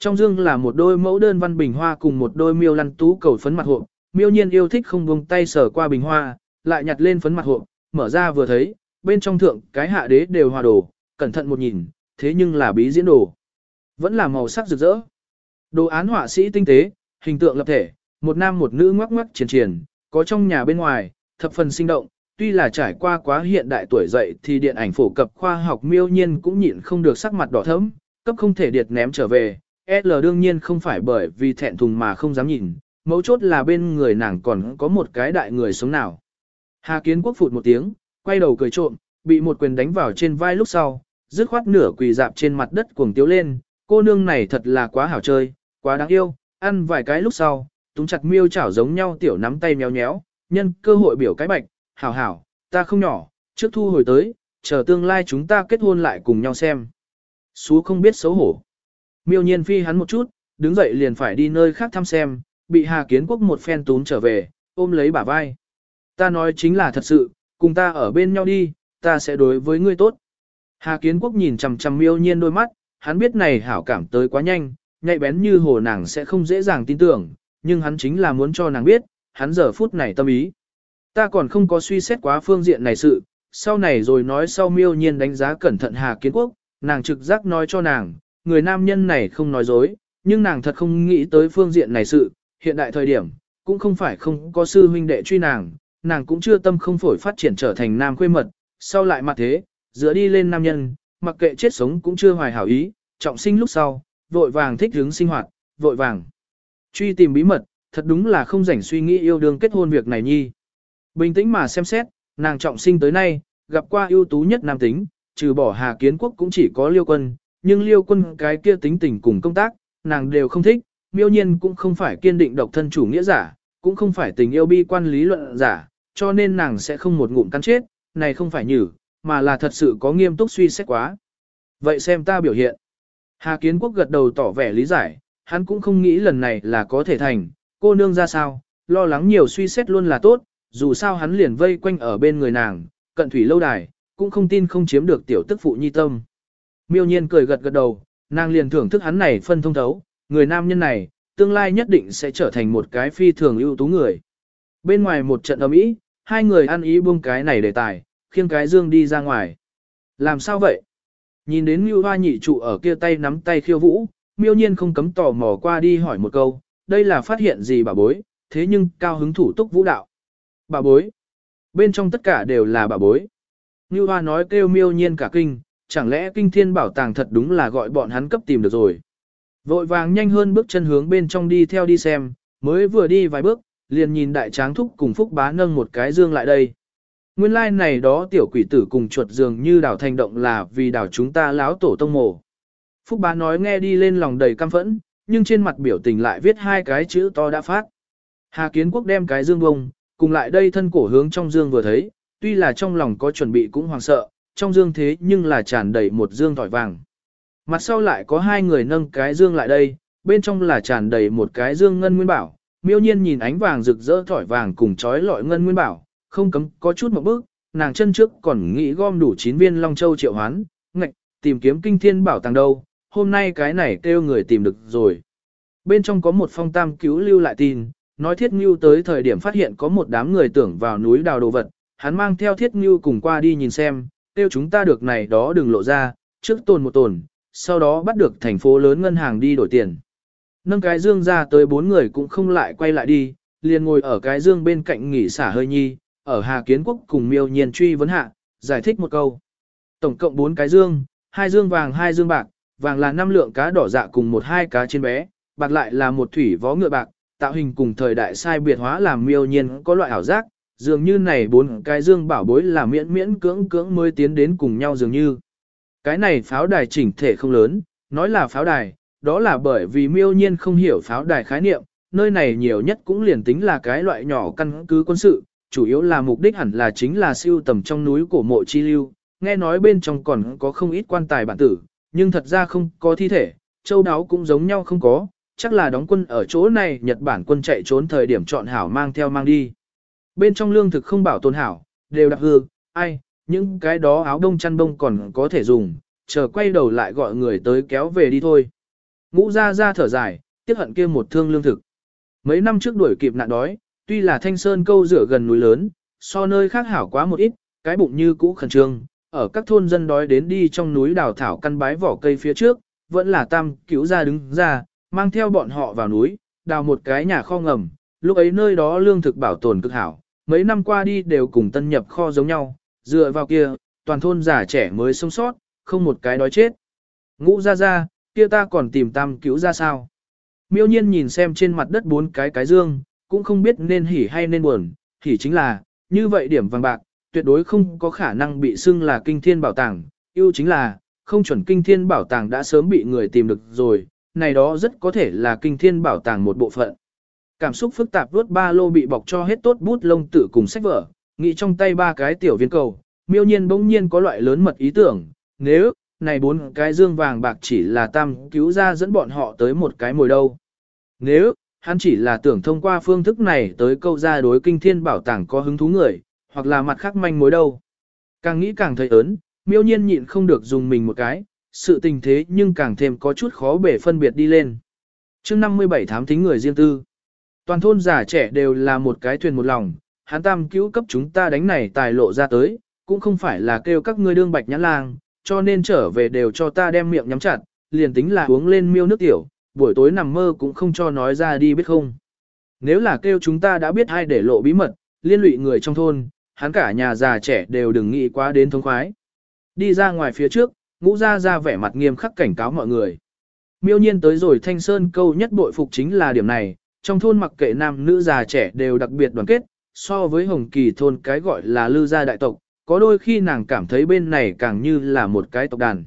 Trong dương là một đôi mẫu đơn văn bình hoa cùng một đôi miêu lăn tú cầu phấn mặt hộp, miêu nhiên yêu thích không buông tay sờ qua bình hoa, lại nhặt lên phấn mặt hộp, mở ra vừa thấy, bên trong thượng cái hạ đế đều hòa đồ, cẩn thận một nhìn, thế nhưng là bí diễn đồ. Vẫn là màu sắc rực rỡ. Đồ án họa sĩ tinh tế, hình tượng lập thể, một nam một nữ ngoắc ngoắc triển triển, có trong nhà bên ngoài, thập phần sinh động, tuy là trải qua quá hiện đại tuổi dậy thì điện ảnh phổ cập khoa học miêu nhiên cũng nhịn không được sắc mặt đỏ thẫm, cấp không thể điệt ném trở về. L đương nhiên không phải bởi vì thẹn thùng mà không dám nhìn, mấu chốt là bên người nàng còn có một cái đại người sống nào. Hà Kiến Quốc phụt một tiếng, quay đầu cười trộm, bị một quyền đánh vào trên vai lúc sau, dứt khoát nửa quỳ dạp trên mặt đất cuồng tiếu lên, cô nương này thật là quá hảo chơi, quá đáng yêu, ăn vài cái lúc sau, túng chặt miêu chảo giống nhau tiểu nắm tay méo nhéo, nhân cơ hội biểu cái bạch, hảo hảo, ta không nhỏ, trước thu hồi tới, chờ tương lai chúng ta kết hôn lại cùng nhau xem. Xú không biết xấu hổ. Miêu nhiên phi hắn một chút, đứng dậy liền phải đi nơi khác thăm xem, bị Hà Kiến Quốc một phen túm trở về, ôm lấy bả vai. Ta nói chính là thật sự, cùng ta ở bên nhau đi, ta sẽ đối với ngươi tốt. Hà Kiến Quốc nhìn chằm chằm miêu nhiên đôi mắt, hắn biết này hảo cảm tới quá nhanh, nhạy bén như hồ nàng sẽ không dễ dàng tin tưởng, nhưng hắn chính là muốn cho nàng biết, hắn giờ phút này tâm ý. Ta còn không có suy xét quá phương diện này sự, sau này rồi nói sau miêu nhiên đánh giá cẩn thận Hà Kiến Quốc, nàng trực giác nói cho nàng, người nam nhân này không nói dối, nhưng nàng thật không nghĩ tới phương diện này sự, hiện đại thời điểm, cũng không phải không có sư huynh đệ truy nàng, nàng cũng chưa tâm không phổi phát triển trở thành nam khuê mật, sau lại mặt thế, giữa đi lên nam nhân, mặc kệ chết sống cũng chưa hoài hảo ý, trọng sinh lúc sau, vội vàng thích hướng sinh hoạt, vội vàng. Truy tìm bí mật, thật đúng là không rảnh suy nghĩ yêu đương kết hôn việc này nhi. Bình tĩnh mà xem xét, nàng trọng sinh tới nay, gặp qua ưu tú nhất nam tính, trừ bỏ Hà Kiến Quốc cũng chỉ có Liêu Quân, nhưng Liêu Quân cái kia tính tình cùng công tác, nàng đều không thích, miêu nhiên cũng không phải kiên định độc thân chủ nghĩa giả, cũng không phải tình yêu bi quan lý luận giả, cho nên nàng sẽ không một ngụm cắn chết, này không phải nhử, mà là thật sự có nghiêm túc suy xét quá. Vậy xem ta biểu hiện. Hà Kiến Quốc gật đầu tỏ vẻ lý giải, hắn cũng không nghĩ lần này là có thể thành, cô nương ra sao, lo lắng nhiều suy xét luôn là tốt, dù sao hắn liền vây quanh ở bên người nàng, cận thủy lâu đài, cũng không tin không chiếm được tiểu tức phụ nhi tâm. Miêu nhiên cười gật gật đầu, nàng liền thưởng thức hắn này phân thông thấu, người nam nhân này, tương lai nhất định sẽ trở thành một cái phi thường ưu tú người. Bên ngoài một trận ầm ĩ, hai người ăn ý buông cái này đề tài, khiêng cái dương đi ra ngoài. Làm sao vậy? Nhìn đến Ngưu Hoa nhị trụ ở kia tay nắm tay khiêu vũ, miêu nhiên không cấm tò mò qua đi hỏi một câu, đây là phát hiện gì bà bối, thế nhưng cao hứng thủ túc vũ đạo. Bà bối. Bên trong tất cả đều là bà bối. Ngưu Hoa nói kêu miêu nhiên cả kinh, chẳng lẽ kinh thiên bảo tàng thật đúng là gọi bọn hắn cấp tìm được rồi. Vội vàng nhanh hơn bước chân hướng bên trong đi theo đi xem, mới vừa đi vài bước, liền nhìn đại tráng thúc cùng phúc bá nâng một cái dương lại đây. Nguyên lai like này đó tiểu quỷ tử cùng chuột dường như đảo thành động là vì đảo chúng ta láo tổ tông mồ. Phúc bá nói nghe đi lên lòng đầy căm phẫn, nhưng trên mặt biểu tình lại viết hai cái chữ to đã phát. Hà Kiến Quốc đem cái dương bông, cùng lại đây thân cổ hướng trong dương vừa thấy, tuy là trong lòng có chuẩn bị cũng hoàng sợ, trong dương thế nhưng là tràn đầy một dương tỏi vàng. Mặt sau lại có hai người nâng cái dương lại đây, bên trong là tràn đầy một cái dương ngân nguyên bảo, miêu nhiên nhìn ánh vàng rực rỡ thỏi vàng cùng chói lọi ngân nguyên bảo, không cấm có chút một bước, nàng chân trước còn nghĩ gom đủ 9 viên long châu triệu hoán, ngạch, tìm kiếm kinh thiên bảo tàng đâu, hôm nay cái này kêu người tìm được rồi. Bên trong có một phong tam cứu lưu lại tin, nói thiết ngưu tới thời điểm phát hiện có một đám người tưởng vào núi đào đồ vật, hắn mang theo thiết ngưu cùng qua đi nhìn xem, tiêu chúng ta được này đó đừng lộ ra, trước tồn một tồn, sau đó bắt được thành phố lớn ngân hàng đi đổi tiền. Nâng cái dương ra tới bốn người cũng không lại quay lại đi, liền ngồi ở cái dương bên cạnh nghỉ xả hơi nhi, ở Hà Kiến Quốc cùng miêu nhiên truy vấn hạ, giải thích một câu. Tổng cộng bốn cái dương, hai dương vàng hai dương bạc, vàng là năm lượng cá đỏ dạ cùng một hai cá trên bé, bạc lại là một thủy vó ngựa bạc, tạo hình cùng thời đại sai biệt hóa làm miêu nhiên có loại ảo giác, dường như này bốn cái dương bảo bối là miễn miễn cưỡng cưỡng mới tiến đến cùng nhau dường như. Cái này pháo đài chỉnh thể không lớn, nói là pháo đài, đó là bởi vì miêu nhiên không hiểu pháo đài khái niệm, nơi này nhiều nhất cũng liền tính là cái loại nhỏ căn cứ quân sự, chủ yếu là mục đích hẳn là chính là siêu tầm trong núi cổ mộ chi lưu, nghe nói bên trong còn có không ít quan tài bản tử, nhưng thật ra không có thi thể, châu đáo cũng giống nhau không có, chắc là đóng quân ở chỗ này Nhật Bản quân chạy trốn thời điểm chọn hảo mang theo mang đi. Bên trong lương thực không bảo tồn hảo, đều đặc hư, ai, những cái đó áo đông chăn đông còn có thể dùng, chờ quay đầu lại gọi người tới kéo về đi thôi. Ngũ ra ra thở dài, tiếc hận kia một thương lương thực. Mấy năm trước đuổi kịp nạn đói, tuy là thanh sơn câu rửa gần núi lớn, so nơi khác hảo quá một ít, cái bụng như cũ khẩn trương, ở các thôn dân đói đến đi trong núi đào thảo căn bái vỏ cây phía trước, vẫn là tam cứu ra đứng ra, mang theo bọn họ vào núi, đào một cái nhà kho ngầm, lúc ấy nơi đó lương thực bảo tồn cực hảo, mấy năm qua đi đều cùng tân nhập kho giống nhau, dựa vào kia, toàn thôn già trẻ mới sống sót, không một cái đói chết. Ngũ ra ra, kia ta còn tìm tam cứu ra sao? Miêu nhiên nhìn xem trên mặt đất bốn cái cái dương, cũng không biết nên hỉ hay nên buồn, hỉ chính là, như vậy điểm vàng bạc, tuyệt đối không có khả năng bị xưng là kinh thiên bảo tàng, yêu chính là, không chuẩn kinh thiên bảo tàng đã sớm bị người tìm được rồi, này đó rất có thể là kinh thiên bảo tàng một bộ phận. Cảm xúc phức tạp vuốt ba lô bị bọc cho hết tốt bút lông tử cùng sách vở, nghĩ trong tay ba cái tiểu viên cầu, miêu nhiên bỗng nhiên có loại lớn mật ý tưởng, nếu, này bốn cái dương vàng bạc chỉ là tam cứu ra dẫn bọn họ tới một cái mồi đâu. Nếu, hắn chỉ là tưởng thông qua phương thức này tới câu ra đối kinh thiên bảo tàng có hứng thú người, hoặc là mặt khác manh mối đâu. Càng nghĩ càng thấy ớn, miêu nhiên nhịn không được dùng mình một cái, sự tình thế nhưng càng thêm có chút khó bể phân biệt đi lên. chương 57 thám thính người riêng tư. Toàn thôn già trẻ đều là một cái thuyền một lòng, hắn tam cứu cấp chúng ta đánh này tài lộ ra tới, cũng không phải là kêu các ngươi đương bạch nhãn lang, cho nên trở về đều cho ta đem miệng nhắm chặt, liền tính là uống lên miêu nước tiểu, buổi tối nằm mơ cũng không cho nói ra đi biết không. Nếu là kêu chúng ta đã biết ai để lộ bí mật, liên lụy người trong thôn, hắn cả nhà già trẻ đều đừng nghĩ quá đến thông khoái. Đi ra ngoài phía trước, ngũ ra ra vẻ mặt nghiêm khắc cảnh cáo mọi người. Miêu nhiên tới rồi thanh sơn câu nhất bội phục chính là điểm này, trong thôn mặc kệ nam nữ già trẻ đều đặc biệt đoàn kết, so với hồng kỳ thôn cái gọi là lư gia đại tộc, có đôi khi nàng cảm thấy bên này càng như là một cái tộc đàn.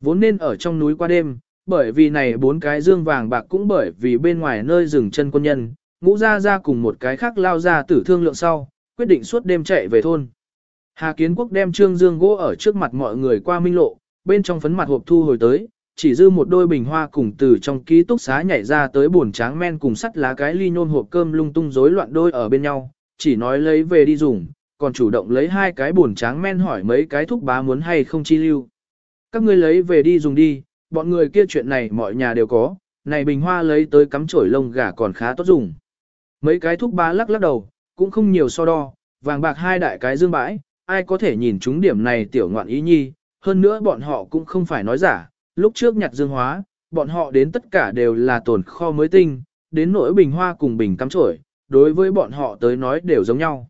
Vốn nên ở trong núi qua đêm, bởi vì này bốn cái dương vàng bạc cũng bởi vì bên ngoài nơi dừng chân quân nhân, ngũ ra ra cùng một cái khác lao ra tử thương lượng sau, quyết định suốt đêm chạy về thôn. Hà Kiến Quốc đem trương dương gỗ ở trước mặt mọi người qua minh lộ, bên trong phấn mặt hộp thu hồi tới, chỉ dư một đôi bình hoa cùng từ trong ký túc xá nhảy ra tới buồn tráng men cùng sắt lá cái ly nhôm hộp cơm lung tung rối loạn đôi ở bên nhau, chỉ nói lấy về đi dùng, còn chủ động lấy hai cái buồn tráng men hỏi mấy cái thúc bá muốn hay không chi lưu. Các ngươi lấy về đi dùng đi, bọn người kia chuyện này mọi nhà đều có, này bình hoa lấy tới cắm chổi lông gà còn khá tốt dùng. Mấy cái thúc bá lắc lắc đầu, cũng không nhiều so đo, vàng bạc hai đại cái dương bãi, ai có thể nhìn chúng điểm này tiểu ngoạn ý nhi, hơn nữa bọn họ cũng không phải nói giả, lúc trước nhặt dương hóa, bọn họ đến tất cả đều là tồn kho mới tinh, đến nỗi bình hoa cùng bình cắm trổi, đối với bọn họ tới nói đều giống nhau.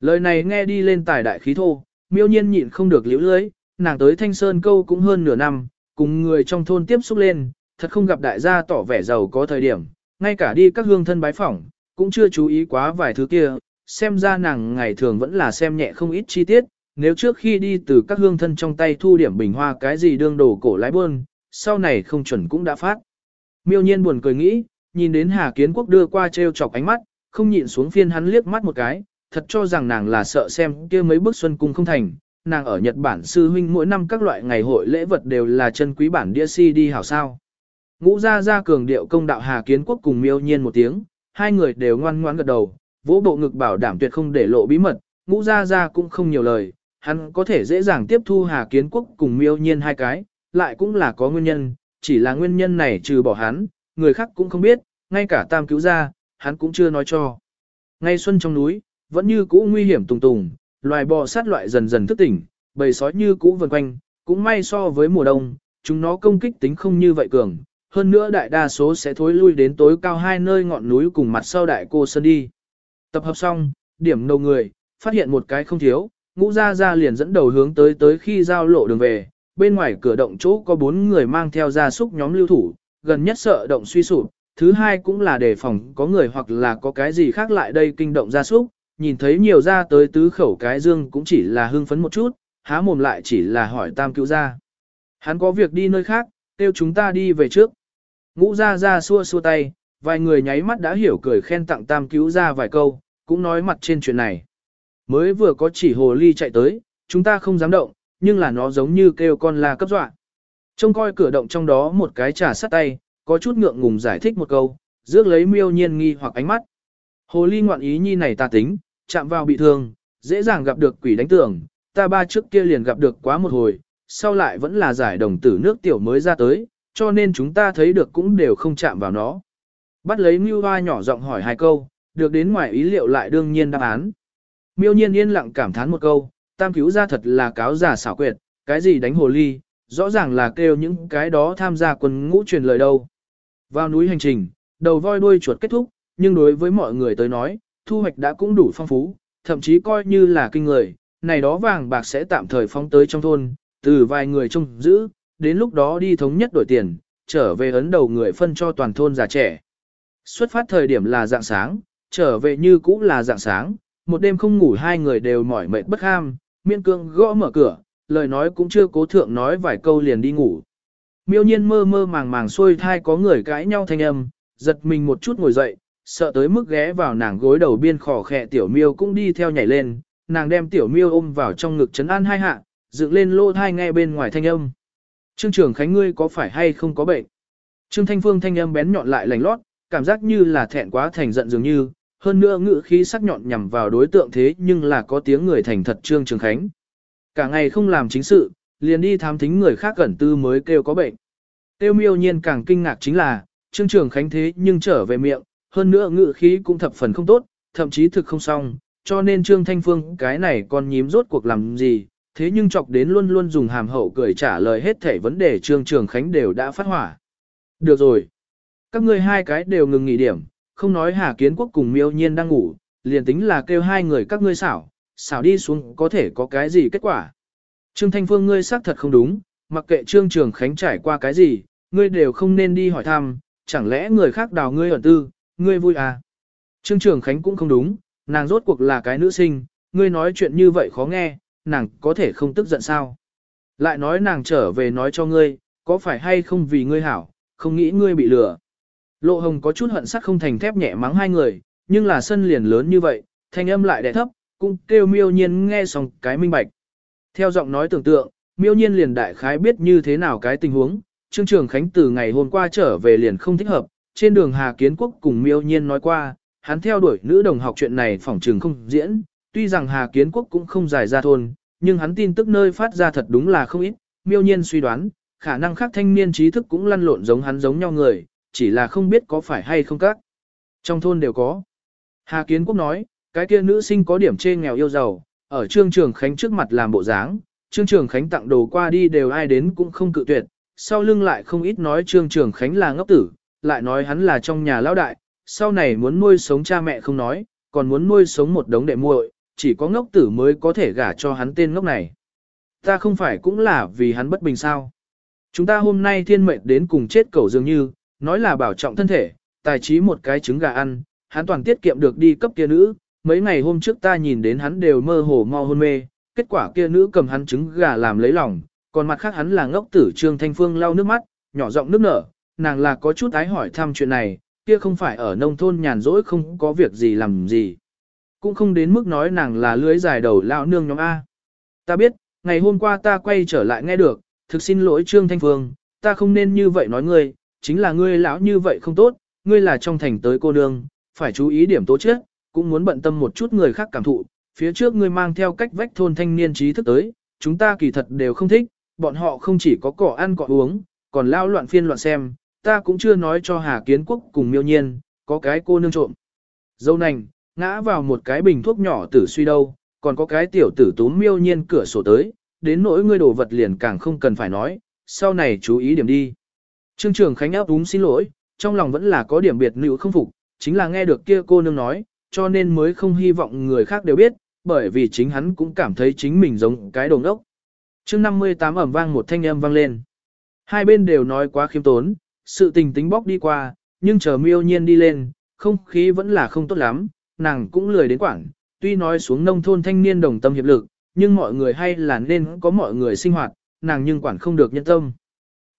Lời này nghe đi lên tài đại khí thô, miêu nhiên nhịn không được liễu lưới, nàng tới Thanh Sơn câu cũng hơn nửa năm, cùng người trong thôn tiếp xúc lên, thật không gặp đại gia tỏ vẻ giàu có thời điểm, ngay cả đi các hương thân bái phỏng, cũng chưa chú ý quá vài thứ kia, xem ra nàng ngày thường vẫn là xem nhẹ không ít chi tiết, nếu trước khi đi từ các hương thân trong tay thu điểm bình hoa cái gì đương đổ cổ lái buôn, sau này không chuẩn cũng đã phát. Miêu nhiên buồn cười nghĩ, nhìn đến Hà Kiến Quốc đưa qua treo chọc ánh mắt, không nhịn xuống phiên hắn liếc mắt một cái, thật cho rằng nàng là sợ xem kia mấy bước xuân cung không thành. Nàng ở Nhật Bản sư huynh mỗi năm các loại ngày hội lễ vật đều là chân quý bản đĩa CD hảo sao. Ngũ ra ra cường điệu công đạo Hà Kiến Quốc cùng miêu nhiên một tiếng, hai người đều ngoan ngoãn gật đầu, vỗ bộ ngực bảo đảm tuyệt không để lộ bí mật, ngũ ra ra cũng không nhiều lời, hắn có thể dễ dàng tiếp thu Hà Kiến Quốc cùng miêu nhiên hai cái, lại cũng là có nguyên nhân, chỉ là nguyên nhân này trừ bỏ hắn, người khác cũng không biết, ngay cả tam cứu Gia, hắn cũng chưa nói cho. Ngay xuân trong núi, vẫn như cũ nguy hiểm tùng tùng, loài bò sát loại dần dần thức tỉnh, bầy sói như cũ vần quanh, cũng may so với mùa đông, chúng nó công kích tính không như vậy cường, hơn nữa đại đa số sẽ thối lui đến tối cao hai nơi ngọn núi cùng mặt sau đại cô sơn đi. Tập hợp xong, điểm đầu người, phát hiện một cái không thiếu, ngũ Gia Gia liền dẫn đầu hướng tới tới khi giao lộ đường về, bên ngoài cửa động chỗ có bốn người mang theo gia súc nhóm lưu thủ, gần nhất sợ động suy sụp, thứ hai cũng là đề phòng có người hoặc là có cái gì khác lại đây kinh động gia súc, nhìn thấy nhiều gia tới tứ khẩu cái dương cũng chỉ là hưng phấn một chút, há mồm lại chỉ là hỏi tam cứu Gia, Hắn có việc đi nơi khác, kêu chúng ta đi về trước. Ngũ Gia Gia xua xua tay, vài người nháy mắt đã hiểu cười khen tặng tam cứu Gia vài câu, cũng nói mặt trên chuyện này. Mới vừa có chỉ hồ ly chạy tới, chúng ta không dám động, nhưng là nó giống như kêu con la cấp dọa. Trông coi cửa động trong đó một cái trà sắt tay, có chút ngượng ngùng giải thích một câu, rước lấy miêu nhiên nghi hoặc ánh mắt. Hồ ly ngoạn ý nhi này ta tính, chạm vào bị thương, dễ dàng gặp được quỷ đánh tưởng, ta ba trước kia liền gặp được quá một hồi, sau lại vẫn là giải đồng tử nước tiểu mới ra tới, cho nên chúng ta thấy được cũng đều không chạm vào nó. Bắt lấy Ngưu Hoa nhỏ giọng hỏi hai câu, được đến ngoài ý liệu lại đương nhiên đáp án. Miêu nhiên yên lặng cảm thán một câu, tam cứu ra thật là cáo giả xảo quyệt, cái gì đánh hồ ly, rõ ràng là kêu những cái đó tham gia quân ngũ truyền lời đâu. Vào núi hành trình, đầu voi đuôi chuột kết thúc, nhưng đối với mọi người tới nói, thu hoạch đã cũng đủ phong phú, thậm chí coi như là kinh người, này đó vàng bạc sẽ tạm thời phóng tới trong thôn, từ vài người trông giữ, đến lúc đó đi thống nhất đổi tiền, trở về ấn đầu người phân cho toàn thôn già trẻ. Xuất phát thời điểm là dạng sáng, trở về như cũ là dạng sáng, một đêm không ngủ hai người đều mỏi mệt bất ham, miên cương gõ mở cửa, lời nói cũng chưa cố thượng nói vài câu liền đi ngủ. Miêu nhiên mơ mơ màng màng xuôi thai có người cãi nhau thanh âm, giật mình một chút ngồi dậy, sợ tới mức ghé vào nàng gối đầu biên khò khẽ tiểu miêu cũng đi theo nhảy lên, nàng đem tiểu miêu ôm vào trong ngực chấn an hai hạ, dựng lên lô thai nghe bên ngoài thanh âm. Trương trưởng khánh ngươi có phải hay không có bệnh? Trương Thanh Phương thanh âm bén nhọn lại lành lót, cảm giác như là thẹn quá thành giận dường như, hơn nữa ngữ khí sắc nhọn nhằm vào đối tượng thế nhưng là có tiếng người thành thật Trương Trường Khánh. Cả ngày không làm chính sự, liền đi thám thính người khác gần tư mới kêu có bệnh. Tiêu miêu nhiên càng kinh ngạc chính là, Trương Trường Khánh thế nhưng trở về miệng, hơn nữa ngữ khí cũng thập phần không tốt, thậm chí thực không xong, cho nên Trương Thanh Phương cái này còn nhím rốt cuộc làm gì, thế nhưng chọc đến luôn luôn dùng hàm hậu cười trả lời hết thể vấn đề Trương Trường Khánh đều đã phát hỏa. Được rồi. Các ngươi hai cái đều ngừng nghỉ điểm, không nói Hà Kiến Quốc cùng miêu nhiên đang ngủ, liền tính là kêu hai người các ngươi xảo, xảo đi xuống có thể có cái gì kết quả. Trương Thanh Phương ngươi xác thật không đúng, mặc kệ Trương Trường Khánh trải qua cái gì, ngươi đều không nên đi hỏi thăm, chẳng lẽ người khác đào ngươi ẩn tư, ngươi vui à. Trương Trường Khánh cũng không đúng, nàng rốt cuộc là cái nữ sinh, ngươi nói chuyện như vậy khó nghe, nàng có thể không tức giận sao. Lại nói nàng trở về nói cho ngươi, có phải hay không vì ngươi hảo, không nghĩ ngươi bị lừa. Lộ hồng có chút hận sắc không thành thép nhẹ mắng hai người, nhưng là sân liền lớn như vậy, thanh âm lại đẻ thấp, cũng kêu miêu nhiên nghe xong cái minh bạch. Theo giọng nói tưởng tượng, miêu nhiên liền đại khái biết như thế nào cái tình huống, Trương Trường Khánh từ ngày hôm qua trở về liền không thích hợp, trên đường Hà Kiến Quốc cùng miêu nhiên nói qua, hắn theo đuổi nữ đồng học chuyện này phỏng trường không diễn, tuy rằng Hà Kiến Quốc cũng không giải ra thôn, nhưng hắn tin tức nơi phát ra thật đúng là không ít, miêu nhiên suy đoán, khả năng khác thanh niên trí thức cũng lăn lộn giống hắn giống nhau người, chỉ là không biết có phải hay không các. Trong thôn đều có. Hà Kiến Quốc nói, cái kia nữ sinh có điểm chê nghèo yêu giàu, ở Trương Trường Khánh trước mặt làm bộ dáng, Trương Trường Khánh tặng đồ qua đi đều ai đến cũng không cự tuyệt, sau lưng lại không ít nói Trương Trường Khánh là ngốc tử, lại nói hắn là trong nhà lão đại, sau này muốn nuôi sống cha mẹ không nói, còn muốn nuôi sống một đống đệ muội, chỉ có ngốc tử mới có thể gả cho hắn tên ngốc này. Ta không phải cũng là vì hắn bất bình sao. Chúng ta hôm nay thiên mệnh đến cùng chết cầu dường như, nói là bảo trọng thân thể, tài trí một cái trứng gà ăn, hắn toàn tiết kiệm được đi cấp kia nữ, mấy ngày hôm trước ta nhìn đến hắn đều mơ hồ mau hôn mê, kết quả kia nữ cầm hắn trứng gà làm lấy lòng, còn mặt khác hắn là ngốc tử Trương Thanh Phương lau nước mắt, nhỏ giọng nước nở, nàng là có chút ái hỏi thăm chuyện này, kia không phải ở nông thôn nhàn rỗi không có việc gì làm gì. Cũng không đến mức nói nàng là lưới dài đầu lão nương nhóm A. Ta biết, ngày hôm qua ta quay trở lại nghe được, thực xin lỗi Trương Thanh Phương, ta không nên như vậy nói ngươi, chính là ngươi lão như vậy không tốt, ngươi là trong thành tới cô nương, phải chú ý điểm tố chết, cũng muốn bận tâm một chút người khác cảm thụ, phía trước ngươi mang theo cách vách thôn thanh niên trí thức tới, chúng ta kỳ thật đều không thích, bọn họ không chỉ có cỏ ăn cỏ uống, còn lao loạn phiên loạn xem, ta cũng chưa nói cho Hà Kiến Quốc cùng miêu nhiên, có cái cô nương trộm. Dâu nành, ngã vào một cái bình thuốc nhỏ tử suy đâu, còn có cái tiểu tử túm miêu nhiên cửa sổ tới, đến nỗi ngươi đồ vật liền càng không cần phải nói, sau này chú ý điểm đi. Trương Trường Khánh áp úng xin lỗi, trong lòng vẫn là có điểm biệt nữ không phục, chính là nghe được kia cô nương nói, cho nên mới không hy vọng người khác đều biết, bởi vì chính hắn cũng cảm thấy chính mình giống cái đồng đốc. chương 58 ẩm vang một thanh âm vang lên. Hai bên đều nói quá khiêm tốn, sự tình tính bóc đi qua, nhưng chờ miêu nhiên đi lên, không khí vẫn là không tốt lắm, nàng cũng lười đến quảng, tuy nói xuống nông thôn thanh niên đồng tâm hiệp lực, nhưng mọi người hay là nên có mọi người sinh hoạt, nàng nhưng quản không được nhân tâm.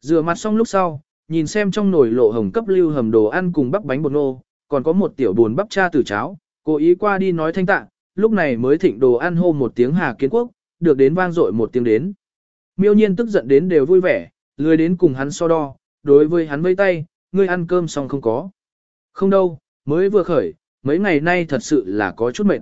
Rửa mặt xong lúc sau, nhìn xem trong nồi lộ hồng cấp lưu hầm đồ ăn cùng bắp bánh bột nô, còn có một tiểu buồn bắp cha tử cháo, cố ý qua đi nói thanh tạ, lúc này mới thịnh đồ ăn hô một tiếng Hà Kiến Quốc, được đến vang dội một tiếng đến. Miêu nhiên tức giận đến đều vui vẻ, lười đến cùng hắn so đo, đối với hắn vây tay, ngươi ăn cơm xong không có. Không đâu, mới vừa khởi, mấy ngày nay thật sự là có chút mệt.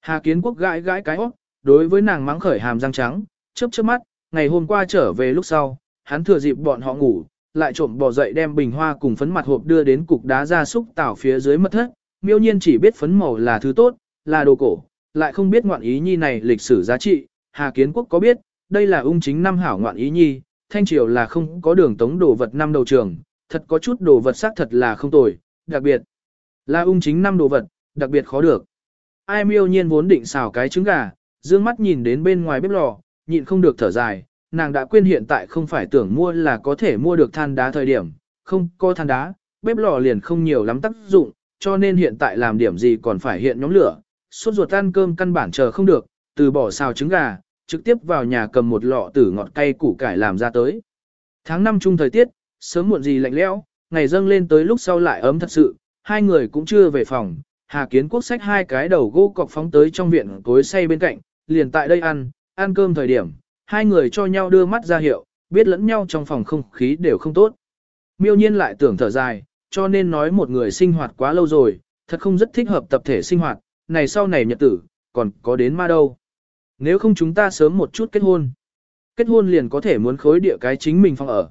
Hà Kiến Quốc gãi gãi cái óc, đối với nàng mắng khởi hàm răng trắng, chớp chớp mắt, ngày hôm qua trở về lúc sau, hắn thừa dịp bọn họ ngủ, lại trộm bò dậy đem bình hoa cùng phấn mặt hộp đưa đến cục đá ra súc tảo phía dưới mất thất, miêu nhiên chỉ biết phấn màu là thứ tốt, là đồ cổ, lại không biết ngoạn ý nhi này lịch sử giá trị, Hà Kiến Quốc có biết, đây là ung chính năm hảo ngoạn ý nhi, thanh triều là không có đường tống đồ vật năm đầu trường, thật có chút đồ vật xác thật là không tồi, đặc biệt là ung chính năm đồ vật, đặc biệt khó được. Ai miêu nhiên vốn định xào cái trứng gà, dương mắt nhìn đến bên ngoài bếp lò, nhịn không được thở dài, nàng đã quên hiện tại không phải tưởng mua là có thể mua được than đá thời điểm, không có than đá, bếp lò liền không nhiều lắm tác dụng, cho nên hiện tại làm điểm gì còn phải hiện nhóm lửa, suốt ruột ăn cơm căn bản chờ không được, từ bỏ xào trứng gà, trực tiếp vào nhà cầm một lọ tử ngọt cay củ cải làm ra tới. Tháng năm chung thời tiết, sớm muộn gì lạnh lẽo, ngày dâng lên tới lúc sau lại ấm thật sự, hai người cũng chưa về phòng, Hà Kiến Quốc xách hai cái đầu gỗ cọc phóng tới trong viện cối say bên cạnh, liền tại đây ăn, ăn cơm thời điểm, hai người cho nhau đưa mắt ra hiệu, biết lẫn nhau trong phòng không khí đều không tốt. Miêu nhiên lại tưởng thở dài, cho nên nói một người sinh hoạt quá lâu rồi, thật không rất thích hợp tập thể sinh hoạt, này sau này nhật tử, còn có đến ma đâu. Nếu không chúng ta sớm một chút kết hôn. Kết hôn liền có thể muốn khối địa cái chính mình phòng ở.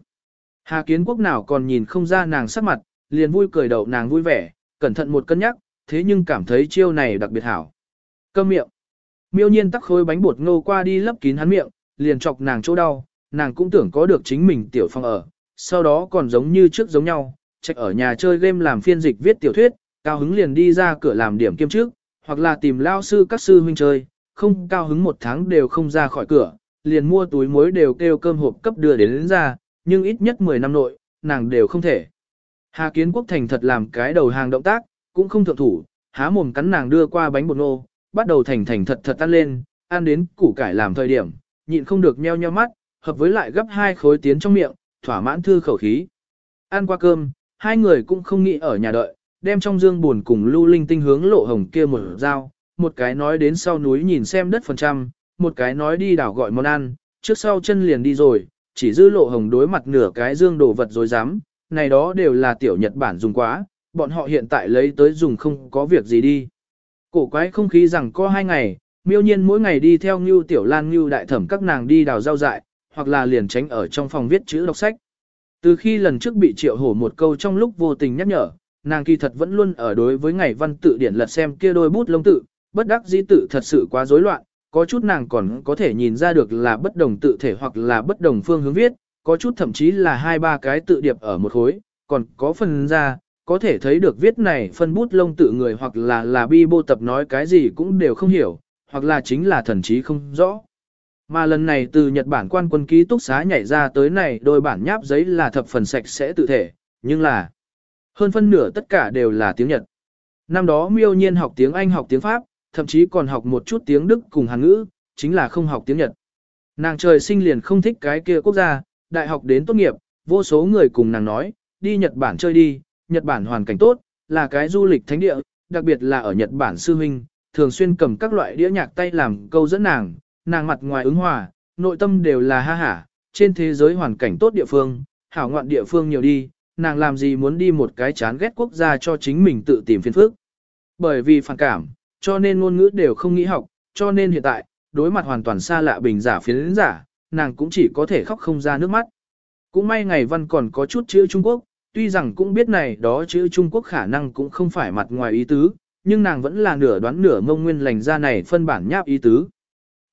Hà kiến quốc nào còn nhìn không ra nàng sắc mặt, liền vui cười đầu nàng vui vẻ, cẩn thận một cân nhắc, thế nhưng cảm thấy chiêu này đặc biệt hảo. Câm miệng. Miêu nhiên tắc khối bánh bột ngô qua đi lấp kín hắn miệng, liền chọc nàng chỗ đau, nàng cũng tưởng có được chính mình tiểu phong ở, sau đó còn giống như trước giống nhau, trách ở nhà chơi game làm phiên dịch viết tiểu thuyết, cao hứng liền đi ra cửa làm điểm kiêm trước, hoặc là tìm lao sư các sư huynh chơi, không cao hứng một tháng đều không ra khỏi cửa, liền mua túi muối đều kêu cơm hộp cấp đưa đến, đến ra, nhưng ít nhất 10 năm nội, nàng đều không thể. Hà Kiến Quốc thành thật làm cái đầu hàng động tác, cũng không thượng thủ, há mồm cắn nàng đưa qua bánh bột nô, bắt đầu thành thành thật thật ăn lên, ăn đến củ cải làm thời điểm, nhịn không được nheo nheo mắt, hợp với lại gấp hai khối tiến trong miệng, thỏa mãn thư khẩu khí. Ăn qua cơm, hai người cũng không nghĩ ở nhà đợi, đem trong dương buồn cùng lưu linh tinh hướng lộ hồng kia một dao, một cái nói đến sau núi nhìn xem đất phần trăm, một cái nói đi đảo gọi món ăn, trước sau chân liền đi rồi, chỉ dư lộ hồng đối mặt nửa cái dương đồ vật rồi dám, này đó đều là tiểu Nhật Bản dùng quá, bọn họ hiện tại lấy tới dùng không có việc gì đi. Cổ quái không khí rằng có hai ngày, miêu nhiên mỗi ngày đi theo Ngưu Tiểu Lan Ngưu Đại Thẩm các nàng đi đào rau dại, hoặc là liền tránh ở trong phòng viết chữ đọc sách. Từ khi lần trước bị triệu hổ một câu trong lúc vô tình nhắc nhở, nàng kỳ thật vẫn luôn ở đối với ngày văn tự điển lật xem kia đôi bút lông tự, bất đắc dĩ tự thật sự quá rối loạn, có chút nàng còn có thể nhìn ra được là bất đồng tự thể hoặc là bất đồng phương hướng viết, có chút thậm chí là hai ba cái tự điệp ở một khối, còn có phần ra, có thể thấy được viết này phân bút lông tự người hoặc là là bi bô tập nói cái gì cũng đều không hiểu, hoặc là chính là thần trí không rõ. Mà lần này từ Nhật Bản quan quân ký túc xá nhảy ra tới này đôi bản nháp giấy là thập phần sạch sẽ tự thể, nhưng là hơn phân nửa tất cả đều là tiếng Nhật. Năm đó miêu nhiên học tiếng Anh học tiếng Pháp, thậm chí còn học một chút tiếng Đức cùng Hàn ngữ, chính là không học tiếng Nhật. Nàng trời sinh liền không thích cái kia quốc gia, đại học đến tốt nghiệp, vô số người cùng nàng nói, đi Nhật Bản chơi đi, Nhật Bản hoàn cảnh tốt, là cái du lịch thánh địa, đặc biệt là ở Nhật Bản sư huynh, thường xuyên cầm các loại đĩa nhạc tay làm câu dẫn nàng, nàng mặt ngoài ứng hòa, nội tâm đều là ha hả, trên thế giới hoàn cảnh tốt địa phương, hảo ngoạn địa phương nhiều đi, nàng làm gì muốn đi một cái chán ghét quốc gia cho chính mình tự tìm phiền phức. Bởi vì phản cảm, cho nên ngôn ngữ đều không nghĩ học, cho nên hiện tại, đối mặt hoàn toàn xa lạ bình giả phiến giả, nàng cũng chỉ có thể khóc không ra nước mắt. Cũng may ngày văn còn có chút chữ Trung Quốc, tuy rằng cũng biết này đó chữ Trung Quốc khả năng cũng không phải mặt ngoài ý tứ, nhưng nàng vẫn là nửa đoán nửa mông nguyên lành ra này phân bản nháp ý tứ.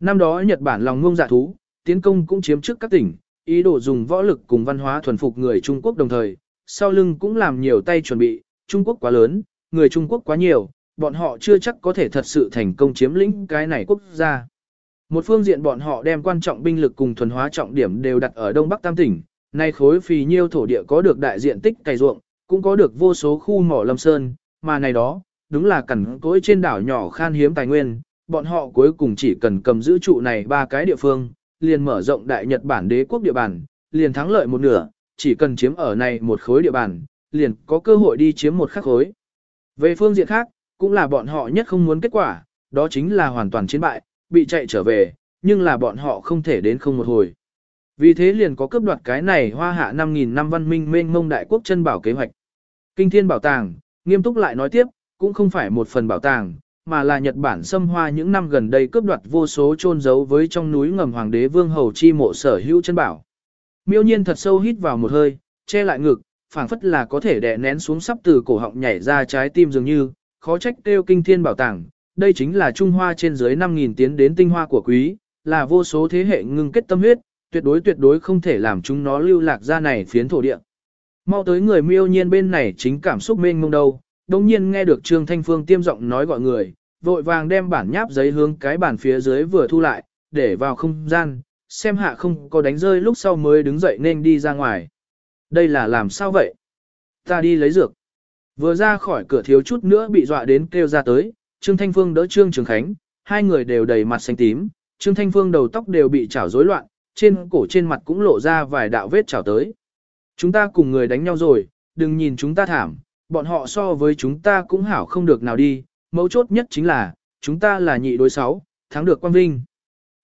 Năm đó Nhật Bản lòng ngông dạ thú, tiến công cũng chiếm trước các tỉnh, ý đồ dùng võ lực cùng văn hóa thuần phục người Trung Quốc đồng thời, sau lưng cũng làm nhiều tay chuẩn bị, Trung Quốc quá lớn, người Trung Quốc quá nhiều, bọn họ chưa chắc có thể thật sự thành công chiếm lĩnh cái này quốc gia. Một phương diện bọn họ đem quan trọng binh lực cùng thuần hóa trọng điểm đều đặt ở Đông Bắc Tam tỉnh, nay khối phì nhiêu thổ địa có được đại diện tích cày ruộng, cũng có được vô số khu mỏ lâm sơn, mà này đó, đúng là cẩn cối trên đảo nhỏ khan hiếm tài nguyên, bọn họ cuối cùng chỉ cần cầm giữ trụ này ba cái địa phương, liền mở rộng đại Nhật Bản đế quốc địa bàn, liền thắng lợi một nửa, chỉ cần chiếm ở này một khối địa bàn, liền có cơ hội đi chiếm một khắc khối. Về phương diện khác, cũng là bọn họ nhất không muốn kết quả, đó chính là hoàn toàn chiến bại, bị chạy trở về, nhưng là bọn họ không thể đến không một hồi. Vì thế liền có cướp đoạt cái này hoa hạ 5.000 năm văn minh mênh mông đại quốc chân bảo kế hoạch. Kinh thiên bảo tàng, nghiêm túc lại nói tiếp, cũng không phải một phần bảo tàng, mà là Nhật Bản xâm hoa những năm gần đây cướp đoạt vô số chôn giấu với trong núi ngầm hoàng đế vương hầu chi mộ sở hữu chân bảo. Miêu nhiên thật sâu hít vào một hơi, che lại ngực, phảng phất là có thể đè nén xuống sắp từ cổ họng nhảy ra trái tim dường như, khó trách tiêu kinh thiên bảo tàng, đây chính là Trung Hoa trên dưới 5.000 tiến đến tinh hoa của quý, là vô số thế hệ ngưng kết tâm huyết, tuyệt đối tuyệt đối không thể làm chúng nó lưu lạc ra này phiến thổ địa. Mau tới người miêu nhiên bên này chính cảm xúc mênh mông đâu, đồng nhiên nghe được Trương Thanh Phương tiêm giọng nói gọi người, vội vàng đem bản nháp giấy hướng cái bản phía dưới vừa thu lại, để vào không gian, xem hạ không có đánh rơi lúc sau mới đứng dậy nên đi ra ngoài. Đây là làm sao vậy? Ta đi lấy dược. Vừa ra khỏi cửa thiếu chút nữa bị dọa đến kêu ra tới, Trương Thanh Phương đỡ Trương Trường Khánh, hai người đều đầy mặt xanh tím, Trương Thanh Phương đầu tóc đều bị chảo rối loạn, trên cổ trên mặt cũng lộ ra vài đạo vết chảo tới. Chúng ta cùng người đánh nhau rồi, đừng nhìn chúng ta thảm, bọn họ so với chúng ta cũng hảo không được nào đi, mấu chốt nhất chính là, chúng ta là nhị đối sáu, thắng được quang vinh.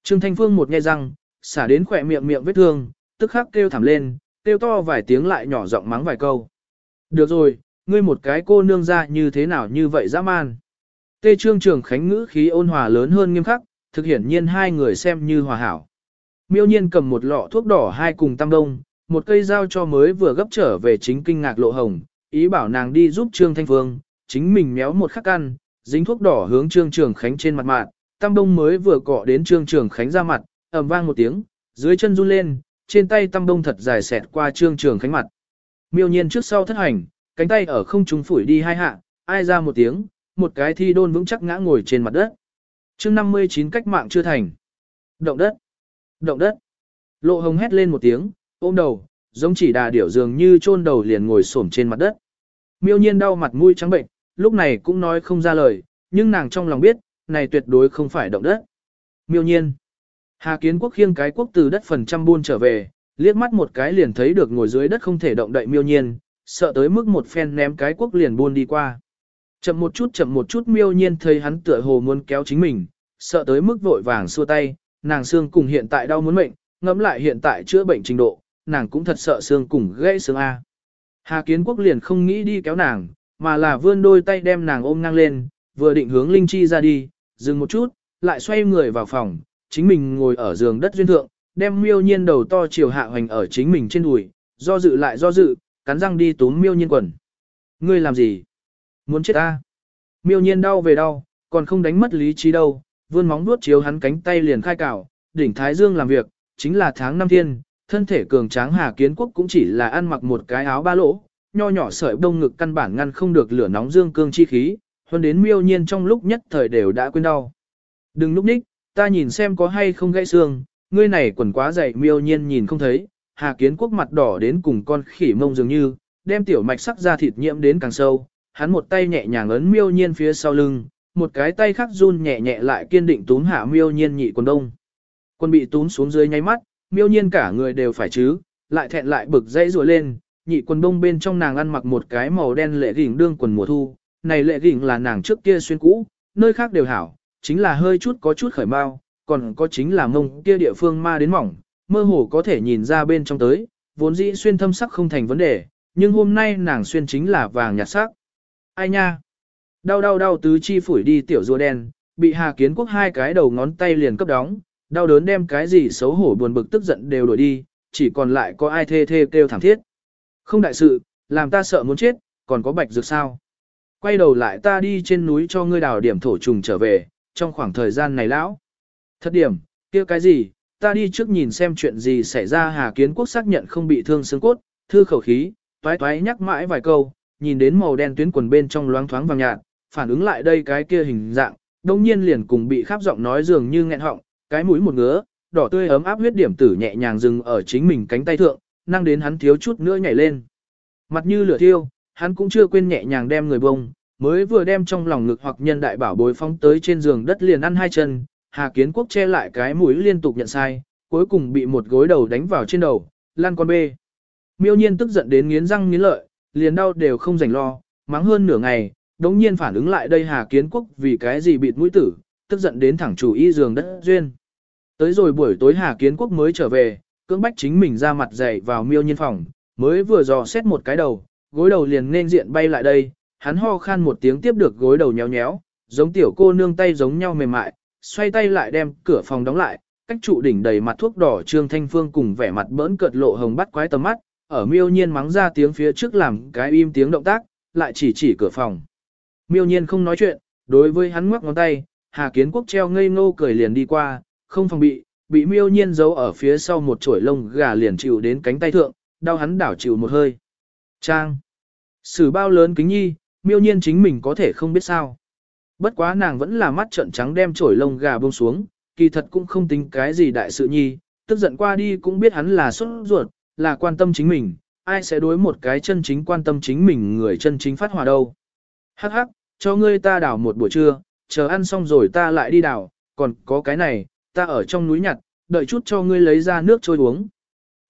Trương Thanh Phương một nghe răng, xả đến khỏe miệng miệng vết thương, tức khắc kêu thảm lên, kêu to vài tiếng lại nhỏ giọng mắng vài câu. Được rồi, ngươi một cái cô nương ra như thế nào như vậy dã man. Tê Trương Trường Khánh ngữ khí ôn hòa lớn hơn nghiêm khắc, thực hiển nhiên hai người xem như hòa hảo. Miêu nhiên cầm một lọ thuốc đỏ hai cùng tam đông, một cây dao cho mới vừa gấp trở về chính kinh ngạc lộ hồng, ý bảo nàng đi giúp Trương Thanh Phương, chính mình méo một khắc ăn, dính thuốc đỏ hướng Trương Trường Khánh trên mặt mạng, tam đông mới vừa cọ đến Trương Trường Khánh ra mặt, ầm vang một tiếng, dưới chân run lên, trên tay tam đông thật dài xẹt qua Trương Trường Khánh mặt. Miêu nhiên trước sau thất hành, cánh tay ở không trung phủi đi hai hạ, ai ra một tiếng, một cái thi đôn vững chắc ngã ngồi trên mặt đất. chương 59 cách mạng chưa thành. Động đất. Động đất. Lộ hồng hét lên một tiếng, ôm đầu, giống chỉ đà điểu dường như chôn đầu liền ngồi xổm trên mặt đất. Miêu nhiên đau mặt mũi trắng bệnh, lúc này cũng nói không ra lời, nhưng nàng trong lòng biết, này tuyệt đối không phải động đất. Miêu nhiên. Hà Kiến Quốc khiêng cái quốc từ đất phần trăm buôn trở về, liếc mắt một cái liền thấy được ngồi dưới đất không thể động đậy miêu nhiên, sợ tới mức một phen ném cái quốc liền buôn đi qua. Chậm một chút chậm một chút miêu nhiên thấy hắn tựa hồ muốn kéo chính mình, sợ tới mức vội vàng xua tay, nàng xương cùng hiện tại đau muốn mệnh, ngẫm lại hiện tại chữa bệnh trình độ, nàng cũng thật sợ xương cùng gãy xương A. Hà Kiến Quốc liền không nghĩ đi kéo nàng, mà là vươn đôi tay đem nàng ôm ngang lên, vừa định hướng Linh Chi ra đi, dừng một chút, lại xoay người vào phòng, chính mình ngồi ở giường đất duyên thượng, đem miêu nhiên đầu to chiều hạ hoành ở chính mình trên đùi, do dự lại do dự, cắn răng đi túm miêu nhiên quần. Ngươi làm gì? Muốn chết ta? Miêu nhiên đau về đau, còn không đánh mất lý trí đâu, vươn móng vuốt chiếu hắn cánh tay liền khai cào, đỉnh Thái Dương làm việc, chính là tháng năm thiên, thân thể cường tráng Hà Kiến Quốc cũng chỉ là ăn mặc một cái áo ba lỗ, nho nhỏ sợi đông ngực căn bản ngăn không được lửa nóng dương cương chi khí, hơn đến miêu nhiên trong lúc nhất thời đều đã quên đau. Đừng lúc ních, ta nhìn xem có hay không gãy xương, ngươi này quần quá dày miêu nhiên nhìn không thấy, Hà Kiến Quốc mặt đỏ đến cùng con khỉ mông dường như, đem tiểu mạch sắc ra thịt nhiễm đến càng sâu, hắn một tay nhẹ nhàng ấn miêu nhiên phía sau lưng, một cái tay khác run nhẹ nhẹ lại kiên định túm hạ miêu nhiên nhị quần đông. Quân bị túm xuống dưới nháy mắt, miêu nhiên cả người đều phải chứ, lại thẹn lại bực dãy rùa lên, nhị quần đông bên trong nàng ăn mặc một cái màu đen lệ gỉnh đương quần mùa thu, này lệ gỉnh là nàng trước kia xuyên cũ, nơi khác đều hảo, chính là hơi chút có chút khởi mau, còn có chính là mông kia địa phương ma đến mỏng, mơ hồ có thể nhìn ra bên trong tới, vốn dĩ xuyên thâm sắc không thành vấn đề, nhưng hôm nay nàng xuyên chính là vàng nhạt sắc. Ai nha? Đau đau đau tứ chi phủi đi tiểu rùa đen, bị Hà Kiến Quốc hai cái đầu ngón tay liền cấp đóng, đau đớn đem cái gì xấu hổ buồn bực tức giận đều đuổi đi, chỉ còn lại có ai thê thê kêu thảm thiết. Không đại sự, làm ta sợ muốn chết, còn có bạch dược sao? Quay đầu lại ta đi trên núi cho ngươi đào điểm thổ trùng trở về, trong khoảng thời gian này lão. Thật điểm, kia cái gì, ta đi trước nhìn xem chuyện gì xảy ra Hà Kiến Quốc xác nhận không bị thương xương cốt, thư khẩu khí, toái toái nhắc mãi vài câu, nhìn đến màu đen tuyến quần bên trong loáng thoáng vàng nhạt, phản ứng lại đây cái kia hình dạng, đông nhiên liền cùng bị khắp giọng nói dường như nghẹn họng, cái mũi một ngứa, đỏ tươi ấm áp huyết điểm tử nhẹ nhàng dừng ở chính mình cánh tay thượng, năng đến hắn thiếu chút nữa nhảy lên. Mặt như lửa thiêu, hắn cũng chưa quên nhẹ nhàng đem người bông, mới vừa đem trong lòng ngực hoặc nhân đại bảo bối phóng tới trên giường đất liền ăn hai chân, Hà Kiến Quốc che lại cái mũi liên tục nhận sai, cuối cùng bị một gối đầu đánh vào trên đầu, lan con bê. Miêu nhiên tức giận đến nghiến răng nghiến lợi, liền đau đều không rảnh lo, mắng hơn nửa ngày, đống nhiên phản ứng lại đây Hà Kiến Quốc vì cái gì bịt mũi tử, tức giận đến thẳng chủ y giường đất duyên. Tới rồi buổi tối Hà Kiến Quốc mới trở về, cưỡng bách chính mình ra mặt dày vào miêu nhiên phòng, mới vừa dò xét một cái đầu, gối đầu liền nên diện bay lại đây, hắn ho khan một tiếng tiếp được gối đầu nhéo nhéo, giống tiểu cô nương tay giống nhau mềm mại, xoay tay lại đem cửa phòng đóng lại, cách trụ đỉnh đầy mặt thuốc đỏ Trương Thanh Phương cùng vẻ mặt bỡn cợt lộ hồng bắt quái tầm mắt, ở miêu nhiên mắng ra tiếng phía trước làm cái im tiếng động tác, lại chỉ chỉ cửa phòng. Miêu nhiên không nói chuyện, đối với hắn ngoắc ngón tay, Hà Kiến Quốc treo ngây ngô cười liền đi qua, không phòng bị, bị miêu nhiên giấu ở phía sau một chuỗi lông gà liền chịu đến cánh tay thượng, đau hắn đảo chịu một hơi. Trang. Sử bao lớn kính nhi, miêu nhiên chính mình có thể không biết sao. Bất quá nàng vẫn là mắt trợn trắng đem chổi lông gà buông xuống, kỳ thật cũng không tính cái gì đại sự nhi, tức giận qua đi cũng biết hắn là xuất ruột, là quan tâm chính mình, ai sẽ đối một cái chân chính quan tâm chính mình người chân chính phát hòa đâu. Hắc hắc, cho ngươi ta đảo một buổi trưa, chờ ăn xong rồi ta lại đi đảo, còn có cái này, ta ở trong núi nhặt, đợi chút cho ngươi lấy ra nước trôi uống.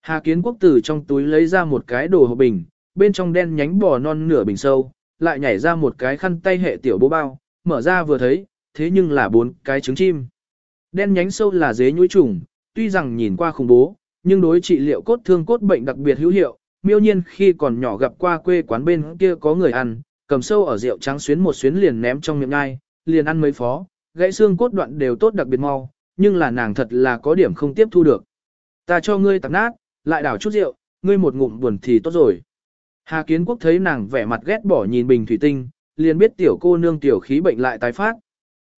Hà kiến quốc tử trong túi lấy ra một cái đồ hộp bình, bên trong đen nhánh bò non nửa bình sâu, lại nhảy ra một cái khăn tay hệ tiểu bố bao, mở ra vừa thấy, thế nhưng là bốn cái trứng chim. Đen nhánh sâu là dế nhũi trùng, tuy rằng nhìn qua khủng bố, nhưng đối trị liệu cốt thương cốt bệnh đặc biệt hữu hiệu. Miêu nhiên khi còn nhỏ gặp qua quê quán bên kia có người ăn, cầm sâu ở rượu trắng xuyến một xuyến liền ném trong miệng ngai, liền ăn mấy phó, gãy xương cốt đoạn đều tốt đặc biệt mau, nhưng là nàng thật là có điểm không tiếp thu được. Ta cho ngươi tạp nát, lại đảo chút rượu, ngươi một ngụm buồn thì tốt rồi. Hà Kiến Quốc thấy nàng vẻ mặt ghét bỏ nhìn bình thủy tinh, liền biết tiểu cô nương tiểu khí bệnh lại tái phát.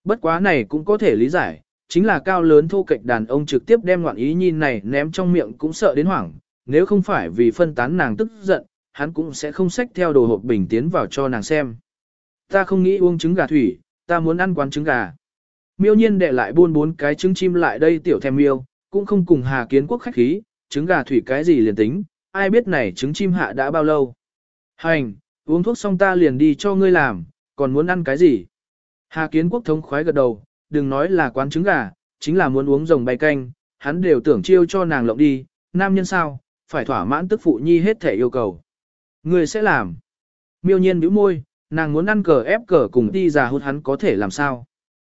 Bất quá này cũng có thể lý giải, chính là cao lớn thô kệch đàn ông trực tiếp đem ngoạn ý nhìn này ném trong miệng cũng sợ đến hoảng, nếu không phải vì phân tán nàng tức giận, hắn cũng sẽ không xách theo đồ hộp bình tiến vào cho nàng xem. Ta không nghĩ uống trứng gà thủy, ta muốn ăn quán trứng gà. Miêu nhiên để lại buôn bốn cái trứng chim lại đây tiểu thèm miêu, cũng không cùng Hà Kiến Quốc khách khí, trứng gà thủy cái gì liền tính, ai biết này trứng chim hạ đã bao lâu. Hành, uống thuốc xong ta liền đi cho ngươi làm, còn muốn ăn cái gì? Hà Kiến Quốc thống khoái gật đầu, đừng nói là quán trứng gà, chính là muốn uống rồng bay canh, hắn đều tưởng chiêu cho nàng lộng đi, nam nhân sao, phải thỏa mãn tức phụ nhi hết thể yêu cầu. Ngươi sẽ làm. Miêu nhiên bĩu môi, nàng muốn ăn cờ ép cờ cùng đi già hút hắn có thể làm sao.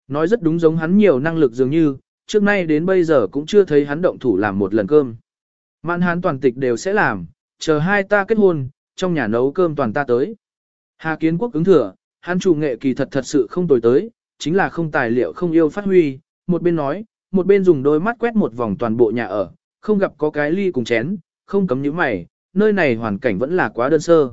Nói rất đúng giống hắn nhiều năng lực dường như, trước nay đến bây giờ cũng chưa thấy hắn động thủ làm một lần cơm. Mạn hán toàn tịch đều sẽ làm, chờ hai ta kết hôn, trong nhà nấu cơm toàn ta tới. Hà Kiến Quốc ứng thừa, hắn chủ nghệ kỳ thật thật sự không tồi tới, chính là không tài liệu không yêu phát huy, một bên nói, một bên dùng đôi mắt quét một vòng toàn bộ nhà ở, không gặp có cái ly cùng chén, không cấm những mày, nơi này hoàn cảnh vẫn là quá đơn sơ.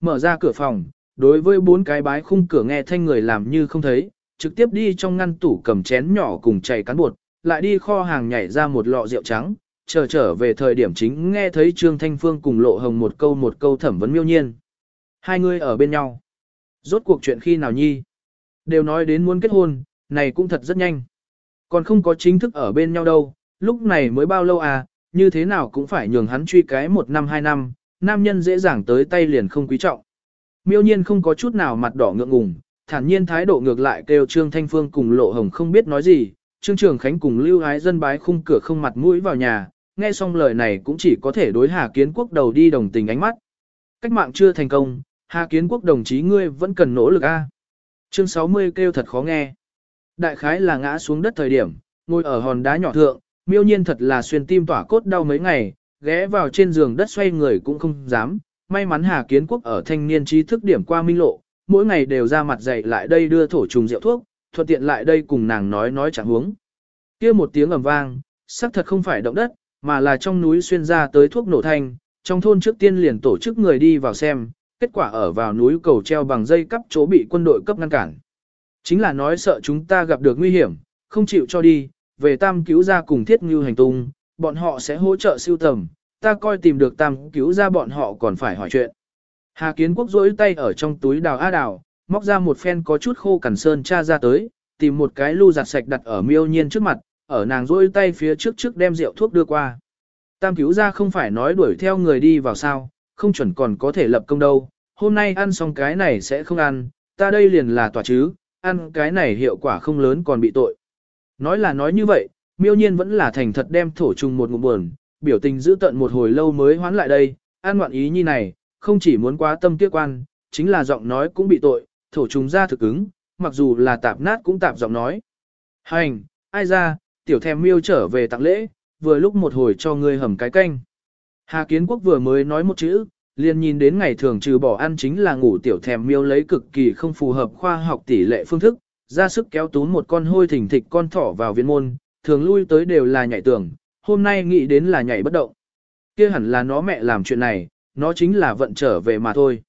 Mở ra cửa phòng, đối với bốn cái bái khung cửa nghe thanh người làm như không thấy, trực tiếp đi trong ngăn tủ cầm chén nhỏ cùng chảy cán bột, lại đi kho hàng nhảy ra một lọ rượu trắng, chờ trở về thời điểm chính nghe thấy Trương Thanh Phương cùng Lộ Hồng một câu một câu thẩm vấn miêu nhiên. Hai người ở bên nhau. Rốt cuộc chuyện khi nào nhi? Đều nói đến muốn kết hôn, này cũng thật rất nhanh. Còn không có chính thức ở bên nhau đâu, lúc này mới bao lâu à, như thế nào cũng phải nhường hắn truy cái một năm hai năm, nam nhân dễ dàng tới tay liền không quý trọng. Miêu nhiên không có chút nào mặt đỏ ngượng ngùng, thản nhiên thái độ ngược lại kêu Trương Thanh Phương cùng Lộ Hồng không biết nói gì, Trương Trường Khánh cùng Lưu Ái dân bái khung cửa không mặt mũi vào nhà, nghe xong lời này cũng chỉ có thể đối Hà Kiến Quốc đầu đi đồng tình ánh mắt. Cách mạng chưa thành công, Hà Kiến Quốc đồng chí ngươi vẫn cần nỗ lực a. Chương 60 kêu thật khó nghe. Đại khái là ngã xuống đất thời điểm, ngồi ở hòn đá nhỏ thượng, miêu nhiên thật là xuyên tim tỏa cốt đau mấy ngày, ghé vào trên giường đất xoay người cũng không dám. May mắn Hà Kiến Quốc ở thanh niên trí thức điểm qua minh lộ, mỗi ngày đều ra mặt dậy lại đây đưa thổ trùng rượu thuốc, thuận tiện lại đây cùng nàng nói nói chẳng huống. kia một tiếng ầm vang, xác thật không phải động đất, mà là trong núi xuyên ra tới thuốc nổ thanh, trong thôn trước tiên liền tổ chức người đi vào xem, kết quả ở vào núi cầu treo bằng dây cắp chỗ bị quân đội cấp ngăn cản. Chính là nói sợ chúng ta gặp được nguy hiểm, không chịu cho đi, về tam cứu ra cùng thiết ngưu hành tung, bọn họ sẽ hỗ trợ siêu tầm, ta coi tìm được tam cứu ra bọn họ còn phải hỏi chuyện. Hà Kiến Quốc rỗi tay ở trong túi đào á đào, móc ra một phen có chút khô cằn sơn cha ra tới, tìm một cái lu giặt sạch đặt ở miêu nhiên trước mặt, ở nàng rỗi tay phía trước trước đem rượu thuốc đưa qua. Tam cứu ra không phải nói đuổi theo người đi vào sao, không chuẩn còn có thể lập công đâu, hôm nay ăn xong cái này sẽ không ăn, ta đây liền là tòa chứ, ăn cái này hiệu quả không lớn còn bị tội. Nói là nói như vậy, miêu nhiên vẫn là thành thật đem thổ trùng một ngụm buồn, biểu tình giữ tận một hồi lâu mới hoán lại đây, ăn ngoạn ý như này, không chỉ muốn quá tâm tiếc quan, chính là giọng nói cũng bị tội, thổ trùng ra thực ứng, mặc dù là tạp nát cũng tạp giọng nói. Hành, ai ra, tiểu thèm miêu trở về tặng lễ, vừa lúc một hồi cho ngươi hầm cái canh. Hà Kiến Quốc vừa mới nói một chữ, liền nhìn đến ngày thường trừ bỏ ăn chính là ngủ tiểu thèm miêu lấy cực kỳ không phù hợp khoa học tỷ lệ phương thức, ra sức kéo tún một con hôi thỉnh thịch con thỏ vào viên môn, thường lui tới đều là nhảy tường, hôm nay nghĩ đến là nhảy bất động. kia hẳn là nó mẹ làm chuyện này, nó chính là vận trở về mà thôi.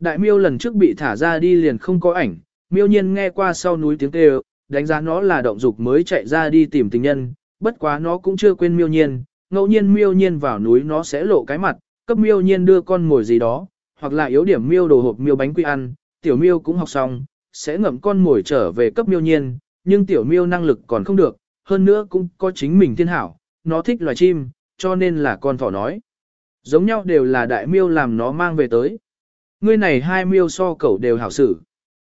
Đại miêu lần trước bị thả ra đi liền không có ảnh, miêu nhiên nghe qua sau núi tiếng kêu, đánh giá nó là động dục mới chạy ra đi tìm tình nhân, bất quá nó cũng chưa quên miêu nhiên, ngẫu nhiên miêu nhiên vào núi nó sẽ lộ cái mặt, cấp miêu nhiên đưa con mồi gì đó, hoặc là yếu điểm miêu đồ hộp miêu bánh quy ăn, tiểu miêu cũng học xong, sẽ ngậm con mồi trở về cấp miêu nhiên, nhưng tiểu miêu năng lực còn không được, hơn nữa cũng có chính mình thiên hảo, nó thích loài chim, cho nên là con thỏ nói. Giống nhau đều là đại miêu làm nó mang về tới. Ngươi này hai miêu so cẩu đều hảo xử.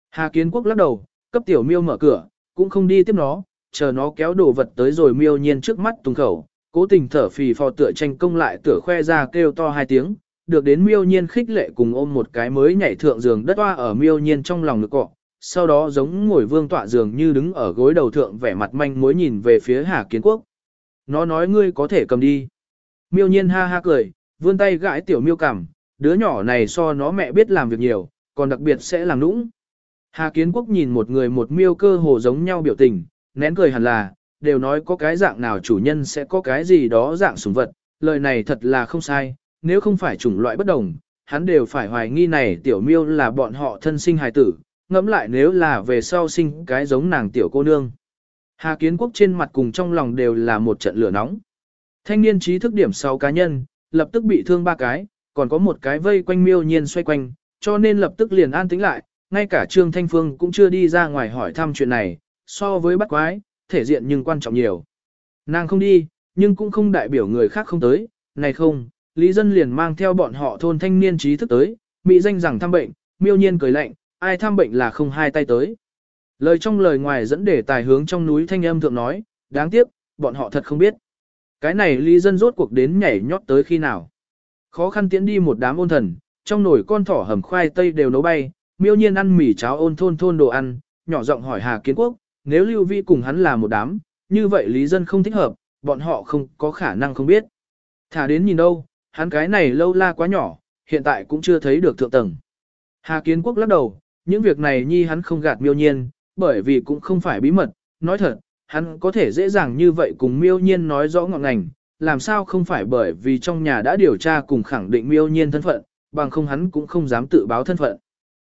Hà Kiến Quốc lắc đầu, cấp tiểu miêu mở cửa, cũng không đi tiếp nó, chờ nó kéo đồ vật tới rồi miêu nhiên trước mắt tung khẩu, cố tình thở phì phò tựa tranh công lại tựa khoe ra kêu to hai tiếng, được đến miêu nhiên khích lệ cùng ôm một cái mới nhảy thượng giường đất toa ở miêu nhiên trong lòng ngực cọ, sau đó giống ngồi vương tọa giường như đứng ở gối đầu thượng vẻ mặt manh mối nhìn về phía Hà Kiến Quốc. Nó nói ngươi có thể cầm đi. Miêu nhiên ha ha cười, vươn tay gãi tiểu miêu cảm đứa nhỏ này so nó mẹ biết làm việc nhiều, còn đặc biệt sẽ làm nũng. Hà Kiến Quốc nhìn một người một miêu cơ hồ giống nhau biểu tình, nén cười hẳn là, đều nói có cái dạng nào chủ nhân sẽ có cái gì đó dạng sủng vật, lời này thật là không sai, nếu không phải chủng loại bất đồng, hắn đều phải hoài nghi này tiểu miêu là bọn họ thân sinh hài tử, ngẫm lại nếu là về sau sinh cái giống nàng tiểu cô nương. Hà Kiến Quốc trên mặt cùng trong lòng đều là một trận lửa nóng. Thanh niên trí thức điểm 6 cá nhân, lập tức bị thương ba cái, còn có một cái vây quanh miêu nhiên xoay quanh, cho nên lập tức liền an tĩnh lại, ngay cả Trương Thanh Phương cũng chưa đi ra ngoài hỏi thăm chuyện này, so với bắt quái, thể diện nhưng quan trọng nhiều. Nàng không đi, nhưng cũng không đại biểu người khác không tới, này không, Lý Dân liền mang theo bọn họ thôn thanh niên trí thức tới, mỹ danh rằng thăm bệnh, miêu nhiên cười lạnh, ai thăm bệnh là không hai tay tới. Lời trong lời ngoài dẫn để tài hướng trong núi thanh âm thượng nói, đáng tiếc, bọn họ thật không biết. Cái này Lý Dân rốt cuộc đến nhảy nhót tới khi nào. Khó khăn tiến đi một đám ôn thần, trong nồi con thỏ hầm khoai tây đều nấu bay, miêu nhiên ăn mì cháo ôn thôn thôn đồ ăn, nhỏ giọng hỏi Hà Kiến Quốc, nếu Lưu Vi cùng hắn là một đám, như vậy Lý Dân không thích hợp, bọn họ không có khả năng không biết. Thả đến nhìn đâu, hắn cái này lâu la quá nhỏ, hiện tại cũng chưa thấy được thượng tầng. Hà Kiến Quốc lắc đầu, những việc này nhi hắn không gạt miêu nhiên, bởi vì cũng không phải bí mật, nói thật, hắn có thể dễ dàng như vậy cùng miêu nhiên nói rõ ngọn ngành, làm sao không phải bởi vì trong nhà đã điều tra cùng khẳng định miêu nhiên thân phận, bằng không hắn cũng không dám tự báo thân phận.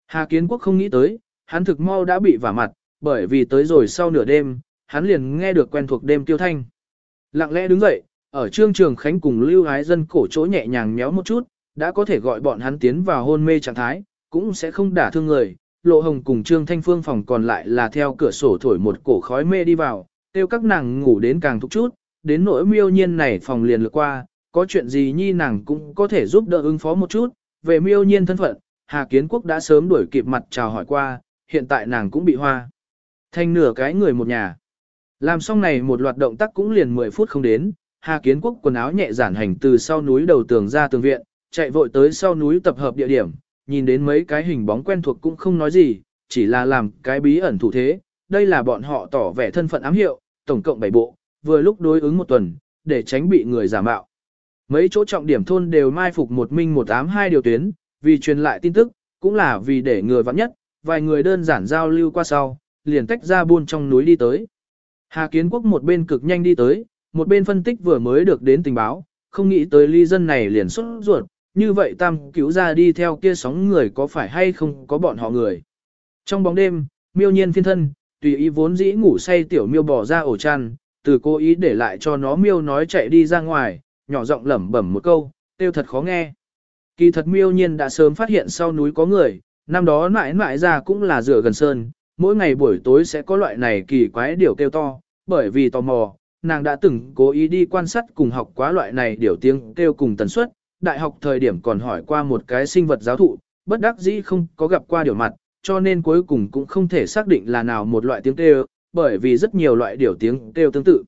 Hà Kiến Quốc không nghĩ tới, hắn thực mau đã bị vả mặt, bởi vì tới rồi sau nửa đêm, hắn liền nghe được quen thuộc đêm tiêu thanh. Lặng lẽ đứng dậy, ở trương trường khánh cùng lưu ái dân cổ chỗ nhẹ nhàng méo một chút, đã có thể gọi bọn hắn tiến vào hôn mê trạng thái, cũng sẽ không đả thương người. Lộ hồng cùng trương thanh phương phòng còn lại là theo cửa sổ thổi một cổ khói mê đi vào, tiêu các nàng ngủ đến càng thúc chút, đến nỗi miêu nhiên này phòng liền lượt qua, có chuyện gì nhi nàng cũng có thể giúp đỡ ứng phó một chút, về miêu nhiên thân phận, Hà Kiến Quốc đã sớm đuổi kịp mặt chào hỏi qua, hiện tại nàng cũng bị hoa. Thành nửa cái người một nhà. Làm xong này một loạt động tác cũng liền 10 phút không đến, Hà Kiến Quốc quần áo nhẹ giản hành từ sau núi đầu tường ra tường viện, chạy vội tới sau núi tập hợp địa điểm, nhìn đến mấy cái hình bóng quen thuộc cũng không nói gì, chỉ là làm cái bí ẩn thủ thế, đây là bọn họ tỏ vẻ thân phận ám hiệu, tổng cộng 7 bộ, vừa lúc đối ứng một tuần, để tránh bị người giả mạo. Mấy chỗ trọng điểm thôn đều mai phục một minh một ám hai điều tuyến, vì truyền lại tin tức, cũng là vì để người vắng nhất, vài người đơn giản giao lưu qua sau, liền tách ra buôn trong núi đi tới. Hà Kiến Quốc một bên cực nhanh đi tới, một bên phân tích vừa mới được đến tình báo, không nghĩ tới ly dân này liền xuất ruột, như vậy tam cứu ra đi theo kia sóng người có phải hay không có bọn họ người. Trong bóng đêm, miêu nhiên phiên thân, tùy ý vốn dĩ ngủ say tiểu miêu bỏ ra ổ chăn, từ cố ý để lại cho nó miêu nói chạy đi ra ngoài, nhỏ giọng lẩm bẩm một câu, tiêu thật khó nghe. Kỳ thật miêu nhiên đã sớm phát hiện sau núi có người, năm đó mãi mãi ra cũng là rửa gần sơn, mỗi ngày buổi tối sẽ có loại này kỳ quái điều kêu to, bởi vì tò mò, nàng đã từng cố ý đi quan sát cùng học quá loại này điều tiếng kêu cùng tần suất, đại học thời điểm còn hỏi qua một cái sinh vật giáo thụ, bất đắc dĩ không có gặp qua điều mặt, cho nên cuối cùng cũng không thể xác định là nào một loại tiếng kêu, bởi vì rất nhiều loại điều tiếng kêu tương tự.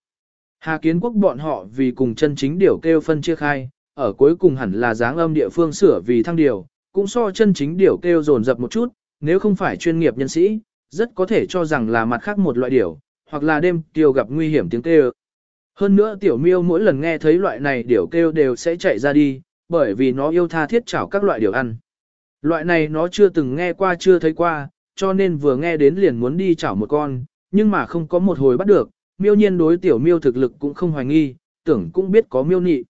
Hà kiến quốc bọn họ vì cùng chân chính điều kêu phân chia khai, ở cuối cùng hẳn là dáng âm địa phương sửa vì thăng điều, cũng so chân chính điều kêu dồn dập một chút, nếu không phải chuyên nghiệp nhân sĩ, rất có thể cho rằng là mặt khác một loại điều, hoặc là đêm tiêu gặp nguy hiểm tiếng kêu. Hơn nữa tiểu miêu mỗi lần nghe thấy loại này điều kêu đều sẽ chạy ra đi, bởi vì nó yêu tha thiết chảo các loại điều ăn. Loại này nó chưa từng nghe qua chưa thấy qua, cho nên vừa nghe đến liền muốn đi chảo một con, nhưng mà không có một hồi bắt được, miêu nhiên đối tiểu miêu thực lực cũng không hoài nghi, tưởng cũng biết có miêu nị.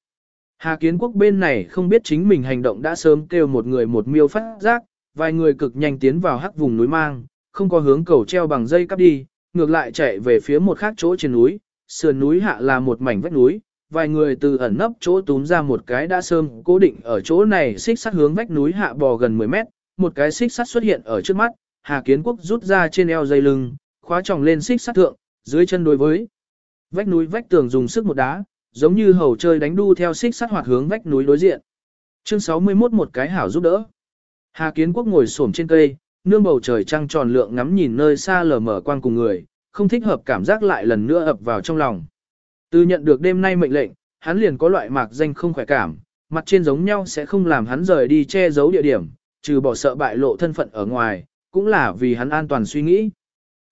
Hà Kiến Quốc bên này không biết chính mình hành động đã sớm kêu một người một miêu phát giác, vài người cực nhanh tiến vào hắc vùng núi mang, không có hướng cầu treo bằng dây cắp đi, ngược lại chạy về phía một khác chỗ trên núi, sườn núi hạ là một mảnh vách núi, vài người từ ẩn nấp chỗ túm ra một cái đã sơm cố định ở chỗ này xích sắt hướng vách núi hạ bò gần 10 mét, một cái xích sắt xuất hiện ở trước mắt, Hà Kiến Quốc rút ra trên eo dây lưng, khóa tròng lên xích sắt thượng, dưới chân đối với vách núi vách tường dùng sức một đá, giống như hầu chơi đánh đu theo xích sắt hoạt hướng vách núi đối diện. Chương 61 một cái hảo giúp đỡ. Hà Kiến Quốc ngồi xổm trên cây, nương bầu trời trăng tròn lượng ngắm nhìn nơi xa lờ mờ quang cùng người, không thích hợp cảm giác lại lần nữa ập vào trong lòng. Từ nhận được đêm nay mệnh lệnh, hắn liền có loại mạc danh không khỏe cảm, mặt trên giống nhau sẽ không làm hắn rời đi che giấu địa điểm, trừ bỏ sợ bại lộ thân phận ở ngoài, cũng là vì hắn an toàn suy nghĩ.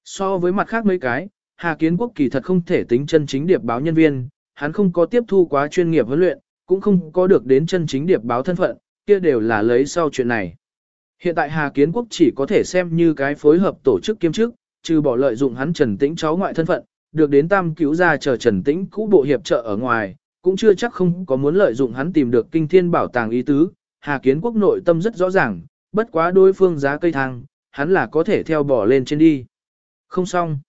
So với mặt khác mấy cái, Hà Kiến Quốc kỳ thật không thể tính chân chính điệp báo nhân viên, hắn không có tiếp thu quá chuyên nghiệp huấn luyện, cũng không có được đến chân chính điệp báo thân phận, kia đều là lấy sau chuyện này. Hiện tại Hà Kiến Quốc chỉ có thể xem như cái phối hợp tổ chức kiêm chức, trừ bỏ lợi dụng hắn Trần Tĩnh cháu ngoại thân phận, được đến tam cứu ra chờ Trần Tĩnh cũ bộ hiệp trợ ở ngoài, cũng chưa chắc không có muốn lợi dụng hắn tìm được kinh thiên bảo tàng ý tứ. Hà Kiến Quốc nội tâm rất rõ ràng, bất quá đối phương giá cây thang, hắn là có thể theo bỏ lên trên đi. Không xong.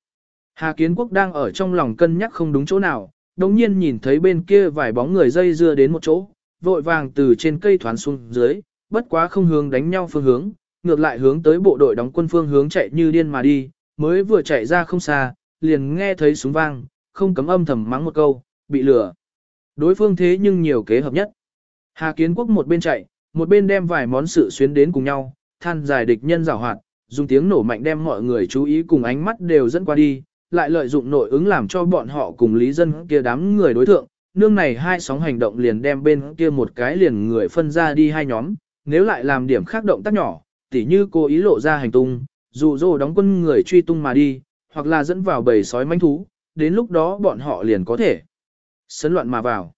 Hà Kiến Quốc đang ở trong lòng cân nhắc không đúng chỗ nào, đồng nhiên nhìn thấy bên kia vài bóng người dây dưa đến một chỗ, vội vàng từ trên cây thoán xuống dưới, bất quá không hướng đánh nhau phương hướng, ngược lại hướng tới bộ đội đóng quân phương hướng chạy như điên mà đi, mới vừa chạy ra không xa, liền nghe thấy súng vang, không cấm âm thầm mắng một câu, bị lừa. Đối phương thế nhưng nhiều kế hợp nhất. Hà Kiến Quốc một bên chạy, một bên đem vài món sự xuyến đến cùng nhau, than dài địch nhân rào hoạt, dùng tiếng nổ mạnh đem mọi người chú ý cùng ánh mắt đều dẫn qua đi, lại lợi dụng nội ứng làm cho bọn họ cùng lý dân kia đám người đối thượng. Nương này hai sóng hành động liền đem bên kia một cái liền người phân ra đi hai nhóm, nếu lại làm điểm khác động tác nhỏ, tỉ như cô ý lộ ra hành tung, dù dô đóng quân người truy tung mà đi, hoặc là dẫn vào bầy sói manh thú, đến lúc đó bọn họ liền có thể sấn loạn mà vào.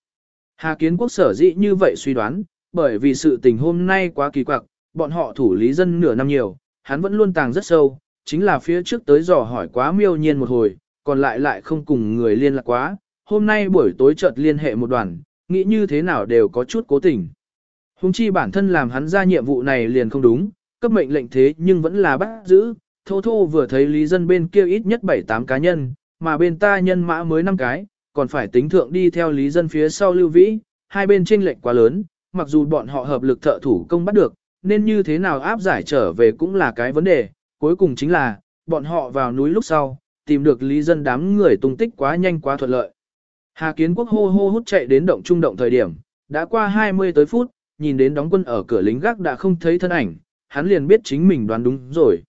Hà Kiến Quốc sở dĩ như vậy suy đoán, bởi vì sự tình hôm nay quá kỳ quặc, bọn họ thủ lý dân nửa năm nhiều, hắn vẫn luôn tàng rất sâu, chính là phía trước tới dò hỏi quá miêu nhiên một hồi, còn lại lại không cùng người liên lạc quá, hôm nay buổi tối chợt liên hệ một đoàn, nghĩ như thế nào đều có chút cố tình. Hùng chi bản thân làm hắn ra nhiệm vụ này liền không đúng, cấp mệnh lệnh thế nhưng vẫn là bắt giữ, thô thô vừa thấy lý dân bên kia ít nhất 7-8 cá nhân, mà bên ta nhân mã mới 5 cái, còn phải tính thượng đi theo lý dân phía sau lưu vĩ, hai bên chênh lệch quá lớn, mặc dù bọn họ hợp lực thợ thủ công bắt được, nên như thế nào áp giải trở về cũng là cái vấn đề, cuối cùng chính là, bọn họ vào núi lúc sau, tìm được lý dân đám người tung tích quá nhanh quá thuận lợi. Hà Kiến Quốc hô hô hút chạy đến động trung động thời điểm, đã qua 20 tới phút, nhìn đến đóng quân ở cửa lính gác đã không thấy thân ảnh, hắn liền biết chính mình đoán đúng rồi.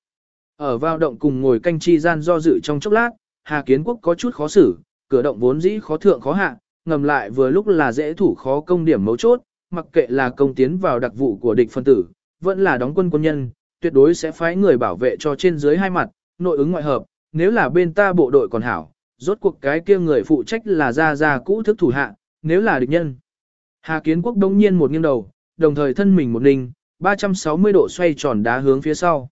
Ở vào động cùng ngồi canh chi gian do dự trong chốc lát, Hà Kiến Quốc có chút khó xử, cửa động vốn dĩ khó thượng khó hạ, ngầm lại vừa lúc là dễ thủ khó công điểm mấu chốt, mặc kệ là công tiến vào đặc vụ của địch phân tử, vẫn là đóng quân quân nhân, tuyệt đối sẽ phái người bảo vệ cho trên dưới hai mặt, nội ứng ngoại hợp, nếu là bên ta bộ đội còn hảo, rốt cuộc cái kia người phụ trách là gia gia cũ thức thủ hạ, nếu là địch nhân. Hà Kiến Quốc đông nhiên một nghiêng đầu, đồng thời thân mình một ninh, 360 độ xoay tròn đá hướng phía sau.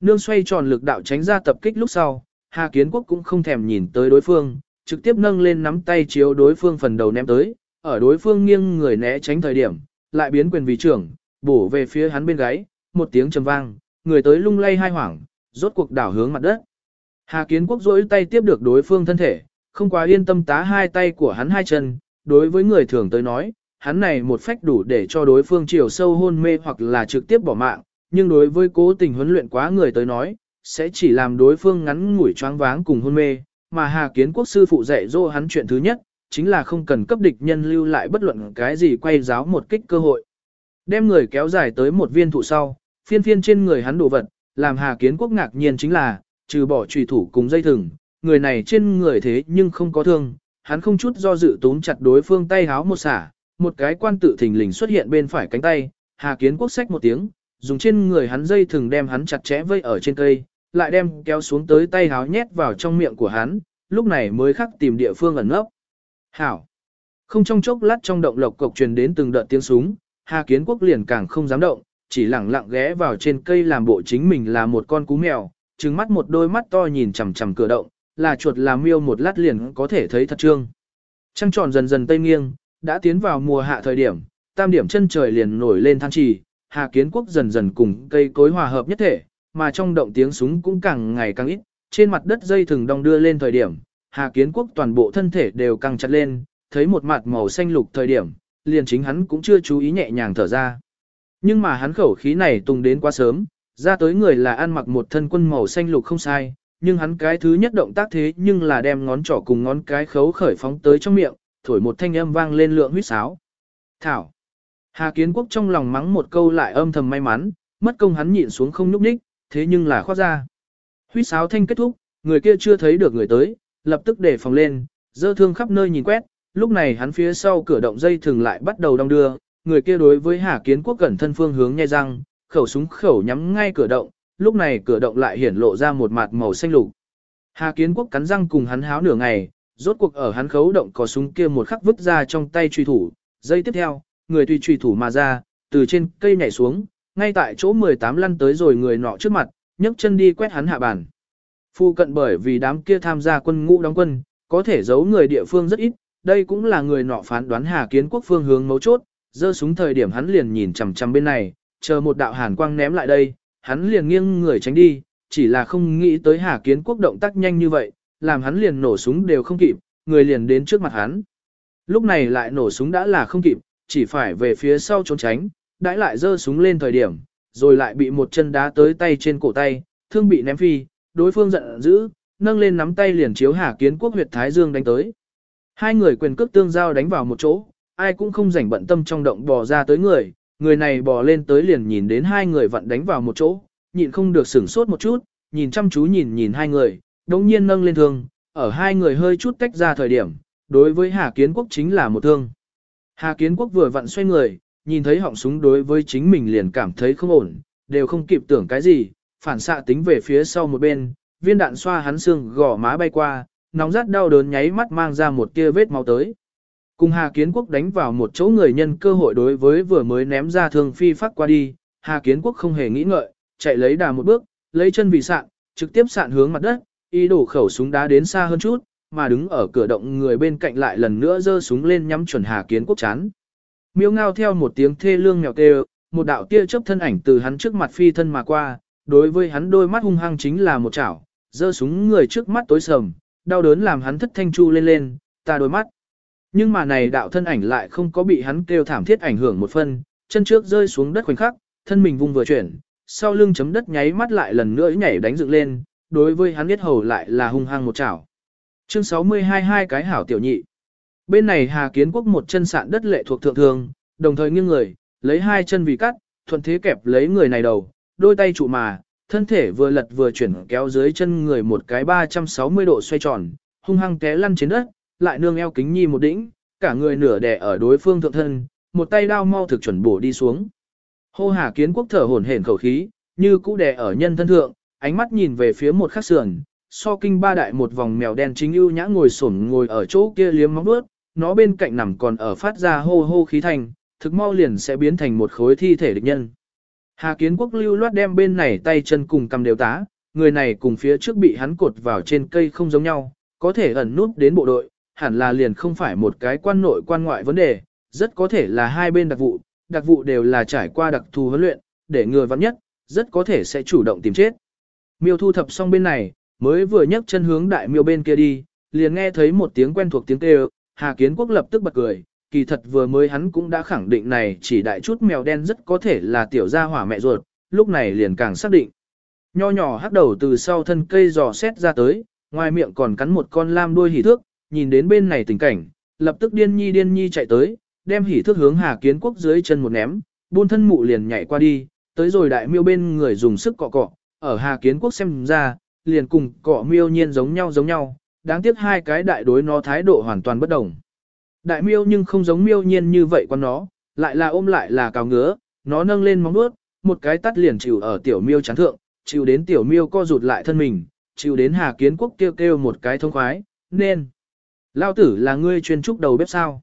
Nương xoay tròn lực đạo tránh ra tập kích lúc sau, Hà Kiến Quốc cũng không thèm nhìn tới đối phương, trực tiếp nâng lên nắm tay chiếu đối phương phần đầu ném tới, ở đối phương nghiêng người né tránh thời điểm, lại biến quyền vì trưởng, bổ về phía hắn bên gáy, một tiếng trầm vang, người tới lung lay hai hoảng, rốt cuộc đảo hướng mặt đất. Hà Kiến Quốc rỗi tay tiếp được đối phương thân thể, không quá yên tâm tá hai tay của hắn hai chân, đối với người thường tới nói, hắn này một phách đủ để cho đối phương chiều sâu hôn mê hoặc là trực tiếp bỏ mạng, nhưng đối với cố tình huấn luyện quá người tới nói, sẽ chỉ làm đối phương ngắn ngủi choáng váng cùng hôn mê, mà Hà Kiến Quốc sư phụ dạy dỗ hắn chuyện thứ nhất, chính là không cần cấp địch nhân lưu lại bất luận cái gì quay giáo một kích cơ hội. Đem người kéo dài tới một viên thụ sau, phiên phiên trên người hắn đổ vật, làm Hà Kiến Quốc ngạc nhiên chính là, trừ bỏ trùy thủ cùng dây thừng, người này trên người thế nhưng không có thương, hắn không chút do dự tốn chặt đối phương tay háo một xả, một cái quan tự thình lình xuất hiện bên phải cánh tay, Hà Kiến Quốc xách một tiếng, dùng trên người hắn dây thừng đem hắn chặt chẽ vây ở trên cây, lại đem kéo xuống tới tay háo nhét vào trong miệng của hắn, lúc này mới khắc tìm địa phương ẩn nấp. Hảo! Không trong chốc lát trong động lộc cộc truyền đến từng đợt tiếng súng, Hà Kiến Quốc liền càng không dám động, chỉ lẳng lặng ghé vào trên cây làm bộ chính mình là một con cú mèo, trừng mắt một đôi mắt to nhìn chằm chằm cửa động, là chuột là miêu một lát liền có thể thấy thật trương. Trăng tròn dần dần tây nghiêng, đã tiến vào mùa hạ thời điểm, tam điểm chân trời liền nổi lên than trì, Hà Kiến Quốc dần dần cùng cây cối hòa hợp nhất thể, mà trong động tiếng súng cũng càng ngày càng ít, trên mặt đất dây thừng đong đưa lên thời điểm, Hà Kiến Quốc toàn bộ thân thể đều căng chặt lên, thấy một mặt màu xanh lục thời điểm, liền chính hắn cũng chưa chú ý nhẹ nhàng thở ra. Nhưng mà hắn khẩu khí này tung đến quá sớm, ra tới người là ăn mặc một thân quân màu xanh lục không sai, nhưng hắn cái thứ nhất động tác thế nhưng là đem ngón trỏ cùng ngón cái khấu khởi phóng tới trong miệng, thổi một thanh âm vang lên lượng huyết sáo. Thảo. Hà Kiến Quốc trong lòng mắng một câu lại âm thầm may mắn, mất công hắn nhịn xuống không nhúc nhích, thế nhưng là khoát ra. Huyết sáo thanh kết thúc, người kia chưa thấy được người tới, lập tức để phòng lên, dơ thương khắp nơi nhìn quét, lúc này hắn phía sau cửa động dây thường lại bắt đầu đong đưa, người kia đối với Hà Kiến Quốc cẩn thân phương hướng nghe răng, khẩu súng khẩu nhắm ngay cửa động, lúc này cửa động lại hiển lộ ra một mặt màu xanh lục. Hà Kiến Quốc cắn răng cùng hắn háo nửa ngày, rốt cuộc ở hắn khấu động có súng kia một khắc vứt ra trong tay truy thủ, dây tiếp theo, người tùy trùy thủ mà ra, từ trên cây nhảy xuống, ngay tại chỗ 18 lăn tới rồi người nọ trước mặt, nhấc chân đi quét hắn hạ bàn. Phu cận bởi vì đám kia tham gia quân ngũ đóng quân, có thể giấu người địa phương rất ít, đây cũng là người nọ phán đoán Hà Kiến Quốc phương hướng mấu chốt, giơ súng thời điểm hắn liền nhìn chằm chằm bên này, chờ một đạo hàn quang ném lại đây, hắn liền nghiêng người tránh đi, chỉ là không nghĩ tới Hà Kiến Quốc động tác nhanh như vậy, làm hắn liền nổ súng đều không kịp, người liền đến trước mặt hắn. Lúc này lại nổ súng đã là không kịp, chỉ phải về phía sau trốn tránh, đãi lại giơ súng lên thời điểm, rồi lại bị một chân đá tới tay trên cổ tay, thương bị ném phi, đối phương giận dữ, nâng lên nắm tay liền chiếu Hà Kiến Quốc huyệt thái dương đánh tới. Hai người quyền cước tương giao đánh vào một chỗ, ai cũng không rảnh bận tâm trong động bò ra tới người, người này bò lên tới liền nhìn đến hai người vặn đánh vào một chỗ, nhịn không được sửng sốt một chút, nhìn chăm chú nhìn nhìn hai người, đồng nhiên nâng lên thương, ở hai người hơi chút tách ra thời điểm, đối với Hà Kiến Quốc chính là một thương. Hà Kiến Quốc vừa vặn xoay người, nhìn thấy họng súng đối với chính mình liền cảm thấy không ổn, đều không kịp tưởng cái gì, phản xạ tính về phía sau một bên, viên đạn xoa hắn xương gò má bay qua, nóng rát đau đớn nháy mắt mang ra một tia vết máu tới. Cùng Hà Kiến Quốc đánh vào một chỗ người nhân cơ hội đối với vừa mới ném ra thương phi phát qua đi, Hà Kiến Quốc không hề nghĩ ngợi, chạy lấy đà một bước, lấy chân vì sạn, trực tiếp sạn hướng mặt đất, ý đổ khẩu súng đá đến xa hơn chút, mà đứng ở cửa động người bên cạnh lại lần nữa giơ súng lên nhắm chuẩn Hà Kiến Quốc chán. Miêu ngao theo một tiếng thê lương mèo kêu, một đạo tia chớp thân ảnh từ hắn trước mặt phi thân mà qua, đối với hắn đôi mắt hung hăng chính là một chảo, giơ súng người trước mắt tối sầm, đau đớn làm hắn thất thanh chu lên lên, ta đôi mắt. Nhưng mà này đạo thân ảnh lại không có bị hắn kêu thảm thiết ảnh hưởng một phân, chân trước rơi xuống đất khoảnh khắc, thân mình vung vừa chuyển, sau lưng chấm đất nháy mắt lại lần nữa nhảy đánh dựng lên, đối với hắn biết hầu lại là hung hăng một chảo. Chương 62 hai cái hảo tiểu nhị. Bên này Hà Kiến Quốc một chân sạn đất lệ thuộc thượng thường, đồng thời nghiêng người, lấy hai chân vì cắt, thuận thế kẹp lấy người này đầu, đôi tay trụ mà, thân thể vừa lật vừa chuyển kéo dưới chân người một cái 360 độ xoay tròn, hung hăng té lăn trên đất, lại nương eo kính nhi một đỉnh, cả người nửa đè ở đối phương thượng thân, một tay đao mau thực chuẩn bổ đi xuống. Hô Hà Kiến Quốc thở hổn hển khẩu khí, như cũ đè ở nhân thân thượng, ánh mắt nhìn về phía một khắc sườn, so kinh ba đại một vòng mèo đen chính ưu nhã ngồi xổm ngồi ở chỗ kia liếm móng vuốt, nó bên cạnh nằm còn ở phát ra hô hô khí thành, thực mau liền sẽ biến thành một khối thi thể địch nhân. Hà Kiến Quốc lưu loát đem bên này tay chân cùng cầm đều tá, người này cùng phía trước bị hắn cột vào trên cây không giống nhau, có thể ẩn nút đến bộ đội, hẳn là liền không phải một cái quan nội quan ngoại vấn đề, rất có thể là hai bên đặc vụ, đặc vụ đều là trải qua đặc thù huấn luyện, để người vắng nhất, rất có thể sẽ chủ động tìm chết. Miêu thu thập xong bên này, mới vừa nhấc chân hướng đại miêu bên kia đi, liền nghe thấy một tiếng quen thuộc tiếng kêu, Hà Kiến Quốc lập tức bật cười, kỳ thật vừa mới hắn cũng đã khẳng định này chỉ đại chút mèo đen rất có thể là tiểu gia hỏa mẹ ruột, lúc này liền càng xác định. Nho nhỏ hắc đầu từ sau thân cây giò xét ra tới, ngoài miệng còn cắn một con lam đuôi hỉ thước, nhìn đến bên này tình cảnh, lập tức điên nhi điên nhi chạy tới, đem hỉ thước hướng Hà Kiến Quốc dưới chân một ném, buôn thân mụ liền nhảy qua đi, tới rồi đại miêu bên người dùng sức cọ cọ, ở Hà Kiến Quốc xem ra, liền cùng cọ miêu nhiên giống nhau giống nhau, đáng tiếc hai cái đại đối nó thái độ hoàn toàn bất đồng. Đại miêu nhưng không giống miêu nhiên như vậy con nó, lại là ôm lại là cào ngứa, nó nâng lên móng vuốt, một cái tắt liền chịu ở tiểu miêu chán thượng, chịu đến tiểu miêu co rụt lại thân mình, chịu đến Hà Kiến Quốc kêu kêu một cái thông khoái, nên. Lao tử là ngươi chuyên trúc đầu bếp sao.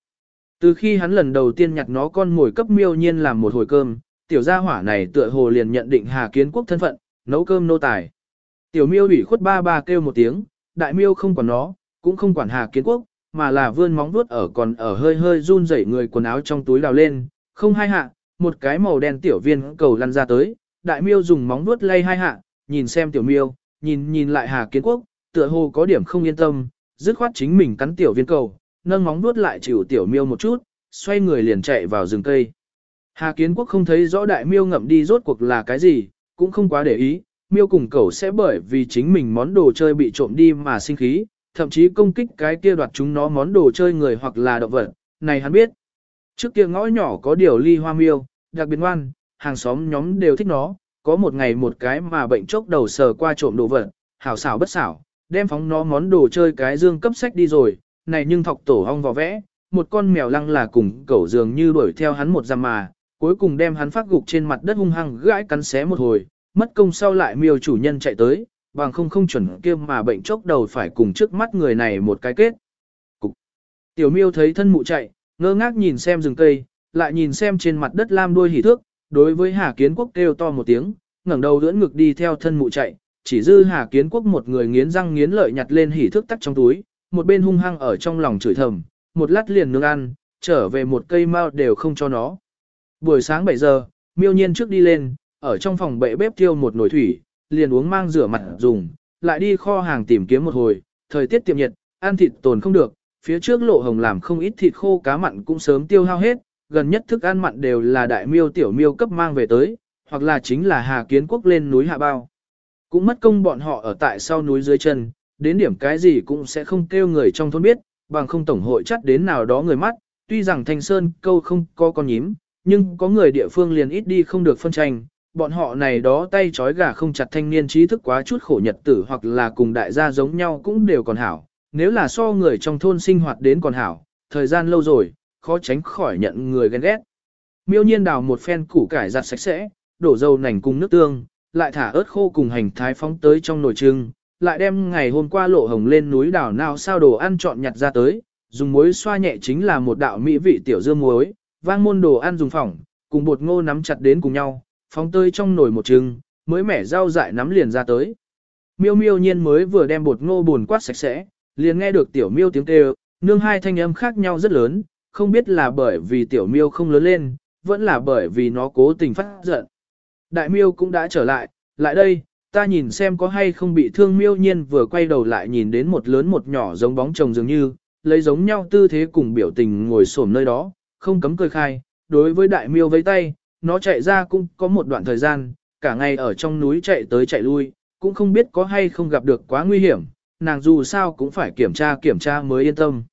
Từ khi hắn lần đầu tiên nhặt nó con ngồi cấp miêu nhiên làm một hồi cơm, tiểu gia hỏa này tựa hồ liền nhận định Hà Kiến Quốc thân phận, nấu cơm nô tài. Tiểu miêu ủy khuất ba ba kêu một tiếng, đại miêu không quản nó, cũng không quản Hà Kiến Quốc, mà là vươn móng vuốt ở còn ở hơi hơi run rẩy người quần áo trong túi đào lên, không hai hạ, một cái màu đen tiểu viên cầu lăn ra tới, đại miêu dùng móng vuốt lay hai hạ, nhìn xem tiểu miêu, nhìn nhìn lại Hà Kiến Quốc, tựa hồ có điểm không yên tâm, dứt khoát chính mình cắn tiểu viên cầu, nâng móng vuốt lại chịu tiểu miêu một chút, xoay người liền chạy vào rừng cây. Hà Kiến Quốc không thấy rõ đại miêu ngậm đi rốt cuộc là cái gì, cũng không quá để ý, miêu cùng cẩu sẽ bởi vì chính mình món đồ chơi bị trộm đi mà sinh khí, thậm chí công kích cái kia đoạt chúng nó món đồ chơi người hoặc là động vật, này hắn biết. Trước kia ngõ nhỏ có điều ly hoa miêu, đặc biệt ngoan, hàng xóm nhóm đều thích nó, có một ngày một cái mà bệnh chốc đầu sờ qua trộm đồ vật, hảo xảo bất xảo, đem phóng nó món đồ chơi cái dương cấp sách đi rồi, này nhưng thọc tổ hong vò vẽ, một con mèo lăng là cùng cẩu dường như đuổi theo hắn một giam mà, cuối cùng đem hắn phát gục trên mặt đất hung hăng gãi cắn xé một hồi, mất công sau lại miêu chủ nhân chạy tới, bằng không không chuẩn kia mà bệnh chốc đầu phải cùng trước mắt người này một cái kết. Cục. Tiểu miêu thấy thân mụ chạy, ngơ ngác nhìn xem rừng cây, lại nhìn xem trên mặt đất lam đuôi hỉ thước, đối với Hà Kiến Quốc kêu to một tiếng, ngẩng đầu đỡ ngực đi theo thân mụ chạy, chỉ dư Hà Kiến Quốc một người nghiến răng nghiến lợi nhặt lên hỉ thước tắt trong túi, một bên hung hăng ở trong lòng chửi thầm, một lát liền nương ăn, trở về một cây mao đều không cho nó. Buổi sáng 7 giờ, miêu nhiên trước đi lên, ở trong phòng bệ bếp tiêu một nồi thủy, liền uống mang rửa mặt dùng, lại đi kho hàng tìm kiếm một hồi, thời tiết tiệm nhiệt, ăn thịt tồn không được, phía trước lộ hồng làm không ít thịt khô cá mặn cũng sớm tiêu hao hết, gần nhất thức ăn mặn đều là đại miêu tiểu miêu cấp mang về tới, hoặc là chính là Hà Kiến Quốc lên núi hạ bao. Cũng mất công bọn họ ở tại sau núi dưới chân, đến điểm cái gì cũng sẽ không kêu người trong thôn biết, bằng không tổng hội chắc đến nào đó người mắt, tuy rằng Thanh Sơn câu không có con nhím, nhưng có người địa phương liền ít đi không được phân tranh, bọn họ này đó tay trói gà không chặt thanh niên trí thức quá chút khổ nhật tử hoặc là cùng đại gia giống nhau cũng đều còn hảo, nếu là so người trong thôn sinh hoạt đến còn hảo, thời gian lâu rồi, khó tránh khỏi nhận người ghen ghét. Miêu nhiên đào một phen củ cải giặt sạch sẽ, đổ dầu nành cùng nước tương, lại thả ớt khô cùng hành thái phóng tới trong nồi trưng, lại đem ngày hôm qua lộ hồng lên núi đảo nào sao đồ ăn chọn nhặt ra tới, dùng muối xoa nhẹ chính là một đạo mỹ vị tiểu dưa muối, vang môn đồ ăn dùng phỏng, cùng bột ngô nắm chặt đến cùng nhau, phóng tơi trong nồi một trưng, mới mẻ rau dại nắm liền ra tới. Miêu miêu nhiên mới vừa đem bột ngô buồn quát sạch sẽ, liền nghe được tiểu miêu tiếng kêu, nương hai thanh âm khác nhau rất lớn, không biết là bởi vì tiểu miêu không lớn lên, vẫn là bởi vì nó cố tình phát giận. Đại miêu cũng đã trở lại, lại đây, ta nhìn xem có hay không bị thương miêu nhiên vừa quay đầu lại nhìn đến một lớn một nhỏ giống bóng chồng dường như, lấy giống nhau tư thế cùng biểu tình ngồi xổm nơi đó, không cấm cười khai, đối với đại miêu với tay, nó chạy ra cũng có một đoạn thời gian, cả ngày ở trong núi chạy tới chạy lui, cũng không biết có hay không gặp được quá nguy hiểm, nàng dù sao cũng phải kiểm tra kiểm tra mới yên tâm.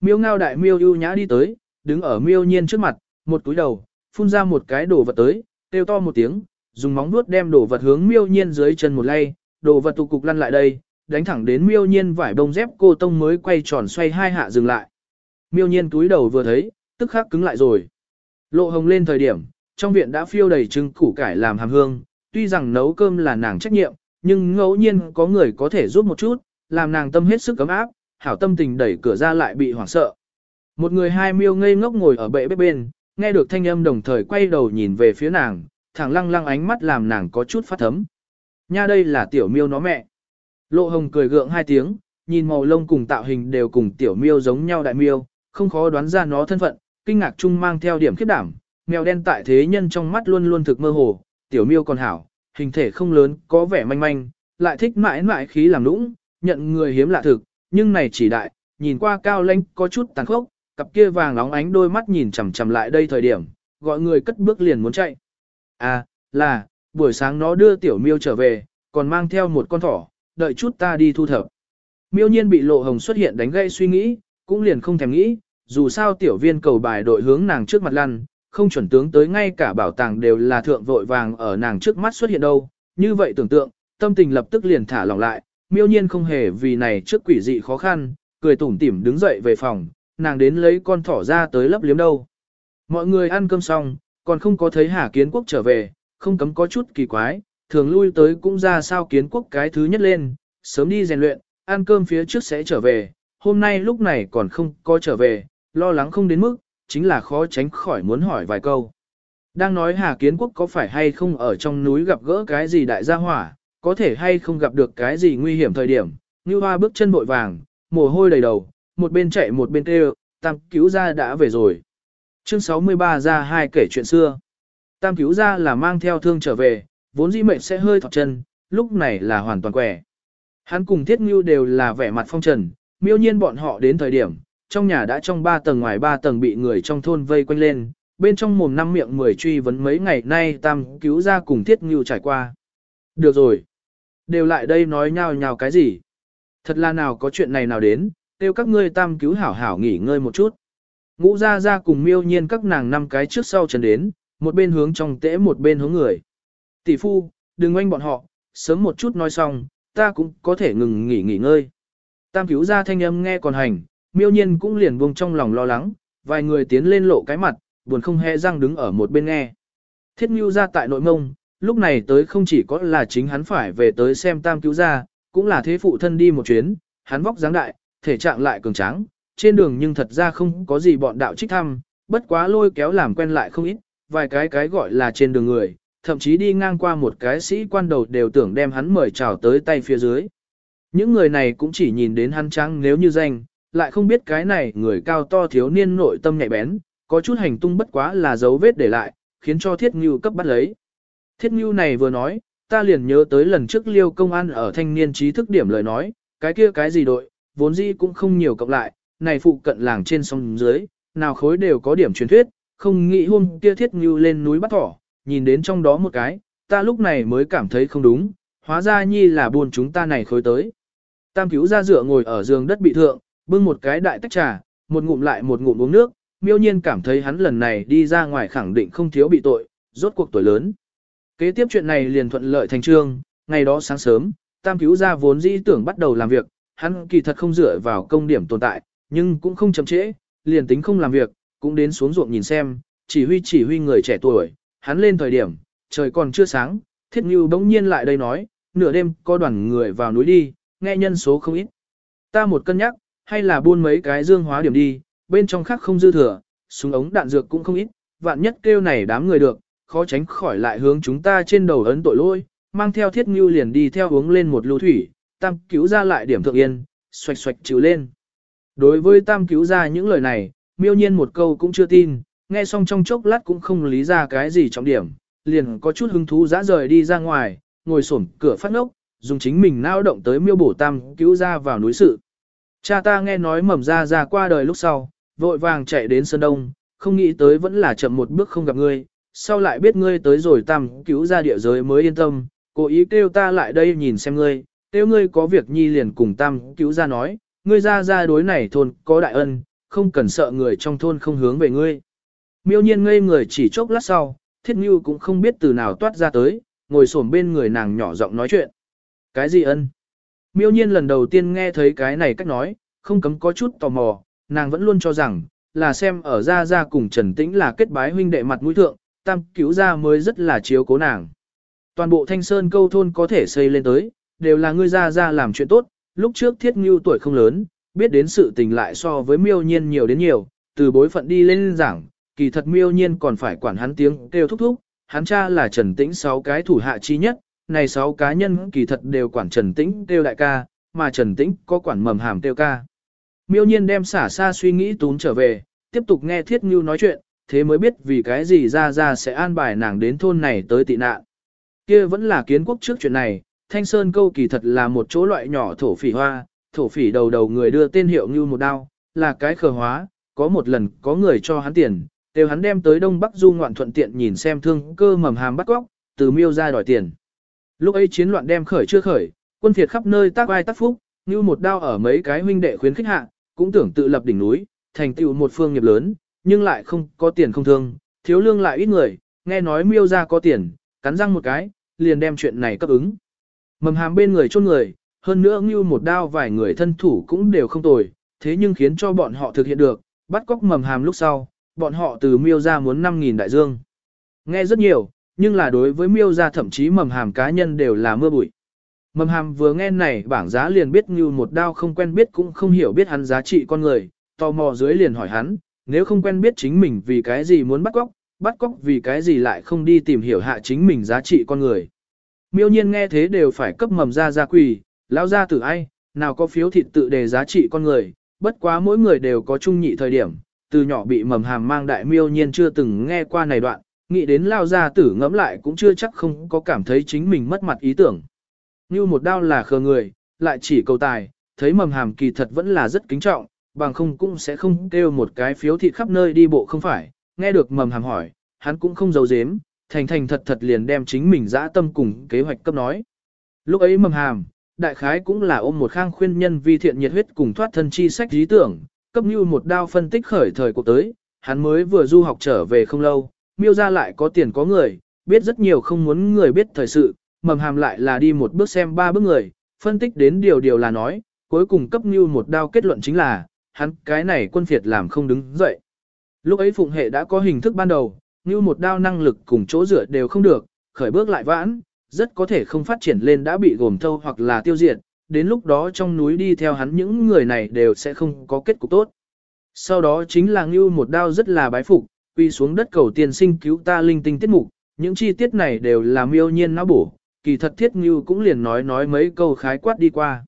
Miêu ngao đại miêu ưu nhã đi tới, đứng ở miêu nhiên trước mặt, một túi đầu, phun ra một cái đồ vật tới, kêu to một tiếng, dùng móng vuốt đem đồ vật hướng miêu nhiên dưới chân một lay, đồ vật tụ cục lăn lại đây, đánh thẳng đến miêu nhiên vải bông dép cô tông mới quay tròn xoay hai hạ dừng lại. Miêu nhiên túi đầu vừa thấy, tức khắc cứng lại rồi. Lộ hồng lên thời điểm, trong viện đã phiêu đầy trứng củ cải làm hàm hương, tuy rằng nấu cơm là nàng trách nhiệm, nhưng ngẫu nhiên có người có thể giúp một chút, làm nàng tâm hết sức cấm áp, hảo tâm tình đẩy cửa ra lại bị hoảng sợ. Một người hai miêu ngây ngốc ngồi ở bệ bếp bên, nghe được thanh âm đồng thời quay đầu nhìn về phía nàng, thẳng lăng lăng ánh mắt làm nàng có chút phát thấm. Nha đây là tiểu miêu nó mẹ. Lộ hồng cười gượng hai tiếng, nhìn màu lông cùng tạo hình đều cùng tiểu miêu giống nhau đại miêu, không khó đoán ra nó thân phận, kinh ngạc chung mang theo điểm khiếp đảm. Mèo đen tại thế nhân trong mắt luôn luôn thực mơ hồ, tiểu miêu còn hảo, hình thể không lớn, có vẻ manh manh, lại thích mãi mãi khí làm nũng, nhận người hiếm lạ thực, nhưng này chỉ đại, nhìn qua cao lãnh có chút tàn khốc, cặp kia vàng óng ánh đôi mắt nhìn chằm chằm lại đây thời điểm, gọi người cất bước liền muốn chạy. À, là, buổi sáng nó đưa tiểu miêu trở về, còn mang theo một con thỏ, đợi chút ta đi thu thập. Miêu nhiên bị lộ hồng xuất hiện đánh gây suy nghĩ, cũng liền không thèm nghĩ, dù sao tiểu viên cầu bài đội hướng nàng trước mặt lăn, không chuẩn tướng tới ngay cả bảo tàng đều là thượng vội vàng ở nàng trước mắt xuất hiện đâu. Như vậy tưởng tượng, tâm tình lập tức liền thả lỏng lại, miêu nhiên không hề vì này trước quỷ dị khó khăn, cười tủm tỉm đứng dậy về phòng, nàng đến lấy con thỏ ra tới lấp liếm đâu. Mọi người ăn cơm xong, còn không có thấy Hà Kiến Quốc trở về, không cấm có chút kỳ quái, thường lui tới cũng ra sao Kiến Quốc cái thứ nhất lên, sớm đi rèn luyện, ăn cơm phía trước sẽ trở về, hôm nay lúc này còn không có trở về, lo lắng không đến mức, chính là khó tránh khỏi muốn hỏi vài câu. Đang nói Hà Kiến Quốc có phải hay không ở trong núi gặp gỡ cái gì đại gia hỏa, có thể hay không gặp được cái gì nguy hiểm thời điểm, như hoa bước chân bội vàng, mồ hôi đầy đầu, một bên chạy một bên kêu, tam cứu gia đã về rồi. Chương 63 ra hai kể chuyện xưa. Tam cứu gia là mang theo thương trở về, vốn dĩ mệnh sẽ hơi thọt chân, lúc này là hoàn toàn quẻ. Hắn cùng Thiết Ngưu đều là vẻ mặt phong trần, miêu nhiên bọn họ đến thời điểm, trong nhà đã trong ba tầng ngoài ba tầng bị người trong thôn vây quanh lên, bên trong mồm năm miệng mười truy vấn mấy ngày nay tam cứu ra cùng Thiết Ngưu trải qua. Được rồi. Đều lại đây nói nhau nhau cái gì. Thật là nào có chuyện này nào đến, kêu các ngươi tam cứu hảo hảo nghỉ ngơi một chút. Ngũ ra ra cùng miêu nhiên các nàng năm cái trước sau trần đến, một bên hướng trong tễ một bên hướng người. Tỷ phu, đừng oanh bọn họ, sớm một chút nói xong, ta cũng có thể ngừng nghỉ nghỉ ngơi. Tam cứu ra thanh âm nghe còn hành, miêu nhiên cũng liền buông trong lòng lo lắng, vài người tiến lên lộ cái mặt, buồn không hề răng đứng ở một bên nghe. Thiết Ngưu ra tại nội mông, lúc này tới không chỉ có là chính hắn phải về tới xem tam cứu ra, cũng là thế phụ thân đi một chuyến, hắn vóc dáng đại, thể trạng lại cường tráng, trên đường nhưng thật ra không có gì bọn đạo trích thăm, bất quá lôi kéo làm quen lại không ít, vài cái cái gọi là trên đường người, thậm chí đi ngang qua một cái sĩ quan đầu đều tưởng đem hắn mời chào tới tay phía dưới. Những người này cũng chỉ nhìn đến hắn trắng nếu như danh, lại không biết cái này người cao to thiếu niên nội tâm nhạy bén, có chút hành tung bất quá là dấu vết để lại, khiến cho thiết ngưu cấp bắt lấy. Thiết ngưu này vừa nói, ta liền nhớ tới lần trước liêu công an ở thanh niên trí thức điểm lời nói, cái kia cái gì đội, vốn dĩ cũng không nhiều cộng lại, này phụ cận làng trên sông dưới, nào khối đều có điểm truyền thuyết, không nghĩ hôm kia thiết ngưu lên núi bắt thỏ, nhìn đến trong đó một cái, ta lúc này mới cảm thấy không đúng, hóa ra nhi là buồn chúng ta này khối tới. Tam cứu ra dựa ngồi ở giường đất bị thượng, bưng một cái đại tách trà, một ngụm lại một ngụm uống nước, miêu nhiên cảm thấy hắn lần này đi ra ngoài khẳng định không thiếu bị tội, rốt cuộc tuổi lớn. Kế tiếp chuyện này liền thuận lợi thành trương, ngày đó sáng sớm, tam cứu gia vốn dĩ tưởng bắt đầu làm việc, hắn kỳ thật không dựa vào công điểm tồn tại, nhưng cũng không chậm trễ, liền tính không làm việc, cũng đến xuống ruộng nhìn xem, chỉ huy chỉ huy người trẻ tuổi, hắn lên thời điểm, trời còn chưa sáng, thiết như bỗng nhiên lại đây nói, nửa đêm có đoàn người vào núi đi, nghe nhân số không ít. Ta một cân nhắc, hay là buôn mấy cái dương hóa điểm đi, bên trong khác không dư thừa, súng ống đạn dược cũng không ít, vạn nhất kêu này đám người được, khó tránh khỏi lại hướng chúng ta trên đầu ấn tội lỗi, mang theo thiết ngưu liền đi theo uống lên một lưu thủy, tam cứu ra lại điểm thượng yên, xoạch xoạch chịu lên. Đối với tam cứu ra những lời này, miêu nhiên một câu cũng chưa tin, nghe xong trong chốc lát cũng không lý ra cái gì trọng điểm, liền có chút hứng thú dã rời đi ra ngoài, ngồi xổm cửa phát ngốc, dùng chính mình nao động tới miêu bổ tam cứu ra vào núi sự. Cha ta nghe nói mầm ra ra qua đời lúc sau, vội vàng chạy đến Sơn Đông, không nghĩ tới vẫn là chậm một bước không gặp ngươi, sau lại biết ngươi tới rồi tam cứu ra địa giới mới yên tâm, cố ý kêu ta lại đây nhìn xem ngươi, kêu ngươi có việc nhi liền cùng tam cứu ra nói, ngươi ra ra đối này thôn có đại ân, không cần sợ người trong thôn không hướng về ngươi. Miêu nhiên ngây người chỉ chốc lát sau, thiết như cũng không biết từ nào toát ra tới, ngồi xổm bên người nàng nhỏ giọng nói chuyện. Cái gì ân? Miêu nhiên lần đầu tiên nghe thấy cái này cách nói, không cấm có chút tò mò, nàng vẫn luôn cho rằng, là xem ở Gia Gia cùng Trần Tĩnh là kết bái huynh đệ mặt mũi thượng, tam cứu gia mới rất là chiếu cố nàng. Toàn bộ thanh sơn câu thôn có thể xây lên tới, đều là ngươi Gia Gia làm chuyện tốt, lúc trước thiết ngưu tuổi không lớn, biết đến sự tình lại so với miêu nhiên nhiều đến nhiều, từ bối phận đi lên giảng, kỳ thật miêu nhiên còn phải quản hắn tiếng kêu thúc thúc, hắn cha là Trần Tĩnh sáu cái thủ hạ chi nhất, này sáu cá nhân kỳ thật đều quản Trần Tĩnh kêu đại ca, mà Trần Tĩnh có quản mầm hàm kêu ca. Miêu nhiên đem xả xa suy nghĩ tún trở về, tiếp tục nghe Thiết Ngưu nói chuyện, thế mới biết vì cái gì ra ra sẽ an bài nàng đến thôn này tới tị nạn. Kia vẫn là kiến quốc trước chuyện này, Thanh Sơn câu kỳ thật là một chỗ loại nhỏ thổ phỉ hoa, thổ phỉ đầu đầu người đưa tên hiệu Ngưu một đao, là cái khờ hóa, có một lần có người cho hắn tiền, đều hắn đem tới Đông Bắc Du ngoạn thuận tiện nhìn xem thương cơ mầm hàm bắt góc, từ miêu ra đòi tiền. Lúc ấy chiến loạn đem khởi chưa khởi, quân phiệt khắp nơi tác vai tác phúc, như một đao ở mấy cái huynh đệ khuyến khích hạ, cũng tưởng tự lập đỉnh núi, thành tựu một phương nghiệp lớn, nhưng lại không có tiền không thương, thiếu lương lại ít người, nghe nói miêu ra có tiền, cắn răng một cái, liền đem chuyện này cấp ứng. Mầm hàm bên người chôn người, hơn nữa như một đao vài người thân thủ cũng đều không tồi, thế nhưng khiến cho bọn họ thực hiện được, bắt cóc mầm hàm lúc sau, bọn họ từ miêu ra muốn 5.000 đại dương. Nghe rất nhiều, nhưng là đối với miêu ra thậm chí mầm hàm cá nhân đều là mưa bụi. Mầm hàm vừa nghe này bảng giá liền biết như một đao không quen biết cũng không hiểu biết hắn giá trị con người, tò mò dưới liền hỏi hắn, nếu không quen biết chính mình vì cái gì muốn bắt cóc, bắt cóc vì cái gì lại không đi tìm hiểu hạ chính mình giá trị con người. Miêu nhiên nghe thế đều phải cấp mầm ra ra quỳ, lao ra từ ai, nào có phiếu thịt tự đề giá trị con người, bất quá mỗi người đều có chung nhị thời điểm, từ nhỏ bị mầm hàm mang đại miêu nhiên chưa từng nghe qua này đoạn, nghĩ đến lao gia tử ngẫm lại cũng chưa chắc không có cảm thấy chính mình mất mặt ý tưởng. Như một đao là khờ người, lại chỉ cầu tài, thấy mầm hàm kỳ thật vẫn là rất kính trọng, bằng không cũng sẽ không kêu một cái phiếu thịt khắp nơi đi bộ không phải, nghe được mầm hàm hỏi, hắn cũng không giấu giếm, thành thành thật thật liền đem chính mình dã tâm cùng kế hoạch cấp nói. Lúc ấy mầm hàm, đại khái cũng là ôm một khang khuyên nhân vi thiện nhiệt huyết cùng thoát thân chi sách lý tưởng, cấp như một đao phân tích khởi thời cuộc tới, hắn mới vừa du học trở về không lâu, miêu ra lại có tiền có người, biết rất nhiều không muốn người biết thời sự, mầm hàm lại là đi một bước xem ba bước người, phân tích đến điều điều là nói, cuối cùng cấp như một đao kết luận chính là, hắn cái này quân phiệt làm không đứng dậy. Lúc ấy phụng hệ đã có hình thức ban đầu, như một đao năng lực cùng chỗ rửa đều không được, khởi bước lại vãn, rất có thể không phát triển lên đã bị gồm thâu hoặc là tiêu diệt, đến lúc đó trong núi đi theo hắn những người này đều sẽ không có kết cục tốt. Sau đó chính là Ngưu một đao rất là bái phục, quy xuống đất cầu tiền sinh cứu ta linh tinh tiết mục, những chi tiết này đều là miêu nhiên não bổ, kỳ thật thiết Ngưu cũng liền nói nói mấy câu khái quát đi qua.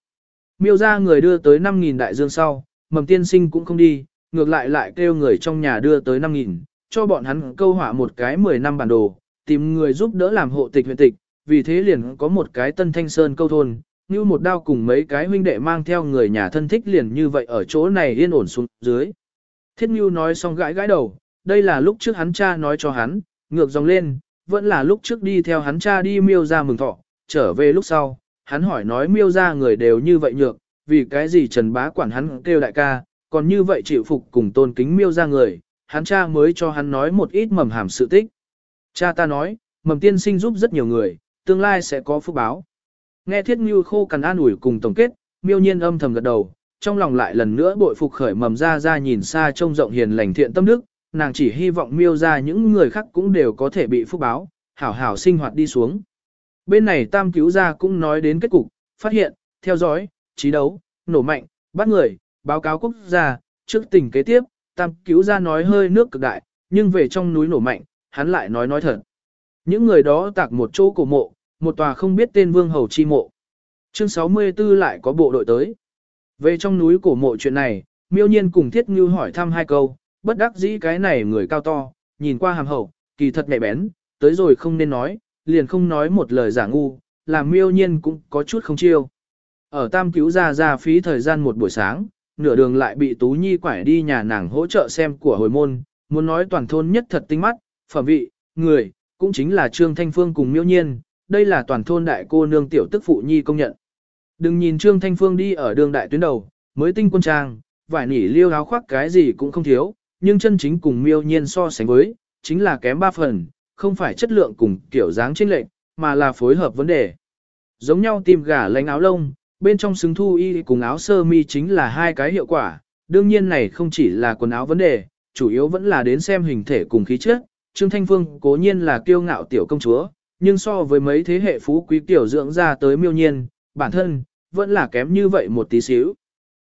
Miêu ra người đưa tới 5.000 đại dương sau, mầm tiên sinh cũng không đi, ngược lại lại kêu người trong nhà đưa tới 5.000, cho bọn hắn câu hỏa một cái 10 năm bản đồ, tìm người giúp đỡ làm hộ tịch huyện tịch, vì thế liền có một cái tân thanh sơn câu thôn, như một đao cùng mấy cái huynh đệ mang theo người nhà thân thích liền như vậy ở chỗ này yên ổn xuống dưới. Thiết Nhu nói xong gãi gãi đầu, đây là lúc trước hắn cha nói cho hắn, ngược dòng lên, vẫn là lúc trước đi theo hắn cha đi miêu ra mừng thọ, trở về lúc sau, hắn hỏi nói miêu ra người đều như vậy nhược, vì cái gì Trần Bá quản hắn kêu đại ca, còn như vậy chịu phục cùng tôn kính miêu ra người, hắn cha mới cho hắn nói một ít mầm hàm sự tích. Cha ta nói, mầm tiên sinh giúp rất nhiều người, tương lai sẽ có phúc báo. Nghe thiết như khô cằn an ủi cùng tổng kết, miêu nhiên âm thầm gật đầu, trong lòng lại lần nữa bội phục khởi mầm ra ra nhìn xa trông rộng hiền lành thiện tâm đức, nàng chỉ hy vọng miêu ra những người khác cũng đều có thể bị phúc báo, hảo hảo sinh hoạt đi xuống. Bên này tam cứu gia cũng nói đến kết cục, phát hiện, theo dõi, trí đấu, nổ mạnh, bắt người, báo cáo quốc gia, trước tình kế tiếp, tam cứu gia nói hơi nước cực đại, nhưng về trong núi nổ mạnh, hắn lại nói nói thật. Những người đó tạc một chỗ cổ mộ, một tòa không biết tên vương hầu chi mộ. Chương 64 lại có bộ đội tới. Về trong núi cổ mộ chuyện này, miêu nhiên cùng thiết như hỏi thăm hai câu, bất đắc dĩ cái này người cao to, nhìn qua hàm hậu, kỳ thật mẹ bén, tới rồi không nên nói, liền không nói một lời giả ngu, làm miêu nhiên cũng có chút không chiêu. Ở tam cứu ra ra phí thời gian một buổi sáng, nửa đường lại bị Tú Nhi quải đi nhà nàng hỗ trợ xem của hồi môn, muốn nói toàn thôn nhất thật tinh mắt, phẩm vị, người, cũng chính là Trương Thanh Phương cùng miêu nhiên, đây là toàn thôn đại cô nương tiểu tức phụ nhi công nhận. Đừng nhìn Trương Thanh Phương đi ở đường đại tuyến đầu, mới tinh quân trang, vải nỉ liêu áo khoác cái gì cũng không thiếu, nhưng chân chính cùng miêu nhiên so sánh với, chính là kém ba phần, không phải chất lượng cùng kiểu dáng chênh lệch, mà là phối hợp vấn đề. Giống nhau tìm gà lánh áo lông, bên trong xứng thu y cùng áo sơ mi chính là hai cái hiệu quả, đương nhiên này không chỉ là quần áo vấn đề, chủ yếu vẫn là đến xem hình thể cùng khí chất. Trương Thanh Phương cố nhiên là kiêu ngạo tiểu công chúa, nhưng so với mấy thế hệ phú quý tiểu dưỡng ra tới miêu nhiên, bản thân, vẫn là kém như vậy một tí xíu.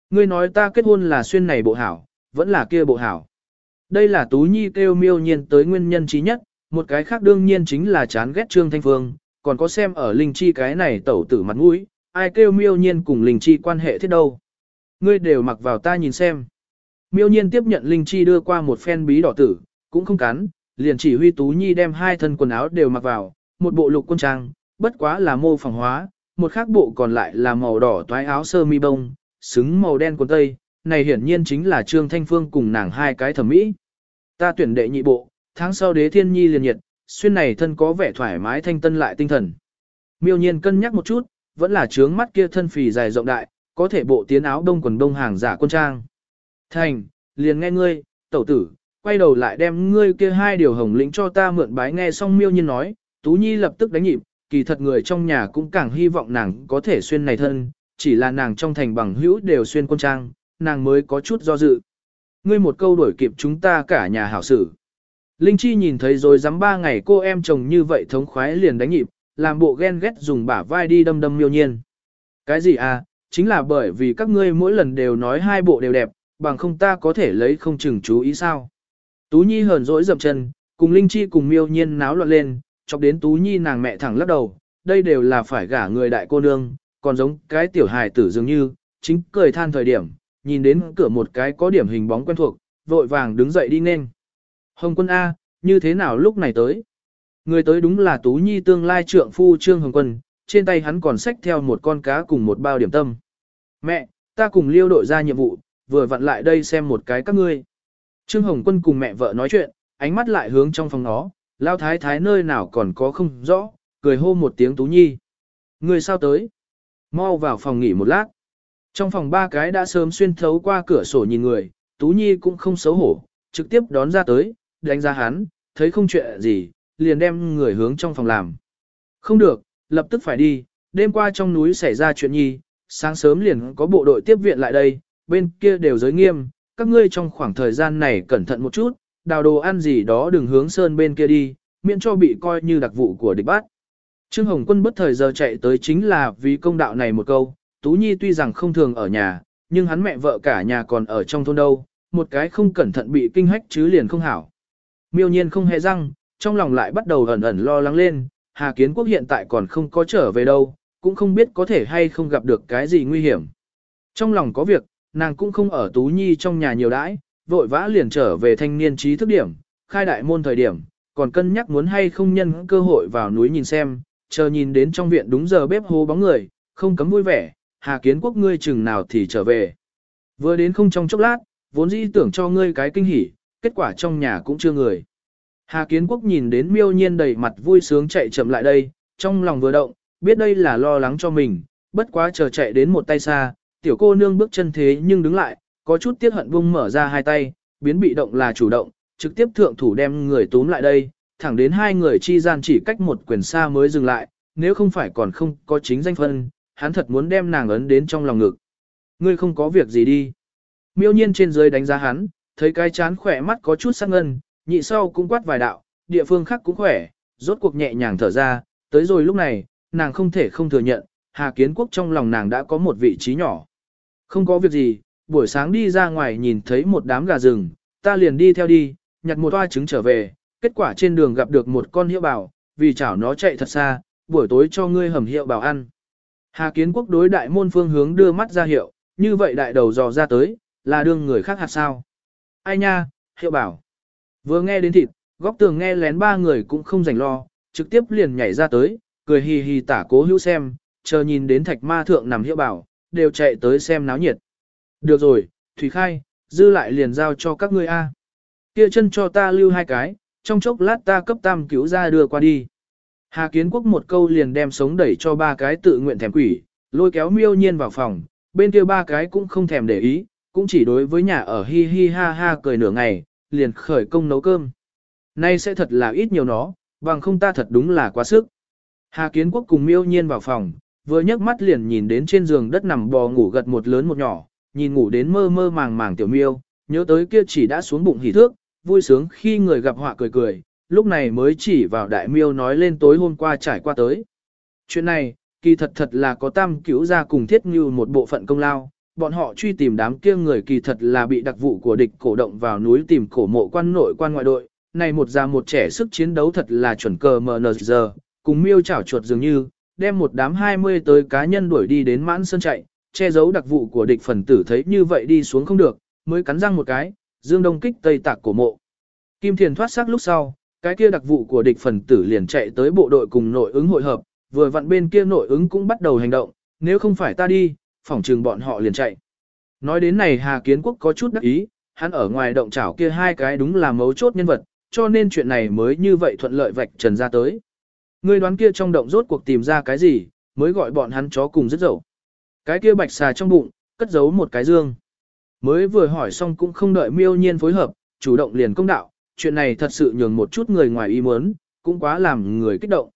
Ngươi nói ta kết hôn là xuyên này bộ hảo, vẫn là kia bộ hảo. Đây là Tú Nhi kêu miêu nhiên tới nguyên nhân trí nhất, một cái khác đương nhiên chính là chán ghét Trương Thanh Phương, còn có xem ở Linh Chi cái này tẩu tử mặt mũi, ai kêu miêu nhiên cùng Linh Chi quan hệ thế đâu. Ngươi đều mặc vào ta nhìn xem. Miêu nhiên tiếp nhận Linh Chi đưa qua một phen bí đỏ tử, cũng không cắn, liền chỉ huy Tú Nhi đem hai thân quần áo đều mặc vào, một bộ lục quân trang, bất quá là mô phỏng hóa, một khác bộ còn lại là màu đỏ toái áo sơ mi bông, xứng màu đen quần tây, này hiển nhiên chính là Trương Thanh Phương cùng nàng hai cái thẩm mỹ. Ta tuyển đệ nhị bộ, tháng sau đế thiên nhi liền nhiệt, xuyên này thân có vẻ thoải mái thanh tân lại tinh thần. Miêu nhiên cân nhắc một chút, vẫn là trướng mắt kia thân phì dài rộng đại, có thể bộ tiến áo đông quần đông hàng giả quân trang. Thành, liền nghe ngươi, tẩu tử, quay đầu lại đem ngươi kia hai điều hồng lĩnh cho ta mượn bái nghe xong miêu nhiên nói, Tú Nhi lập tức đánh nhịp, kỳ thật người trong nhà cũng càng hy vọng nàng có thể xuyên này thân, chỉ là nàng trong thành bằng hữu đều xuyên quân trang, nàng mới có chút do dự. Ngươi một câu đuổi kịp chúng ta cả nhà hảo sử. Linh Chi nhìn thấy rồi dám ba ngày cô em chồng như vậy thống khoái liền đánh nhịp, làm bộ ghen ghét dùng bả vai đi đâm đâm miêu nhiên. Cái gì à, chính là bởi vì các ngươi mỗi lần đều nói hai bộ đều đẹp, bằng không ta có thể lấy không chừng chú ý sao. Tú Nhi hờn dỗi dậm chân, cùng Linh Chi cùng miêu nhiên náo loạn lên, chọc đến Tú Nhi nàng mẹ thẳng lắc đầu, đây đều là phải gả người đại cô nương, còn giống cái tiểu hài tử dường như, chính cười than thời điểm, nhìn đến cửa một cái có điểm hình bóng quen thuộc, vội vàng đứng dậy đi nên. Hồng quân A, như thế nào lúc này tới? Người tới đúng là Tú Nhi tương lai trượng phu Trương Hồng Quân, trên tay hắn còn xách theo một con cá cùng một bao điểm tâm. Mẹ, ta cùng liêu đội ra nhiệm vụ, vừa vặn lại đây xem một cái các ngươi. Trương Hồng Quân cùng mẹ vợ nói chuyện, ánh mắt lại hướng trong phòng nó, lao thái thái nơi nào còn có không rõ, cười hô một tiếng Tú Nhi. Người sao tới? Mau vào phòng nghỉ một lát. Trong phòng ba cái đã sớm xuyên thấu qua cửa sổ nhìn người, Tú Nhi cũng không xấu hổ, trực tiếp đón ra tới, đánh ra hắn, thấy không chuyện gì, liền đem người hướng trong phòng làm. Không được, lập tức phải đi, đêm qua trong núi xảy ra chuyện nhi, sáng sớm liền có bộ đội tiếp viện lại đây, bên kia đều giới nghiêm, các ngươi trong khoảng thời gian này cẩn thận một chút, đào đồ ăn gì đó đừng hướng sơn bên kia đi, miễn cho bị coi như đặc vụ của địch bắt. Trương Hồng Quân bất thời giờ chạy tới chính là vì công đạo này một câu, Tú Nhi tuy rằng không thường ở nhà, nhưng hắn mẹ vợ cả nhà còn ở trong thôn đâu, một cái không cẩn thận bị kinh hách chứ liền không hảo. Miêu nhiên không hề răng, trong lòng lại bắt đầu ẩn ẩn lo lắng lên, Hà Kiến Quốc hiện tại còn không có trở về đâu, cũng không biết có thể hay không gặp được cái gì nguy hiểm. Trong lòng có việc, nàng cũng không ở Tú Nhi trong nhà nhiều đãi, vội vã liền trở về thanh niên trí thức điểm, khai đại môn thời điểm, còn cân nhắc muốn hay không nhân cơ hội vào núi nhìn xem, chờ nhìn đến trong viện đúng giờ bếp hố bóng người, không cấm vui vẻ, Hà Kiến Quốc ngươi chừng nào thì trở về. Vừa đến không trong chốc lát, vốn dĩ tưởng cho ngươi cái kinh hỉ, kết quả trong nhà cũng chưa người. Hà Kiến Quốc nhìn đến miêu nhiên đầy mặt vui sướng chạy chậm lại đây, trong lòng vừa động, biết đây là lo lắng cho mình, bất quá chờ chạy đến một tay xa, tiểu cô nương bước chân thế nhưng đứng lại, có chút tiếc hận bung mở ra hai tay, biến bị động là chủ động, trực tiếp thượng thủ đem người túm lại đây, thẳng đến hai người chi gian chỉ cách một quyền xa mới dừng lại, nếu không phải còn không có chính danh phân, hắn thật muốn đem nàng ấn đến trong lòng ngực. Ngươi không có việc gì đi. Miêu nhiên trên dưới đánh giá hắn, thấy cái chán khỏe mắt có chút sắc ngân, nhị sau cũng quát vài đạo, địa phương khác cũng khỏe, rốt cuộc nhẹ nhàng thở ra, tới rồi lúc này, nàng không thể không thừa nhận, Hà Kiến Quốc trong lòng nàng đã có một vị trí nhỏ. Không có việc gì, buổi sáng đi ra ngoài nhìn thấy một đám gà rừng, ta liền đi theo đi, nhặt một toa trứng trở về, kết quả trên đường gặp được một con hiệu bảo, vì chảo nó chạy thật xa, buổi tối cho ngươi hầm hiệu bảo ăn. Hà Kiến Quốc đối đại môn phương hướng đưa mắt ra hiệu, như vậy đại đầu dò ra tới, là đương người khác hạt sao. Ai nha, hiệu bảo. Vừa nghe đến thịt, góc tường nghe lén ba người cũng không rảnh lo, trực tiếp liền nhảy ra tới, cười hì hì tả cố hữu xem, chờ nhìn đến thạch ma thượng nằm hiệu bảo, đều chạy tới xem náo nhiệt. Được rồi, Thủy Khai, dư lại liền giao cho các ngươi A. Kia chân cho ta lưu hai cái, trong chốc lát ta cấp tam cứu ra đưa qua đi. Hà Kiến Quốc một câu liền đem sống đẩy cho ba cái tự nguyện thèm quỷ, lôi kéo miêu nhiên vào phòng, bên kia ba cái cũng không thèm để ý, cũng chỉ đối với nhà ở hi hi ha ha cười nửa ngày, liền khởi công nấu cơm. Nay sẽ thật là ít nhiều nó, bằng không ta thật đúng là quá sức. Hà Kiến Quốc cùng miêu nhiên vào phòng, vừa nhấc mắt liền nhìn đến trên giường đất nằm bò ngủ gật một lớn một nhỏ, nhìn ngủ đến mơ mơ màng màng tiểu miêu, nhớ tới kia chỉ đã xuống bụng hỉ thước, vui sướng khi người gặp họa cười cười, lúc này mới chỉ vào đại miêu nói lên tối hôm qua trải qua tới. Chuyện này, kỳ thật thật là có tam cứu ra cùng thiết như một bộ phận công lao, bọn họ truy tìm đám kia người kỳ thật là bị đặc vụ của địch cổ động vào núi tìm cổ mộ quan nội quan ngoại đội, này một già một trẻ sức chiến đấu thật là chuẩn cờ MNZ, cùng miêu chảo chuột dường như, đem một đám 20 tới cá nhân đuổi đi đến mãn sơn chạy, che giấu đặc vụ của địch phần tử thấy như vậy đi xuống không được, mới cắn răng một cái, dương đông kích tây tạc cổ mộ. Kim Thiền thoát xác lúc sau, cái kia đặc vụ của địch phần tử liền chạy tới bộ đội cùng nội ứng hội hợp, vừa vặn bên kia nội ứng cũng bắt đầu hành động, nếu không phải ta đi, phỏng trừng bọn họ liền chạy. Nói đến này Hà Kiến Quốc có chút đắc ý, hắn ở ngoài động chảo kia hai cái đúng là mấu chốt nhân vật, cho nên chuyện này mới như vậy thuận lợi vạch trần ra tới. Người đoán kia trong động rốt cuộc tìm ra cái gì, mới gọi bọn hắn chó cùng rất dậu. Cái kia bạch xà trong bụng, cất giấu một cái dương. Mới vừa hỏi xong cũng không đợi miêu nhiên phối hợp, chủ động liền công đạo, chuyện này thật sự nhường một chút người ngoài ý muốn, cũng quá làm người kích động.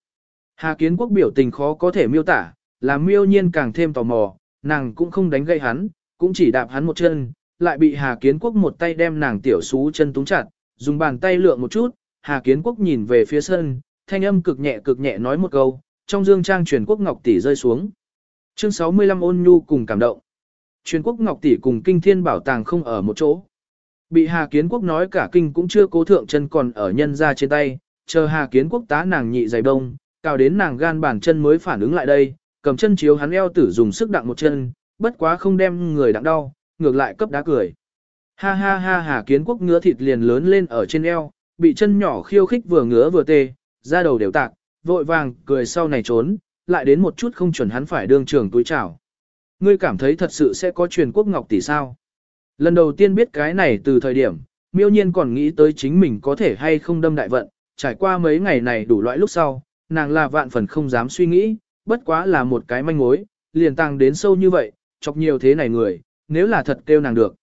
Hà Kiến Quốc biểu tình khó có thể miêu tả, làm miêu nhiên càng thêm tò mò, nàng cũng không đánh gây hắn, cũng chỉ đạp hắn một chân, lại bị Hà Kiến Quốc một tay đem nàng tiểu xú chân túng chặt, dùng bàn tay lượng một chút, Hà Kiến Quốc nhìn về phía sân, thanh âm cực nhẹ cực nhẹ nói một câu, trong dương trang truyền quốc ngọc tỷ rơi xuống. Chương 65 ôn nhu cùng cảm động. Truyền quốc ngọc tỷ cùng kinh thiên bảo tàng không ở một chỗ. Bị Hà Kiến Quốc nói cả kinh cũng chưa cố thượng chân còn ở nhân ra trên tay, chờ Hà Kiến Quốc tá nàng nhị giày đông, cào đến nàng gan bản chân mới phản ứng lại đây, cầm chân chiếu hắn eo tử dùng sức đặng một chân, bất quá không đem người đặng đau, ngược lại cấp đá cười. Ha ha ha Hà Kiến Quốc ngứa thịt liền lớn lên ở trên eo, bị chân nhỏ khiêu khích vừa ngứa vừa tê, da đầu đều tạc, vội vàng cười sau này trốn, lại đến một chút không chuẩn hắn phải đương trường túi chảo. Ngươi cảm thấy thật sự sẽ có truyền quốc ngọc tỷ sao? Lần đầu tiên biết cái này từ thời điểm, miêu nhiên còn nghĩ tới chính mình có thể hay không đâm đại vận, trải qua mấy ngày này đủ loại lúc sau, nàng là vạn phần không dám suy nghĩ, bất quá là một cái manh mối, liền tăng đến sâu như vậy, chọc nhiều thế này người, nếu là thật kêu nàng được.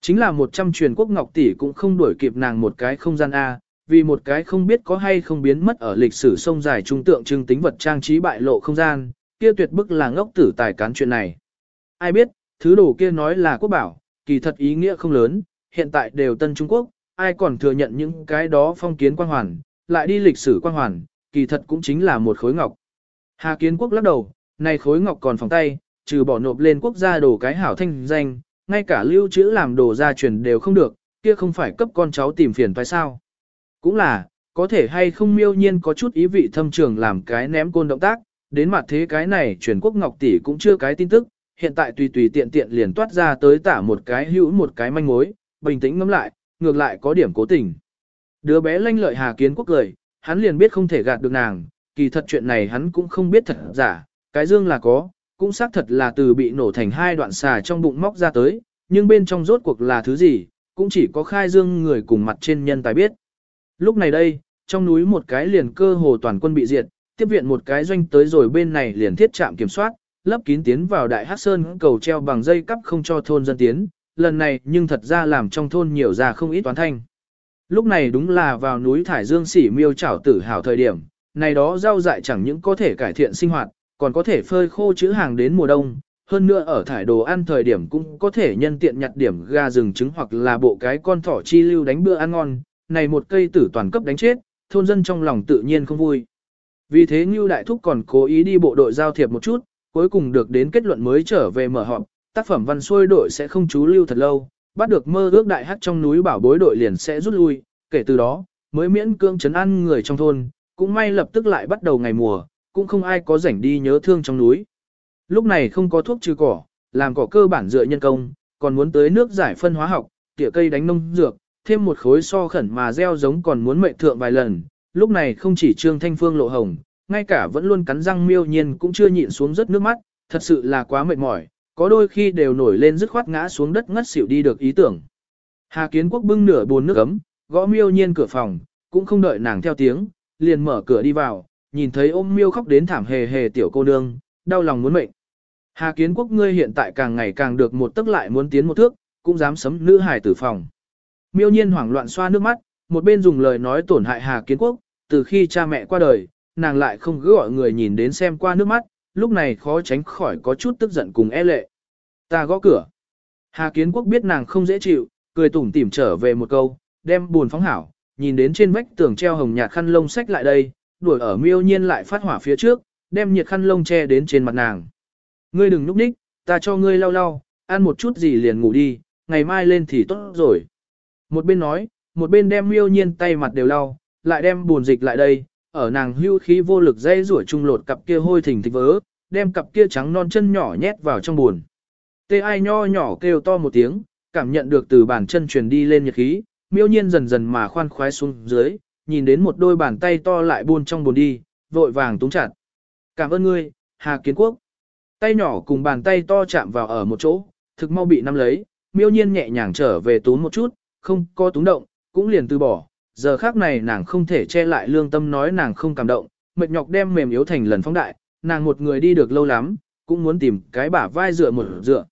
Chính là một trăm truyền quốc ngọc tỷ cũng không đuổi kịp nàng một cái không gian A, vì một cái không biết có hay không biến mất ở lịch sử sông dài trung tượng trưng tính vật trang trí bại lộ không gian, kia tuyệt bức là ngốc tử tài cán chuyện này. Ai biết, thứ đồ kia nói là quốc bảo, kỳ thật ý nghĩa không lớn, hiện tại đều Tân Trung Quốc, ai còn thừa nhận những cái đó phong kiến quan hoàn, lại đi lịch sử quan hoàn, kỳ thật cũng chính là một khối ngọc. Hà Kiến Quốc lắc đầu, này khối ngọc còn phòng tay, trừ bỏ nộp lên quốc gia đồ cái hảo thanh danh, ngay cả lưu trữ làm đồ gia truyền đều không được, kia không phải cấp con cháu tìm phiền phải sao. Cũng là, có thể hay không miêu nhiên có chút ý vị thâm trường làm cái ném côn động tác, đến mặt thế cái này truyền quốc ngọc tỷ cũng chưa cái tin tức, hiện tại tùy tùy tiện tiện liền toát ra tới tả một cái hữu một cái manh mối, bình tĩnh ngẫm lại, ngược lại có điểm cố tình. Đứa bé lanh lợi Hà Kiến Quốc cười, hắn liền biết không thể gạt được nàng, kỳ thật chuyện này hắn cũng không biết thật giả, cái dương là có, cũng xác thật là từ bị nổ thành hai đoạn xà trong bụng móc ra tới, nhưng bên trong rốt cuộc là thứ gì, cũng chỉ có khai dương người cùng mặt trên nhân tài biết. Lúc này đây, trong núi một cái liền cơ hồ toàn quân bị diệt, tiếp viện một cái doanh tới rồi bên này liền thiết trạm kiểm soát, lấp kín tiến vào đại hát sơn cầu treo bằng dây cắp không cho thôn dân tiến, lần này nhưng thật ra làm trong thôn nhiều ra không ít toán thanh. Lúc này đúng là vào núi Thải Dương xỉ miêu chảo tử hào thời điểm, này đó rau dại chẳng những có thể cải thiện sinh hoạt, còn có thể phơi khô chữ hàng đến mùa đông, hơn nữa ở thải đồ ăn thời điểm cũng có thể nhân tiện nhặt điểm gà rừng trứng hoặc là bộ cái con thỏ chi lưu đánh bữa ăn ngon, này một cây tử toàn cấp đánh chết, thôn dân trong lòng tự nhiên không vui. Vì thế Ngưu Đại Thúc còn cố ý đi bộ đội giao thiệp một chút, cuối cùng được đến kết luận mới trở về mở họp, tác phẩm văn xuôi đội sẽ không chú lưu thật lâu, bắt được mơ ước đại hát trong núi bảo bối đội liền sẽ rút lui, kể từ đó, mới miễn cương chấn an người trong thôn, cũng may lập tức lại bắt đầu ngày mùa, cũng không ai có rảnh đi nhớ thương trong núi. Lúc này không có thuốc trừ cỏ, làm cỏ cơ bản dựa nhân công, còn muốn tới nước giải phân hóa học, tỉa cây đánh nông dược, thêm một khối so khẩn mà gieo giống còn muốn mệnh thượng vài lần. Lúc này không chỉ Trương Thanh Phương lộ hồng, ngay cả vẫn luôn cắn răng miêu nhiên cũng chưa nhịn xuống rất nước mắt, thật sự là quá mệt mỏi, có đôi khi đều nổi lên dứt khoát ngã xuống đất ngất xỉu đi được ý tưởng. Hà Kiến Quốc bưng nửa bồn nước ấm, gõ miêu nhiên cửa phòng, cũng không đợi nàng theo tiếng, liền mở cửa đi vào, nhìn thấy ôm miêu khóc đến thảm hề hề tiểu cô nương, đau lòng muốn mệnh. Hà Kiến Quốc ngươi hiện tại càng ngày càng được một tức lại muốn tiến một thước, cũng dám sấm nữ hài tử phòng. Miêu nhiên hoảng loạn xoa nước mắt, một bên dùng lời nói tổn hại Hà Kiến Quốc, từ khi cha mẹ qua đời, nàng lại không cứ gọi người nhìn đến xem qua nước mắt, lúc này khó tránh khỏi có chút tức giận cùng e lệ. Ta gõ cửa. Hà Kiến Quốc biết nàng không dễ chịu, cười tủm tỉm trở về một câu, đem buồn phóng hảo, nhìn đến trên vách tường treo hồng nhạt khăn lông sách lại đây, đuổi ở miêu nhiên lại phát hỏa phía trước, đem nhiệt khăn lông che đến trên mặt nàng. Ngươi đừng núp ních, ta cho ngươi lau lau, ăn một chút gì liền ngủ đi, ngày mai lên thì tốt rồi. Một bên nói, một bên đem miêu nhiên tay mặt đều lau, lại đem buồn dịch lại đây, ở nàng hưu khí vô lực dây rủa trung lột cặp kia hôi thình thịch vỡ, đem cặp kia trắng non chân nhỏ nhét vào trong buồn. Tê ai nho nhỏ kêu to một tiếng, cảm nhận được từ bàn chân truyền đi lên nhiệt khí, miêu nhiên dần dần mà khoan khoái xuống dưới, nhìn đến một đôi bàn tay to lại buôn trong buồn đi, vội vàng túng chặt. Cảm ơn ngươi, Hà Kiến Quốc. Tay nhỏ cùng bàn tay to chạm vào ở một chỗ, thực mau bị nắm lấy, miêu nhiên nhẹ nhàng trở về tún một chút, không có túng động, cũng liền từ bỏ. Giờ khác này nàng không thể che lại lương tâm nói nàng không cảm động, mệt nhọc đem mềm yếu thành lần phóng đại, nàng một người đi được lâu lắm, cũng muốn tìm cái bả vai dựa một dựa.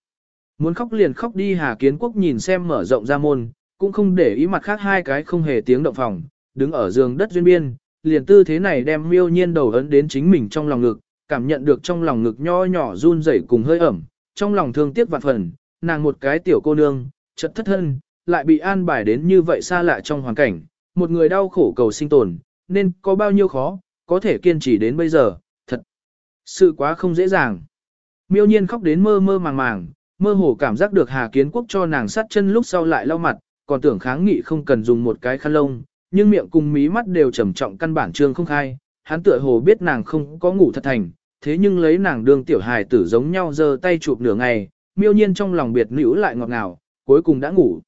Muốn khóc liền khóc đi Hà Kiến Quốc nhìn xem mở rộng ra môn, cũng không để ý mặt khác hai cái không hề tiếng động phòng, đứng ở giường đất duyên biên, liền tư thế này đem miêu nhiên đầu ấn đến chính mình trong lòng ngực, cảm nhận được trong lòng ngực nho nhỏ run rẩy cùng hơi ẩm, trong lòng thương tiếc vạn phần, nàng một cái tiểu cô nương, chật thất thân, lại bị an bài đến như vậy xa lạ trong hoàn cảnh, một người đau khổ cầu sinh tồn, nên có bao nhiêu khó, có thể kiên trì đến bây giờ, thật, sự quá không dễ dàng. Miêu nhiên khóc đến mơ mơ màng màng, mơ hồ cảm giác được Hà Kiến Quốc cho nàng sát chân lúc sau lại lau mặt, còn tưởng kháng nghị không cần dùng một cái khăn lông, nhưng miệng cùng mí mắt đều trầm trọng căn bản trương không khai, hắn tựa hồ biết nàng không có ngủ thật thành, thế nhưng lấy nàng đương tiểu hài tử giống nhau giơ tay chụp nửa ngày, miêu nhiên trong lòng biệt nữ lại ngọt ngào, cuối cùng đã ngủ.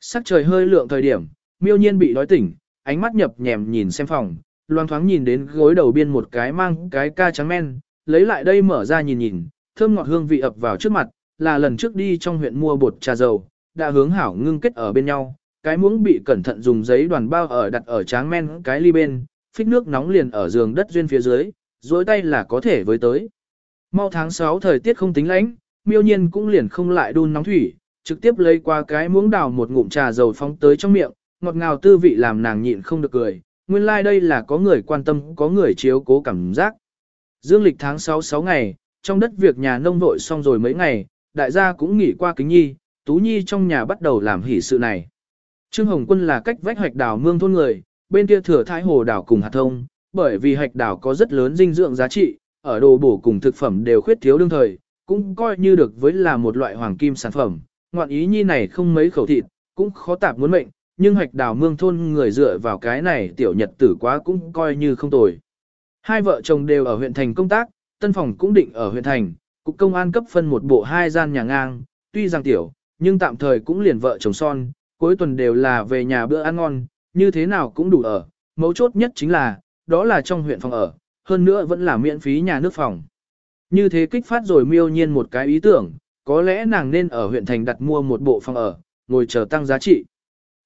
Sắc trời hơi lượng thời điểm, miêu nhiên bị đói tỉnh, ánh mắt nhập nhèm nhìn xem phòng, loang thoáng nhìn đến gối đầu biên một cái mang cái ca trắng men, lấy lại đây mở ra nhìn nhìn, thơm ngọt hương vị ập vào trước mặt, là lần trước đi trong huyện mua bột trà dầu, đã hướng hảo ngưng kết ở bên nhau, cái muỗng bị cẩn thận dùng giấy đoàn bao ở đặt ở tráng men cái ly bên, phích nước nóng liền ở giường đất duyên phía dưới, duỗi tay là có thể với tới. Mau tháng 6 thời tiết không tính lạnh, miêu nhiên cũng liền không lại đun nóng thủy, trực tiếp lấy qua cái muỗng đào một ngụm trà dầu phóng tới trong miệng, ngọt ngào tư vị làm nàng nhịn không được cười, nguyên lai like đây là có người quan tâm, có người chiếu cố cảm giác. Dương lịch tháng 6 6 ngày, trong đất việc nhà nông vội xong rồi mấy ngày, đại gia cũng nghỉ qua kính nhi, Tú Nhi trong nhà bắt đầu làm hỷ sự này. Trương Hồng Quân là cách vách hoạch đảo mương thôn người, bên kia thừa thái hồ đảo cùng hạt thông, bởi vì hạch đảo có rất lớn dinh dưỡng giá trị, ở đồ bổ cùng thực phẩm đều khuyết thiếu đương thời, cũng coi như được với là một loại hoàng kim sản phẩm. Ngoạn ý nhi này không mấy khẩu thịt, cũng khó tạp muốn mệnh, nhưng hạch đào mương thôn người dựa vào cái này tiểu nhật tử quá cũng coi như không tồi. Hai vợ chồng đều ở huyện thành công tác, tân phòng cũng định ở huyện thành, cục công an cấp phân một bộ hai gian nhà ngang, tuy rằng tiểu, nhưng tạm thời cũng liền vợ chồng son, cuối tuần đều là về nhà bữa ăn ngon, như thế nào cũng đủ ở, mấu chốt nhất chính là, đó là trong huyện phòng ở, hơn nữa vẫn là miễn phí nhà nước phòng. Như thế kích phát rồi miêu nhiên một cái ý tưởng, có lẽ nàng nên ở huyện thành đặt mua một bộ phòng ở, ngồi chờ tăng giá trị.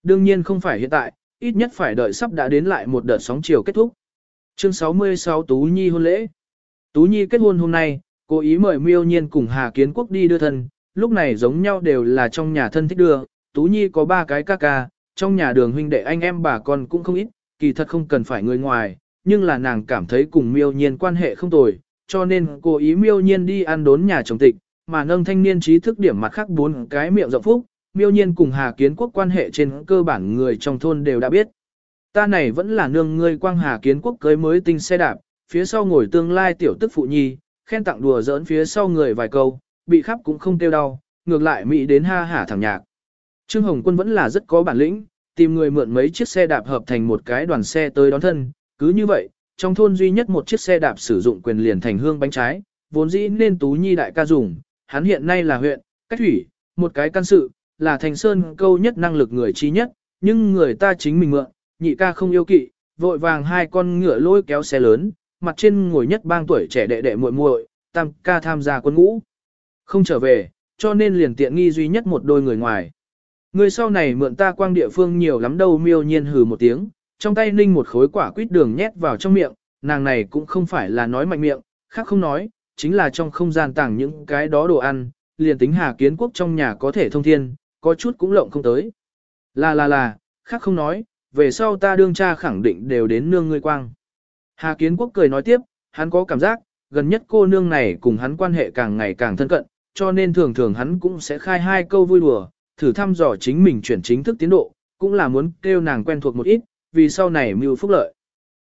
Đương nhiên không phải hiện tại, ít nhất phải đợi sắp đã đến lại một đợt sóng chiều kết thúc. Chương 66 Tú Nhi hôn lễ Tú Nhi kết hôn hôm nay, cố ý mời miêu nhiên cùng Hà Kiến Quốc đi đưa thân, lúc này giống nhau đều là trong nhà thân thích đưa, Tú Nhi có ba cái ca ca, trong nhà đường huynh đệ anh em bà con cũng không ít, kỳ thật không cần phải người ngoài, nhưng là nàng cảm thấy cùng miêu nhiên quan hệ không tồi, cho nên cố ý miêu nhiên đi ăn đốn nhà chồng tịch, mà nâng thanh niên trí thức điểm mặt khác bốn cái miệng rộng phúc, miêu nhiên cùng Hà Kiến Quốc quan hệ trên cơ bản người trong thôn đều đã biết. Ta này vẫn là nương ngươi quang Hà Kiến Quốc cưới mới tinh xe đạp, phía sau ngồi tương lai tiểu tức phụ nhi, khen tặng đùa giỡn phía sau người vài câu, bị khắp cũng không tiêu đau, ngược lại mỹ đến ha hả thẳng nhạc. Trương Hồng Quân vẫn là rất có bản lĩnh, tìm người mượn mấy chiếc xe đạp hợp thành một cái đoàn xe tới đón thân, cứ như vậy, trong thôn duy nhất một chiếc xe đạp sử dụng quyền liền thành hương bánh trái, vốn dĩ nên Tú Nhi đại ca dùng, hắn hiện nay là huyện, cách thủy, một cái căn sự, là thành sơn câu nhất năng lực người trí nhất, nhưng người ta chính mình mượn, nhị ca không yêu kỵ, vội vàng hai con ngựa lôi kéo xe lớn, mặt trên ngồi nhất bang tuổi trẻ đệ đệ muội muội, tam ca tham gia quân ngũ. Không trở về, cho nên liền tiện nghi duy nhất một đôi người ngoài. Người sau này mượn ta quang địa phương nhiều lắm đâu miêu nhiên hừ một tiếng, trong tay ninh một khối quả quýt đường nhét vào trong miệng, nàng này cũng không phải là nói mạnh miệng, khác không nói, chính là trong không gian tàng những cái đó đồ ăn, liền tính hà kiến quốc trong nhà có thể thông thiên, có chút cũng lộng không tới. Là là là, khác không nói, về sau ta đương cha khẳng định đều đến nương ngươi quang. Hà kiến quốc cười nói tiếp, hắn có cảm giác, gần nhất cô nương này cùng hắn quan hệ càng ngày càng thân cận, cho nên thường thường hắn cũng sẽ khai hai câu vui đùa, thử thăm dò chính mình chuyển chính thức tiến độ, cũng là muốn kêu nàng quen thuộc một ít, vì sau này mưu phúc lợi.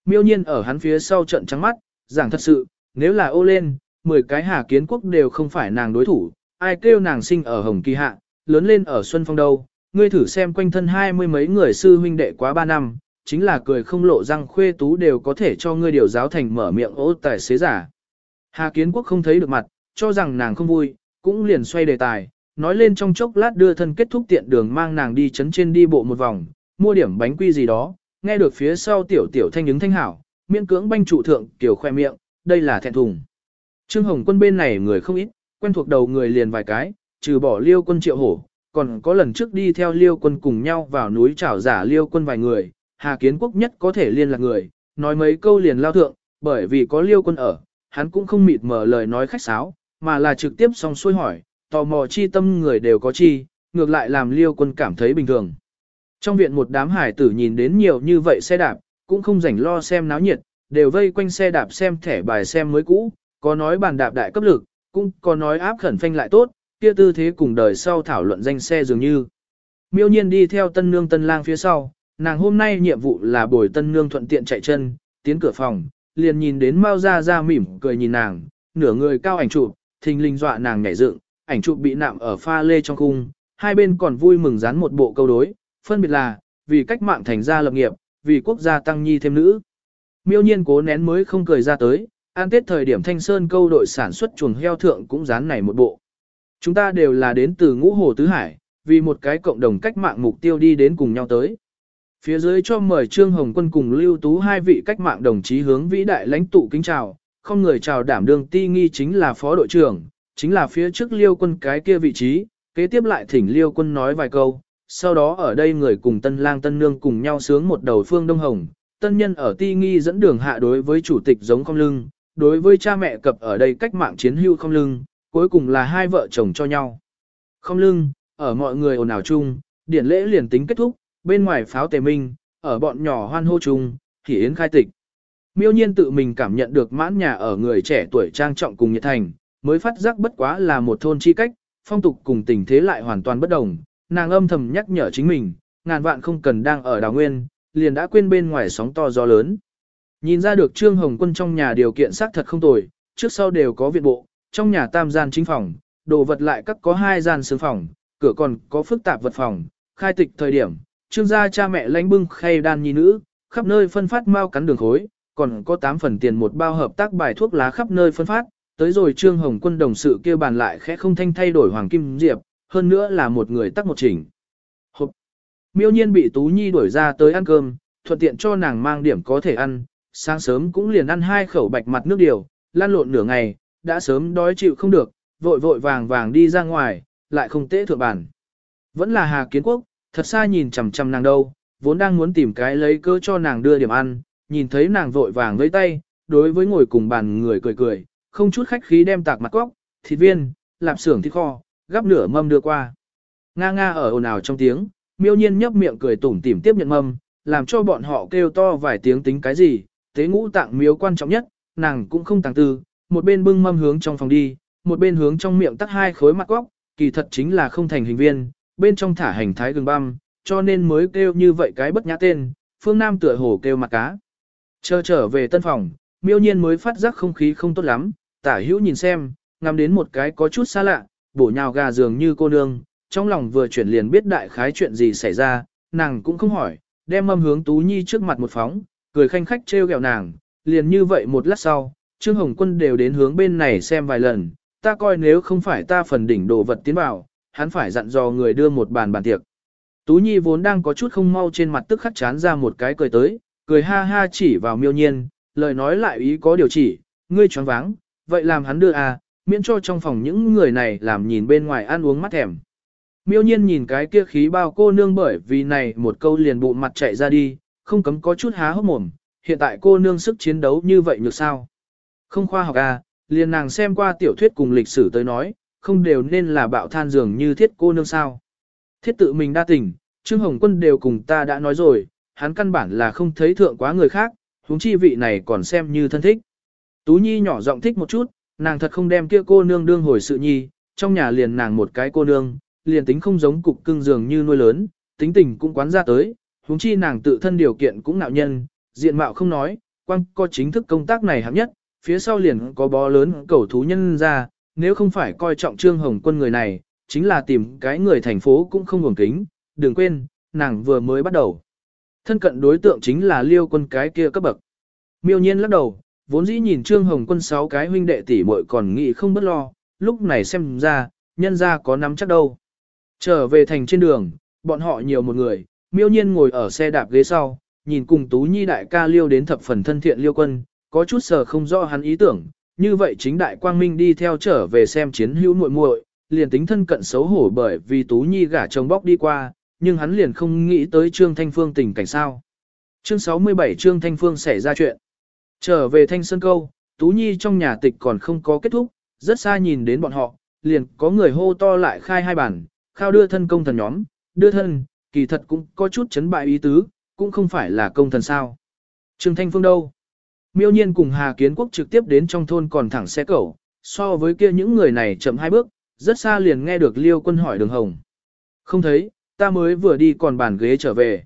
Miêu nhiên ở hắn phía sau trận trắng mắt, giảng thật sự, nếu là ô lên, 10 cái hà kiến quốc đều không phải nàng đối thủ, ai kêu nàng sinh ở Hồng Kỳ Hạ, lớn lên ở Xuân Phong đâu, ngươi thử xem quanh thân hai mươi mấy người sư huynh đệ quá ba năm, chính là cười không lộ răng khuê tú đều có thể cho ngươi điều giáo thành mở miệng ố tài xế giả. Hà Kiến Quốc không thấy được mặt, cho rằng nàng không vui, cũng liền xoay đề tài, nói lên trong chốc lát đưa thân kết thúc tiện đường mang nàng đi chấn trên đi bộ một vòng, mua điểm bánh quy gì đó, nghe được phía sau tiểu tiểu thanh ứng thanh hảo, miễn cưỡng banh trụ thượng tiểu khoe miệng, đây là thẹn thùng. Trương Hồng quân bên này người không ít, quen thuộc đầu người liền vài cái, trừ bỏ liêu quân triệu hổ, còn có lần trước đi theo liêu quân cùng nhau vào núi trảo giả liêu quân vài người, Hà Kiến Quốc nhất có thể liên lạc người, nói mấy câu liền lao thượng, bởi vì có liêu quân ở, hắn cũng không mịt mở lời nói khách sáo, mà là trực tiếp xong xuôi hỏi, tò mò chi tâm người đều có chi, ngược lại làm liêu quân cảm thấy bình thường. Trong viện một đám hải tử nhìn đến nhiều như vậy xe đạp, cũng không rảnh lo xem náo nhiệt, đều vây quanh xe đạp xem thẻ bài xem mới cũ, có nói bàn đạp đại cấp lực, cũng có nói áp khẩn phanh lại tốt, kia tư thế cùng đời sau thảo luận danh xe dường như. Miêu nhiên đi theo tân nương tân lang phía sau, nàng hôm nay nhiệm vụ là bồi tân nương thuận tiện chạy chân, tiến cửa phòng, liền nhìn đến Mao Ra Ra mỉm cười nhìn nàng, nửa người cao ảnh chụp, thình lình dọa nàng nhảy dựng, ảnh chụp bị nạm ở pha lê trong cung, hai bên còn vui mừng dán một bộ câu đối, phân biệt là, vì cách mạng thành ra lập nghiệp, vì quốc gia tăng nhi thêm nữ. Miêu nhiên cố nén mới không cười ra tới, an tết thời điểm thanh sơn câu đội sản xuất chuồng heo thượng cũng dán này một bộ. Chúng ta đều là đến từ ngũ hồ tứ hải, vì một cái cộng đồng cách mạng mục tiêu đi đến cùng nhau tới. Phía dưới cho mời Trương Hồng Quân cùng Lưu Tú hai vị cách mạng đồng chí hướng vĩ đại lãnh tụ kính chào, không người chào đảm đương ti nghi chính là phó đội trưởng, chính là phía trước Liêu Quân cái kia vị trí, kế tiếp lại thỉnh Liêu Quân nói vài câu, sau đó ở đây người cùng Tân Lang Tân Nương cùng nhau sướng một đầu phương Đông Hồng, tân nhân ở ti nghi dẫn đường hạ đối với chủ tịch giống không lưng, đối với cha mẹ cập ở đây cách mạng chiến hưu không lưng, cuối cùng là hai vợ chồng cho nhau. Không lưng, ở mọi người ồn ào chung, điển lễ liền tính kết thúc, bên ngoài pháo tề minh, ở bọn nhỏ hoan hô chung, thì yến khai tịch. Miêu nhiên tự mình cảm nhận được mãn nhà ở người trẻ tuổi trang trọng cùng nhiệt thành, mới phát giác bất quá là một thôn chi cách, phong tục cùng tình thế lại hoàn toàn bất đồng, nàng âm thầm nhắc nhở chính mình, ngàn vạn không cần đang ở đào nguyên, liền đã quên bên ngoài sóng to gió lớn. Nhìn ra được Trương Hồng Quân trong nhà điều kiện xác thật không tồi, trước sau đều có viện bộ, trong nhà tam gian chính phòng, đồ vật lại các có hai gian sướng phòng, cửa còn có phức tạp vật phòng, khai tịch thời điểm, trương gia cha mẹ lãnh bưng khay đan nhi nữ, khắp nơi phân phát mau cắn đường khối, còn có 8 phần tiền một bao hợp tác bài thuốc lá khắp nơi phân phát, tới rồi trương hồng quân đồng sự kia bàn lại khẽ không thanh thay đổi hoàng kim diệp, hơn nữa là một người tắc một chỉnh. Hộp. Miêu nhiên bị Tú Nhi đuổi ra tới ăn cơm, thuận tiện cho nàng mang điểm có thể ăn, sáng sớm cũng liền ăn hai khẩu bạch mặt nước điều, lan lộn nửa ngày, đã sớm đói chịu không được, vội vội vàng vàng đi ra ngoài, lại không tế thượng bản. Vẫn là Hà Kiến Quốc, thật xa nhìn chằm chằm nàng đâu, vốn đang muốn tìm cái lấy cơ cho nàng đưa điểm ăn, nhìn thấy nàng vội vàng với tay, đối với ngồi cùng bàn người cười cười, không chút khách khí đem tạc mặt cóc, thịt viên, lạp xưởng thịt kho, gắp nửa mâm đưa qua. Nga nga ở ồn ào trong tiếng, miêu nhiên nhấp miệng cười tủm tỉm tiếp nhận mâm, làm cho bọn họ kêu to vài tiếng tính cái gì, tế ngũ tạng miếu quan trọng nhất, nàng cũng không tàng tư, một bên bưng mâm hướng trong phòng đi, một bên hướng trong miệng tắt hai khối mặt góc, kỳ thật chính là không thành hình viên, bên trong thả hành thái gừng băm, cho nên mới kêu như vậy cái bất nhã tên, phương Nam tựa hồ kêu mặt cá. Chờ trở về tân phòng, miêu nhiên mới phát giác không khí không tốt lắm, tả hữu nhìn xem, ngắm đến một cái có chút xa lạ, bổ nhào gà dường như cô nương, trong lòng vừa chuyển liền biết đại khái chuyện gì xảy ra, nàng cũng không hỏi, đem mâm hướng Tú Nhi trước mặt một phóng, cười khanh khách trêu ghẹo nàng, liền như vậy một lát sau, Trương Hồng Quân đều đến hướng bên này xem vài lần, ta coi nếu không phải ta phần đỉnh đồ vật tiến vào, hắn phải dặn dò người đưa một bàn bàn tiệc. Tú Nhi vốn đang có chút không mau trên mặt tức khắc chán ra một cái cười tới, cười ha ha chỉ vào miêu nhiên, lời nói lại ý có điều chỉ, ngươi choáng váng, vậy làm hắn đưa à, miễn cho trong phòng những người này làm nhìn bên ngoài ăn uống mắt thèm. Miêu nhiên nhìn cái kia khí bao cô nương bởi vì này một câu liền bụng mặt chạy ra đi, không cấm có chút há hốc mồm, hiện tại cô nương sức chiến đấu như vậy nhược sao. Không khoa học à, liền nàng xem qua tiểu thuyết cùng lịch sử tới nói, không đều nên là bạo than dường như thiết cô nương sao. Thiết tự mình đa tình, Trương Hồng Quân đều cùng ta đã nói rồi, hắn căn bản là không thấy thượng quá người khác, huống chi vị này còn xem như thân thích. Tú Nhi nhỏ giọng thích một chút, nàng thật không đem kia cô nương đương hồi sự nhi, trong nhà liền nàng một cái cô nương, liền tính không giống cục cưng dường như nuôi lớn, tính tình cũng quán ra tới, huống chi nàng tự thân điều kiện cũng nạo nhân, diện mạo không nói, quan co chính thức công tác này hạng nhất, phía sau liền có bó lớn cầu thú nhân ra, nếu không phải coi trọng Trương Hồng Quân người này, chính là tìm cái người thành phố cũng không ngủng kính, đừng quên, nàng vừa mới bắt đầu. Thân cận đối tượng chính là liêu quân cái kia cấp bậc. Miêu nhiên lắc đầu, vốn dĩ nhìn Trương Hồng Quân sáu cái huynh đệ tỷ muội còn nghĩ không bất lo, lúc này xem ra, nhân ra có nắm chắc đâu. Trở về thành trên đường, bọn họ nhiều một người, miêu nhiên ngồi ở xe đạp ghế sau, nhìn cùng Tú Nhi đại ca liêu đến thập phần thân thiện liêu quân, có chút sờ không rõ hắn ý tưởng, như vậy chính đại quang minh đi theo trở về xem chiến hữu muội muội, liền tính thân cận xấu hổ bởi vì Tú Nhi gả chồng bóc đi qua, nhưng hắn liền không nghĩ tới Trương Thanh Phương tình cảnh sao. Chương 67 Trương Thanh Phương xảy ra chuyện. Trở về Thanh Sơn Câu, Tú Nhi trong nhà tịch còn không có kết thúc, rất xa nhìn đến bọn họ, liền có người hô to lại khai hai bản, khao đưa thân công thần nhóm, đưa thân, kỳ thật cũng có chút chấn bại ý tứ, cũng không phải là công thần sao. Trương Thanh Phương đâu? Miêu nhiên cùng Hà Kiến Quốc trực tiếp đến trong thôn còn thẳng xe cẩu, so với kia những người này chậm hai bước, rất xa liền nghe được Liêu quân hỏi đường hồng. Không thấy, ta mới vừa đi còn bàn ghế trở về.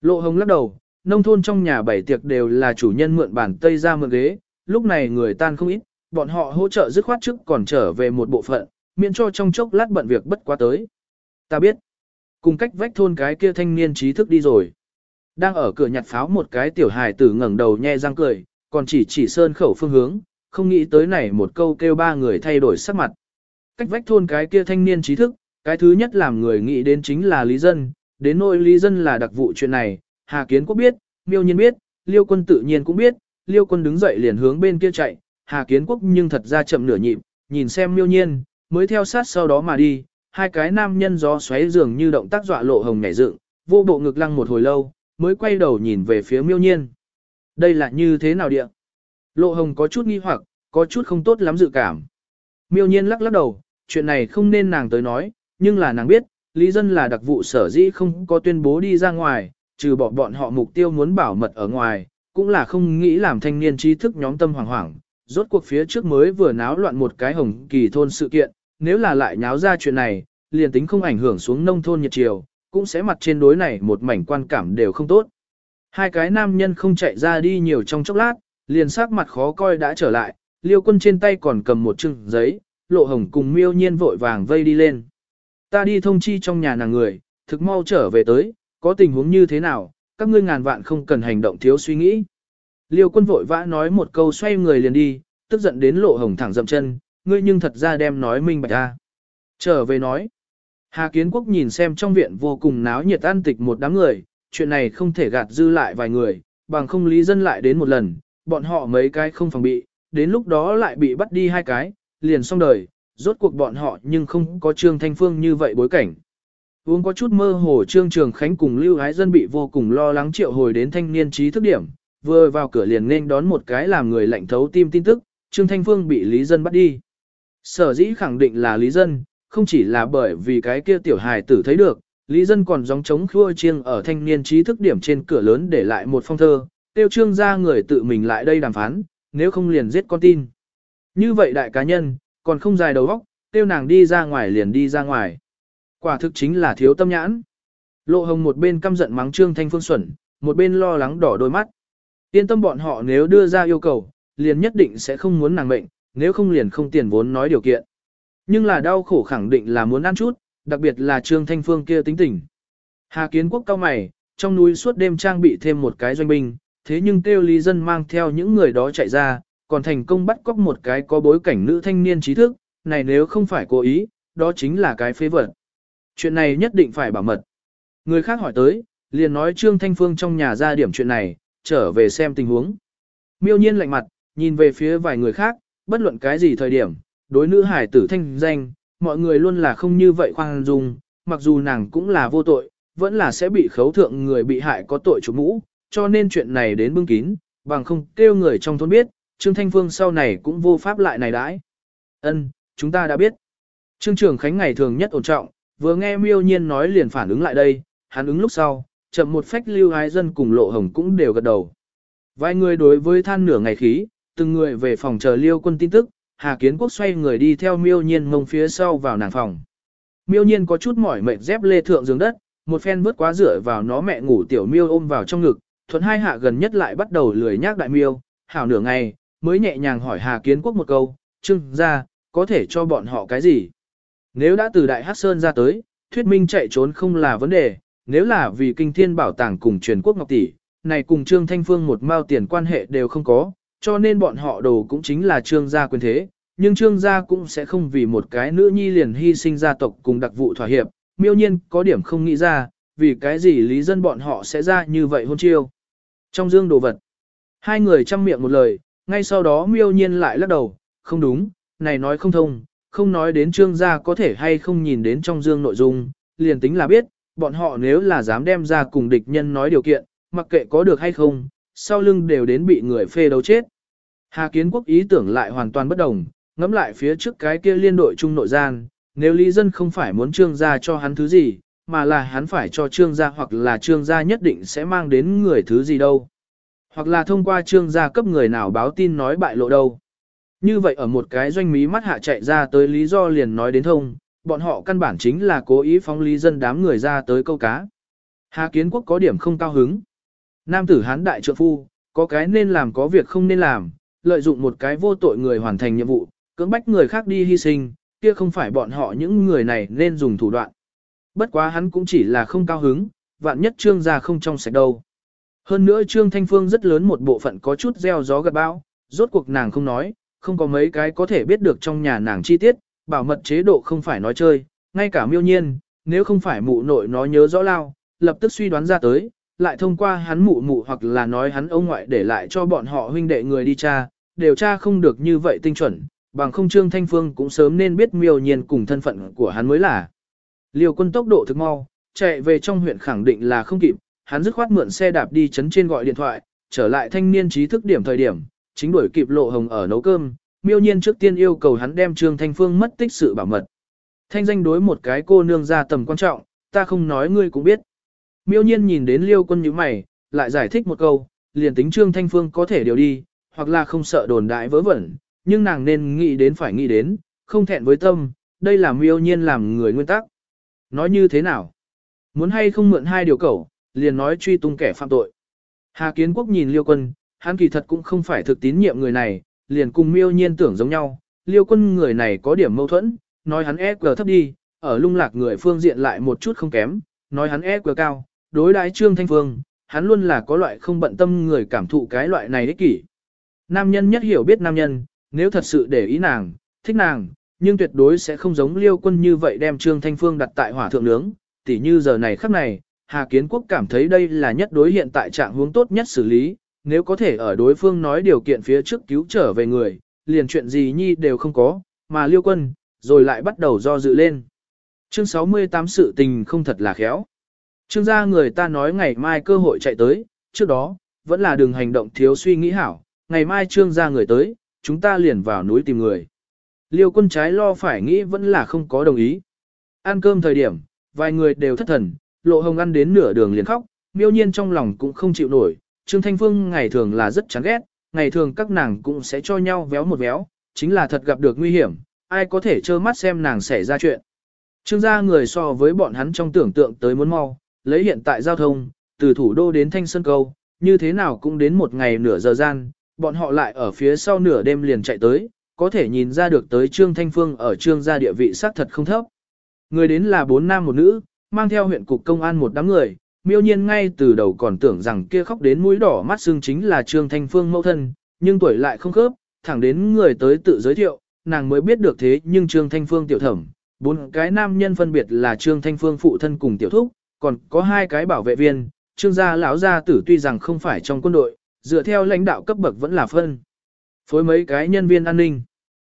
Lộ hồng lắc đầu, nông thôn trong nhà bảy tiệc đều là chủ nhân mượn bàn tây ra mượn ghế, lúc này người tan không ít, bọn họ hỗ trợ dứt khoát trước còn trở về một bộ phận, miễn cho trong chốc lát bận việc bất quá tới. Ta biết, cùng cách vách thôn cái kia thanh niên trí thức đi rồi. Đang ở cửa nhặt pháo một cái tiểu hài tử ngẩng đầu nhe răng cười, còn chỉ chỉ sơn khẩu phương hướng, không nghĩ tới này một câu kêu ba người thay đổi sắc mặt. cách vách thôn cái kia thanh niên trí thức, cái thứ nhất làm người nghĩ đến chính là Lý Dân, đến nỗi Lý Dân là đặc vụ chuyện này, Hà Kiến Quốc biết, Miêu Nhiên biết, Liêu Quân tự nhiên cũng biết, Liêu Quân đứng dậy liền hướng bên kia chạy, Hà Kiến Quốc nhưng thật ra chậm nửa nhịp, nhìn xem Miêu Nhiên, mới theo sát sau đó mà đi, hai cái nam nhân gió xoáy dường như động tác dọa lộ hồng nhảy dựng, vô bộ ngực lăng một hồi lâu, mới quay đầu nhìn về phía Miêu Nhiên. Đây là như thế nào địa? Lộ hồng có chút nghi hoặc, có chút không tốt lắm dự cảm. Miêu Nhiên lắc lắc đầu, chuyện này không nên nàng tới nói, nhưng là nàng biết, Lý Dân là đặc vụ sở dĩ không có tuyên bố đi ra ngoài, trừ bỏ bọn họ mục tiêu muốn bảo mật ở ngoài, cũng là không nghĩ làm thanh niên trí thức nhóm tâm hoảng hoảng. Rốt cuộc phía trước mới vừa náo loạn một cái hồng kỳ thôn sự kiện, nếu là lại nháo ra chuyện này, liền tính không ảnh hưởng xuống nông thôn nhiệt chiều, cũng sẽ mặt trên đối này một mảnh quan cảm đều không tốt. Hai cái nam nhân không chạy ra đi nhiều trong chốc lát, liền sắc mặt khó coi đã trở lại, liêu quân trên tay còn cầm một chừng giấy, lộ hồng cùng miêu nhiên vội vàng vây đi lên. Ta đi thông chi trong nhà nàng người, thực mau trở về tới, có tình huống như thế nào, các ngươi ngàn vạn không cần hành động thiếu suy nghĩ. Liêu quân vội vã nói một câu xoay người liền đi, tức giận đến lộ hồng thẳng dậm chân, ngươi nhưng thật ra đem nói minh bạch ra. Trở về nói. Hà Kiến Quốc nhìn xem trong viện vô cùng náo nhiệt an tịch một đám người, chuyện này không thể gạt dư lại vài người, bằng không lý dân lại đến một lần, bọn họ mấy cái không phòng bị, đến lúc đó lại bị bắt đi hai cái, liền xong đời, rốt cuộc bọn họ nhưng không có Trương Thanh Phương như vậy bối cảnh. Uống có chút mơ hồ Trương Trường Khánh cùng Lưu Ái Dân bị vô cùng lo lắng triệu hồi đến thanh niên trí thức điểm, vừa vào cửa liền nên đón một cái làm người lạnh thấu tim tin tức, Trương Thanh Phương bị Lý Dân bắt đi. Sở dĩ khẳng định là Lý Dân, không chỉ là bởi vì cái kia tiểu hài tử thấy được, Lý Dân còn gióng trống khua chiêng ở thanh niên trí thức điểm trên cửa lớn để lại một phong thơ, tiêu trương ra người tự mình lại đây đàm phán, nếu không liền giết con tin. Như vậy đại cá nhân, còn không dài đầu óc, tiêu nàng đi ra ngoài liền đi ra ngoài. Quả thực chính là thiếu tâm nhãn. Lộ hồng một bên căm giận mắng trương thanh phương xuẩn, một bên lo lắng đỏ đôi mắt. Yên tâm bọn họ nếu đưa ra yêu cầu, liền nhất định sẽ không muốn nàng mệnh, nếu không liền không tiền vốn nói điều kiện. Nhưng là đau khổ khẳng định là muốn ăn chút, đặc biệt là Trương Thanh Phương kia tính tình. Hà Kiến Quốc cao mày, trong núi suốt đêm trang bị thêm một cái doanh binh, thế nhưng kêu lý dân mang theo những người đó chạy ra, còn thành công bắt cóc một cái có bối cảnh nữ thanh niên trí thức, này nếu không phải cố ý, đó chính là cái phế vật. Chuyện này nhất định phải bảo mật. Người khác hỏi tới, liền nói Trương Thanh Phương trong nhà ra điểm chuyện này, trở về xem tình huống. Miêu nhiên lạnh mặt, nhìn về phía vài người khác, bất luận cái gì thời điểm, đối nữ hải tử thanh danh, mọi người luôn là không như vậy khoan dung, mặc dù nàng cũng là vô tội, vẫn là sẽ bị khấu thượng người bị hại có tội chủ mũ, cho nên chuyện này đến bưng kín, bằng không kêu người trong thôn biết, Trương Thanh Phương sau này cũng vô pháp lại này đãi. Ân, chúng ta đã biết. Trương Trường Khánh ngày thường nhất ổn trọng, vừa nghe miêu nhiên nói liền phản ứng lại đây, hắn ứng lúc sau, chậm một phách lưu ái dân cùng lộ hồng cũng đều gật đầu. Vài người đối với than nửa ngày khí, từng người về phòng chờ liêu quân tin tức, Hà Kiến Quốc xoay người đi theo miêu nhiên mông phía sau vào nàng phòng. Miêu nhiên có chút mỏi mệt dép lê thượng giường đất, một phen vớt quá rửa vào nó mẹ ngủ tiểu miêu ôm vào trong ngực, thuận hai hạ gần nhất lại bắt đầu lười nhác đại miêu, hảo nửa ngày, mới nhẹ nhàng hỏi Hà Kiến Quốc một câu, trưng ra, có thể cho bọn họ cái gì? Nếu đã từ Đại Hát Sơn ra tới, thuyết minh chạy trốn không là vấn đề, nếu là vì kinh thiên bảo tàng cùng truyền quốc ngọc tỷ, này cùng Trương Thanh Phương một mao tiền quan hệ đều không có, cho nên bọn họ đồ cũng chính là Trương gia quyền thế, nhưng Trương gia cũng sẽ không vì một cái nữ nhi liền hy sinh gia tộc cùng đặc vụ thỏa hiệp, miêu nhiên có điểm không nghĩ ra, vì cái gì lý dân bọn họ sẽ ra như vậy hôn chiêu. Trong dương đồ vật, hai người chăm miệng một lời, ngay sau đó miêu nhiên lại lắc đầu, không đúng, này nói không thông, không nói đến trương gia có thể hay không nhìn đến trong dương nội dung, liền tính là biết, bọn họ nếu là dám đem ra cùng địch nhân nói điều kiện, mặc kệ có được hay không, sau lưng đều đến bị người phê đấu chết. Hà Kiến Quốc ý tưởng lại hoàn toàn bất đồng, ngẫm lại phía trước cái kia liên đội trung nội gian, nếu lý dân không phải muốn trương gia cho hắn thứ gì, mà là hắn phải cho trương gia hoặc là trương gia nhất định sẽ mang đến người thứ gì đâu. Hoặc là thông qua trương gia cấp người nào báo tin nói bại lộ đâu. Như vậy ở một cái doanh mí mắt hạ chạy ra tới lý do liền nói đến thông, bọn họ căn bản chính là cố ý phóng lý dân đám người ra tới câu cá. Hà Kiến Quốc có điểm không cao hứng. Nam tử hán đại trượng phu, có cái nên làm có việc không nên làm, lợi dụng một cái vô tội người hoàn thành nhiệm vụ, cưỡng bách người khác đi hy sinh, kia không phải bọn họ những người này nên dùng thủ đoạn. Bất quá hắn cũng chỉ là không cao hứng, vạn nhất trương gia không trong sạch đâu. Hơn nữa trương thanh phương rất lớn một bộ phận có chút gieo gió gật bão, rốt cuộc nàng không nói, không có mấy cái có thể biết được trong nhà nàng chi tiết, Bảo mật chế độ không phải nói chơi, ngay cả miêu nhiên, nếu không phải mụ nội nó nhớ rõ lao, lập tức suy đoán ra tới, lại thông qua hắn mụ mụ hoặc là nói hắn ông ngoại để lại cho bọn họ huynh đệ người đi tra, điều tra không được như vậy tinh chuẩn, bằng không Trương Thanh Phương cũng sớm nên biết miêu nhiên cùng thân phận của hắn mới là. Liều quân tốc độ thực mau, chạy về trong huyện khẳng định là không kịp, hắn dứt khoát mượn xe đạp đi chấn trên gọi điện thoại, trở lại thanh niên trí thức điểm thời điểm, chính đuổi kịp lộ hồng ở nấu cơm, miêu nhiên trước tiên yêu cầu hắn đem Trương Thanh Phương mất tích sự bảo mật. Thanh danh đối một cái cô nương ra tầm quan trọng, ta không nói ngươi cũng biết. Miêu nhiên nhìn đến liêu quân như mày, lại giải thích một câu, liền tính Trương Thanh Phương có thể điều đi, hoặc là không sợ đồn đại vớ vẩn, nhưng nàng nên nghĩ đến phải nghĩ đến, không thẹn với tâm, đây là miêu nhiên làm người nguyên tắc. Nói như thế nào? Muốn hay không mượn hai điều cẩu, liền nói truy tung kẻ phạm tội. Hà Kiến Quốc nhìn Liêu Quân, hắn kỳ thật cũng không phải thực tín nhiệm người này, liền cùng miêu nhiên tưởng giống nhau. Liêu Quân người này có điểm mâu thuẫn, nói hắn EQ thấp đi, ở lung lạc người phương diện lại một chút không kém, nói hắn EQ cao, đối đãi Trương Thanh Phương, hắn luôn là có loại không bận tâm người cảm thụ cái loại này ích kỷ. Nam nhân nhất hiểu biết nam nhân, nếu thật sự để ý nàng, thích nàng, nhưng tuyệt đối sẽ không giống liêu quân như vậy đem Trương Thanh Phương đặt tại hỏa thượng nướng, tỉ như giờ này khắc này, Hà Kiến Quốc cảm thấy đây là nhất đối hiện tại trạng huống tốt nhất xử lý, nếu có thể ở đối phương nói điều kiện phía trước cứu trở về người, liền chuyện gì nhi đều không có, mà liêu quân, rồi lại bắt đầu do dự lên. Chương 68 sự tình không thật là khéo. Trương gia người ta nói ngày mai cơ hội chạy tới, trước đó, vẫn là đường hành động thiếu suy nghĩ hảo, ngày mai trương gia người tới, chúng ta liền vào núi tìm người. Liêu quân trái lo phải nghĩ vẫn là không có đồng ý. Ăn cơm thời điểm, vài người đều thất thần, lộ hồng ăn đến nửa đường liền khóc, miêu nhiên trong lòng cũng không chịu nổi. Trương Thanh Phương ngày thường là rất chán ghét, ngày thường các nàng cũng sẽ cho nhau véo một véo, chính là thật gặp được nguy hiểm, ai có thể trơ mắt xem nàng xảy ra chuyện. Trương gia người so với bọn hắn trong tưởng tượng tới muốn mau, lấy hiện tại giao thông, từ thủ đô đến Thanh Sơn Câu, như thế nào cũng đến một ngày nửa giờ gian, bọn họ lại ở phía sau nửa đêm liền chạy tới, có thể nhìn ra được tới Trương Thanh Phương ở Trương gia địa vị xác thật không thấp. Người đến là bốn nam một nữ, mang theo huyện cục công an một đám người, miêu nhiên ngay từ đầu còn tưởng rằng kia khóc đến mũi đỏ mắt xương chính là Trương Thanh Phương mẫu thân, nhưng tuổi lại không khớp, thẳng đến người tới tự giới thiệu, nàng mới biết được thế nhưng Trương Thanh Phương tiểu thẩm, bốn cái nam nhân phân biệt là Trương Thanh Phương phụ thân cùng tiểu thúc, còn có hai cái bảo vệ viên, Trương gia lão gia tử tuy rằng không phải trong quân đội, dựa theo lãnh đạo cấp bậc vẫn là phân. Phối mấy cái nhân viên an ninh.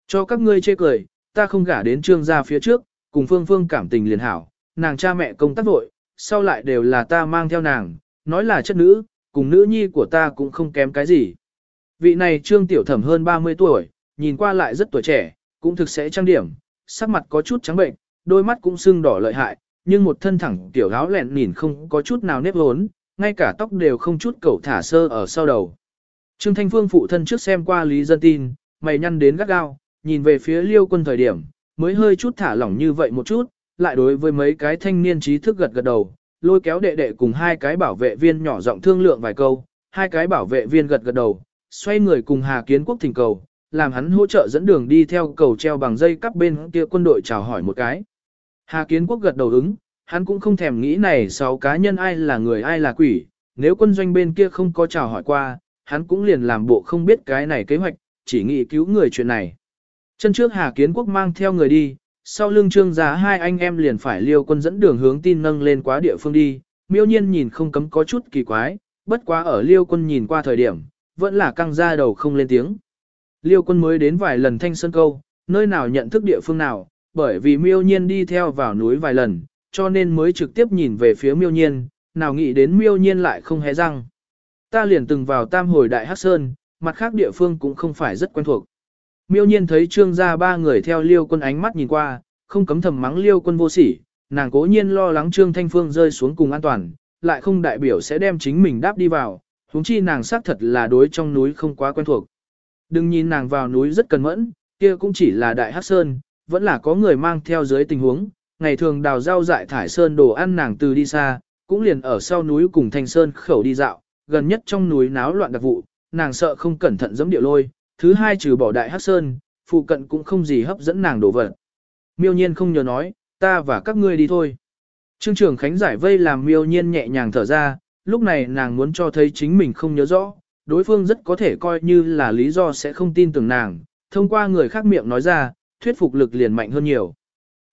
Cho các ngươi chê cười, ta không gả đến trương gia phía trước, cùng phương phương cảm tình liền hảo, nàng cha mẹ công tác vội, sau lại đều là ta mang theo nàng, nói là chất nữ, cùng nữ nhi của ta cũng không kém cái gì. Vị này trương tiểu thẩm hơn 30 tuổi, nhìn qua lại rất tuổi trẻ, cũng thực sẽ trang điểm, sắc mặt có chút trắng bệnh, đôi mắt cũng sưng đỏ lợi hại, nhưng một thân thẳng tiểu áo lẹn nhìn không có chút nào nếp hốn, ngay cả tóc đều không chút cẩu thả sơ ở sau đầu. Trương Thanh Phương phụ thân trước xem qua Lý Dân tin, mày nhăn đến gắt gao, nhìn về phía liêu quân thời điểm, mới hơi chút thả lỏng như vậy một chút, lại đối với mấy cái thanh niên trí thức gật gật đầu, lôi kéo đệ đệ cùng hai cái bảo vệ viên nhỏ giọng thương lượng vài câu, hai cái bảo vệ viên gật gật đầu, xoay người cùng Hà Kiến Quốc thỉnh cầu, làm hắn hỗ trợ dẫn đường đi theo cầu treo bằng dây cắp bên kia quân đội chào hỏi một cái. Hà Kiến Quốc gật đầu ứng, hắn cũng không thèm nghĩ này sáu cá nhân ai là người ai là quỷ, nếu quân doanh bên kia không có chào hỏi qua, hắn cũng liền làm bộ không biết cái này kế hoạch, chỉ nghĩ cứu người chuyện này. Chân trước Hà Kiến Quốc mang theo người đi, sau lưng trương giá hai anh em liền phải liêu quân dẫn đường hướng tin nâng lên quá địa phương đi, miêu nhiên nhìn không cấm có chút kỳ quái, bất quá ở liêu quân nhìn qua thời điểm, vẫn là căng ra đầu không lên tiếng. Liêu quân mới đến vài lần thanh sơn câu, nơi nào nhận thức địa phương nào, bởi vì miêu nhiên đi theo vào núi vài lần, cho nên mới trực tiếp nhìn về phía miêu nhiên, nào nghĩ đến miêu nhiên lại không hé răng. Ta liền từng vào tam hồi đại Hắc sơn, mặt khác địa phương cũng không phải rất quen thuộc. Miêu nhiên thấy trương gia ba người theo liêu quân ánh mắt nhìn qua, không cấm thầm mắng liêu quân vô sỉ, nàng cố nhiên lo lắng trương thanh phương rơi xuống cùng an toàn, lại không đại biểu sẽ đem chính mình đáp đi vào, huống chi nàng xác thật là đối trong núi không quá quen thuộc. Đừng nhìn nàng vào núi rất cần mẫn, kia cũng chỉ là đại Hắc sơn, vẫn là có người mang theo dưới tình huống, ngày thường đào rau dại thải sơn đồ ăn nàng từ đi xa, cũng liền ở sau núi cùng thanh sơn khẩu đi dạo, gần nhất trong núi náo loạn đặc vụ, nàng sợ không cẩn thận giống điệu lôi, thứ hai trừ bỏ đại hắc sơn, phụ cận cũng không gì hấp dẫn nàng đổ vật. Miêu nhiên không nhớ nói, ta và các ngươi đi thôi. Trương trưởng Khánh giải vây làm miêu nhiên nhẹ nhàng thở ra, lúc này nàng muốn cho thấy chính mình không nhớ rõ, đối phương rất có thể coi như là lý do sẽ không tin tưởng nàng, thông qua người khác miệng nói ra, thuyết phục lực liền mạnh hơn nhiều.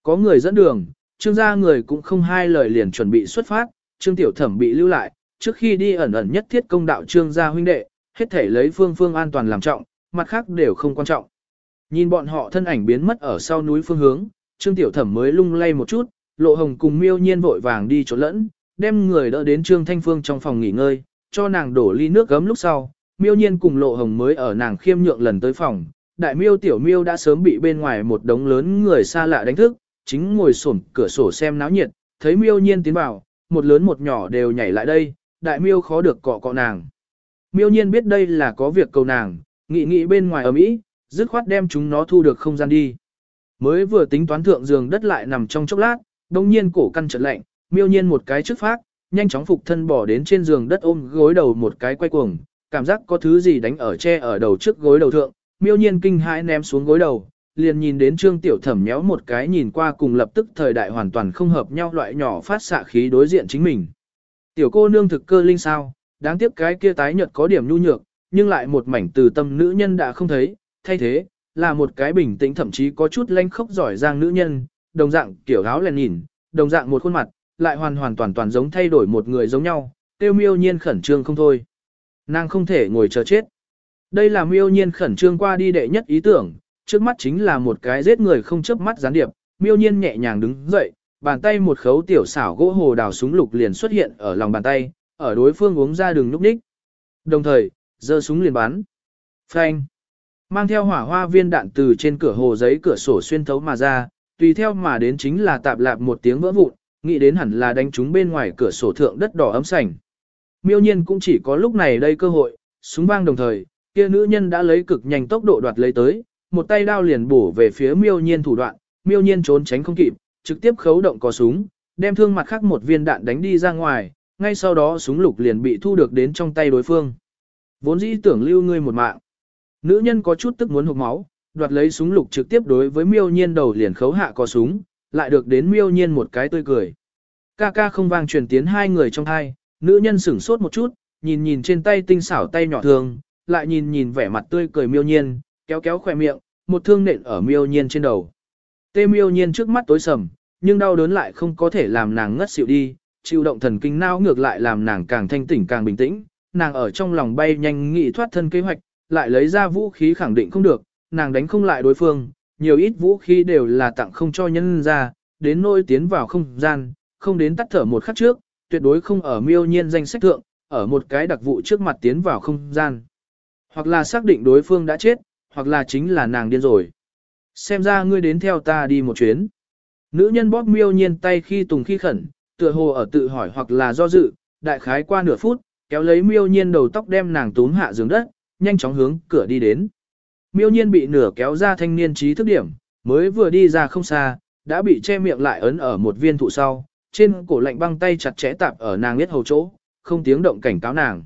Có người dẫn đường, trương gia người cũng không hai lời liền chuẩn bị xuất phát, trương tiểu thẩm bị lưu lại, trước khi đi ẩn ẩn nhất thiết công đạo trương gia huynh đệ, hết thể lấy phương phương an toàn làm trọng, mặt khác đều không quan trọng. Nhìn bọn họ thân ảnh biến mất ở sau núi phương hướng, trương tiểu thẩm mới lung lay một chút, lộ hồng cùng miêu nhiên vội vàng đi chỗ lẫn, đem người đỡ đến trương thanh phương trong phòng nghỉ ngơi, cho nàng đổ ly nước gấm lúc sau, miêu nhiên cùng lộ hồng mới ở nàng khiêm nhượng lần tới phòng. Đại miêu tiểu miêu đã sớm bị bên ngoài một đống lớn người xa lạ đánh thức, chính ngồi sổn cửa sổ xem náo nhiệt, thấy miêu nhiên tiến vào, một lớn một nhỏ đều nhảy lại đây, đại miêu khó được cọ cọ nàng. Miêu nhiên biết đây là có việc cầu nàng, nghĩ nghĩ bên ngoài ở Mỹ, dứt khoát đem chúng nó thu được không gian đi. Mới vừa tính toán thượng giường đất lại nằm trong chốc lát, đông nhiên cổ căn chợt lạnh, miêu nhiên một cái trước phát, nhanh chóng phục thân bỏ đến trên giường đất ôm gối đầu một cái quay cuồng, cảm giác có thứ gì đánh ở che ở đầu trước gối đầu thượng, miêu nhiên kinh hãi ném xuống gối đầu, liền nhìn đến trương tiểu thẩm méo một cái nhìn qua cùng lập tức thời đại hoàn toàn không hợp nhau loại nhỏ phát xạ khí đối diện chính mình. Tiểu cô nương thực cơ linh sao, đáng tiếc cái kia tái nhợt có điểm nhu nhược, nhưng lại một mảnh từ tâm nữ nhân đã không thấy, thay thế, là một cái bình tĩnh thậm chí có chút lanh khốc giỏi giang nữ nhân, đồng dạng kiểu áo lèn nhìn, đồng dạng một khuôn mặt, lại hoàn hoàn toàn toàn giống thay đổi một người giống nhau, tiêu miêu nhiên khẩn trương không thôi. Nàng không thể ngồi chờ chết. Đây là miêu nhiên khẩn trương qua đi đệ nhất ý tưởng, trước mắt chính là một cái giết người không chớp mắt gián điệp, miêu nhiên nhẹ nhàng đứng dậy, bàn tay một khấu tiểu xảo gỗ hồ đào súng lục liền xuất hiện ở lòng bàn tay, ở đối phương uống ra đường núp ních. Đồng thời, giơ súng liền bắn. Phanh. Mang theo hỏa hoa viên đạn từ trên cửa hồ giấy cửa sổ xuyên thấu mà ra, tùy theo mà đến chính là tạp lạp một tiếng vỡ vụn, nghĩ đến hẳn là đánh chúng bên ngoài cửa sổ thượng đất đỏ ấm sành. Miêu nhiên cũng chỉ có lúc này đây cơ hội, súng vang đồng thời, kia nữ nhân đã lấy cực nhanh tốc độ đoạt lấy tới, một tay đao liền bổ về phía miêu nhiên thủ đoạn, miêu nhiên trốn tránh không kịp, trực tiếp khấu động có súng, đem thương mặt khác một viên đạn đánh đi ra ngoài, ngay sau đó súng lục liền bị thu được đến trong tay đối phương. Vốn dĩ tưởng lưu ngươi một mạng. Nữ nhân có chút tức muốn hụt máu, đoạt lấy súng lục trực tiếp đối với miêu nhiên đầu liền khấu hạ có súng, lại được đến miêu nhiên một cái tươi cười. Ca ca không vang truyền tiến hai người trong hai, nữ nhân sửng sốt một chút, nhìn nhìn trên tay tinh xảo tay nhỏ thường, lại nhìn nhìn vẻ mặt tươi cười miêu nhiên, kéo kéo khỏe miệng, một thương nện ở miêu nhiên trên đầu. Tê miêu nhiên trước mắt tối sầm, nhưng đau đớn lại không có thể làm nàng ngất xỉu đi, chịu động thần kinh não ngược lại làm nàng càng thanh tỉnh càng bình tĩnh, nàng ở trong lòng bay nhanh nghĩ thoát thân kế hoạch, lại lấy ra vũ khí khẳng định không được, nàng đánh không lại đối phương, nhiều ít vũ khí đều là tặng không cho nhân ra, đến nỗi tiến vào không gian, không đến tắt thở một khắc trước, tuyệt đối không ở miêu nhiên danh sách thượng, ở một cái đặc vụ trước mặt tiến vào không gian. Hoặc là xác định đối phương đã chết, hoặc là chính là nàng điên rồi. Xem ra ngươi đến theo ta đi một chuyến. Nữ nhân bóp miêu nhiên tay khi tùng khi khẩn, tựa hồ ở tự hỏi hoặc là do dự, đại khái qua nửa phút, kéo lấy miêu nhiên đầu tóc đem nàng túm hạ giường đất, nhanh chóng hướng cửa đi đến. Miêu nhiên bị nửa kéo ra thanh niên trí thức điểm, mới vừa đi ra không xa, đã bị che miệng lại ấn ở một viên thụ sau, trên cổ lạnh băng tay chặt chẽ tạp ở nàng biết hầu chỗ, không tiếng động cảnh cáo nàng.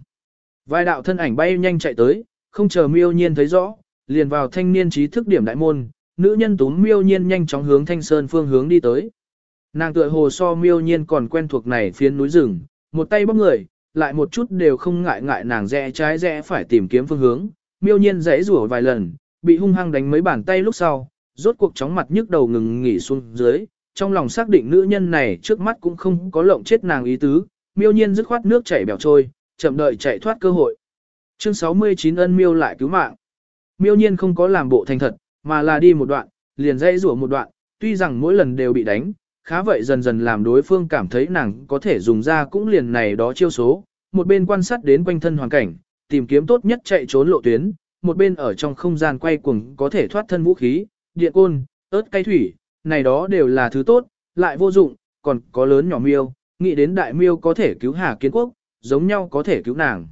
Vài đạo thân ảnh bay nhanh chạy tới, không chờ miêu nhiên thấy rõ, liền vào thanh niên trí thức điểm đại môn, nữ nhân túm miêu nhiên nhanh chóng hướng thanh sơn phương hướng đi tới. Nàng tựa hồ so miêu nhiên còn quen thuộc này phiến núi rừng, một tay bóc người, lại một chút đều không ngại ngại nàng rẽ trái rẽ phải tìm kiếm phương hướng, miêu nhiên rẽ rủa vài lần, bị hung hăng đánh mấy bàn tay lúc sau, rốt cuộc chóng mặt nhức đầu ngừng nghỉ xuống dưới, trong lòng xác định nữ nhân này trước mắt cũng không có lộng chết nàng ý tứ, miêu nhiên dứt khoát nước chảy bèo trôi, chậm đợi chạy thoát cơ hội. Chương 69 ân miêu lại cứu mạng. Miêu nhiên không có làm bộ thành thật, mà là đi một đoạn, liền dây rủa một đoạn, tuy rằng mỗi lần đều bị đánh, khá vậy dần dần làm đối phương cảm thấy nàng có thể dùng ra cũng liền này đó chiêu số, một bên quan sát đến quanh thân hoàn cảnh, tìm kiếm tốt nhất chạy trốn lộ tuyến, một bên ở trong không gian quay cuồng có thể thoát thân vũ khí, điện côn, ớt cây thủy, này đó đều là thứ tốt, lại vô dụng, còn có lớn nhỏ miêu, nghĩ đến đại miêu có thể cứu Hà Kiến Quốc, giống nhau có thể cứu nàng.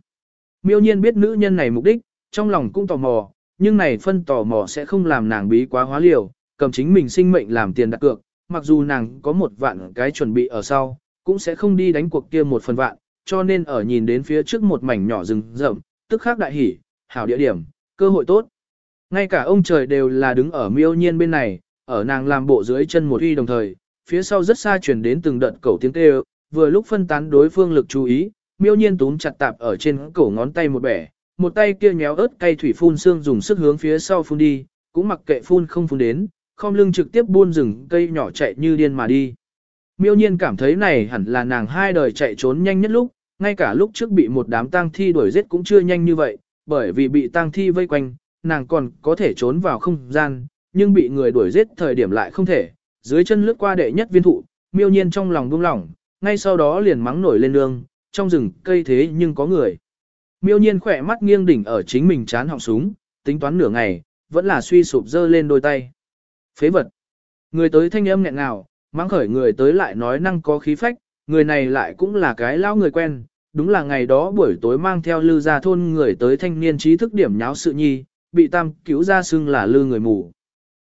Miêu nhiên biết nữ nhân này mục đích, trong lòng cũng tò mò, nhưng này phân tò mò sẽ không làm nàng bí quá hóa liều, cầm chính mình sinh mệnh làm tiền đặt cược, mặc dù nàng có một vạn cái chuẩn bị ở sau, cũng sẽ không đi đánh cuộc kia một phần vạn, cho nên ở nhìn đến phía trước một mảnh nhỏ rừng rậm, tức khắc đại hỉ, hảo địa điểm, cơ hội tốt. Ngay cả ông trời đều là đứng ở miêu nhiên bên này, ở nàng làm bộ dưới chân một uy đồng thời, phía sau rất xa chuyển đến từng đợt cầu tiếng kêu, vừa lúc phân tán đối phương lực chú ý, miêu nhiên túm chặt tạp ở trên cổ ngón tay một bẻ, một tay kia nhéo ớt cay thủy phun xương dùng sức hướng phía sau phun đi, cũng mặc kệ phun không phun đến, không lưng trực tiếp buôn rừng cây nhỏ chạy như điên mà đi. Miêu nhiên cảm thấy này hẳn là nàng hai đời chạy trốn nhanh nhất lúc, ngay cả lúc trước bị một đám tang thi đuổi giết cũng chưa nhanh như vậy, bởi vì bị tang thi vây quanh, nàng còn có thể trốn vào không gian, nhưng bị người đuổi giết thời điểm lại không thể. Dưới chân lướt qua đệ nhất viên thụ, miêu nhiên trong lòng buông lỏng, ngay sau đó liền mắng nổi lên nương, trong rừng cây thế nhưng có người. Miêu nhiên khỏe mắt nghiêng đỉnh ở chính mình chán họng súng, tính toán nửa ngày, vẫn là suy sụp dơ lên đôi tay. Phế vật. Người tới thanh âm nghẹn ngào, mắng khởi người tới lại nói năng có khí phách, người này lại cũng là cái lão người quen, đúng là ngày đó buổi tối mang theo lư ra thôn người tới thanh niên trí thức điểm nháo sự nhi, bị tam cứu ra xưng là lư người mù.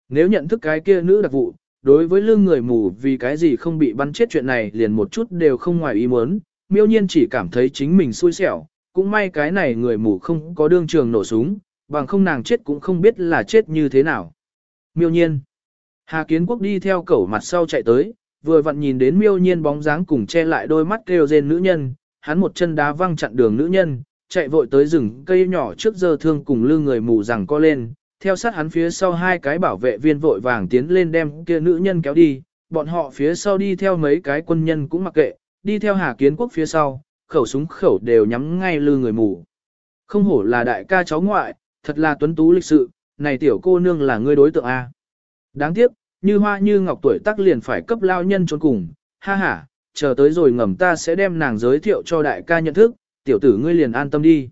Nếu nhận thức cái kia nữ đặc vụ, đối với lư người mù vì cái gì không bị bắn chết chuyện này liền một chút đều không ngoài ý muốn, miêu nhiên chỉ cảm thấy chính mình xui xẻo, cũng may cái này người mù không có đương trường nổ súng, bằng không nàng chết cũng không biết là chết như thế nào. Miêu nhiên. Hà Kiến Quốc đi theo cẩu mặt sau chạy tới, vừa vặn nhìn đến miêu nhiên bóng dáng cùng che lại đôi mắt kêu rên nữ nhân, hắn một chân đá văng chặn đường nữ nhân, chạy vội tới rừng cây nhỏ trước giờ thương cùng lư người mù rằng co lên, theo sát hắn phía sau hai cái bảo vệ viên vội vàng tiến lên đem kia nữ nhân kéo đi, bọn họ phía sau đi theo mấy cái quân nhân cũng mặc kệ, đi theo Hà Kiến Quốc phía sau, khẩu súng khẩu đều nhắm ngay lư người mù. Không hổ là đại ca cháu ngoại, thật là tuấn tú lịch sự, này tiểu cô nương là ngươi đối tượng A. Đáng tiếc, như hoa như ngọc tuổi tác liền phải cấp lao nhân trốn cùng, ha ha, chờ tới rồi ngầm ta sẽ đem nàng giới thiệu cho đại ca nhận thức, tiểu tử ngươi liền an tâm đi.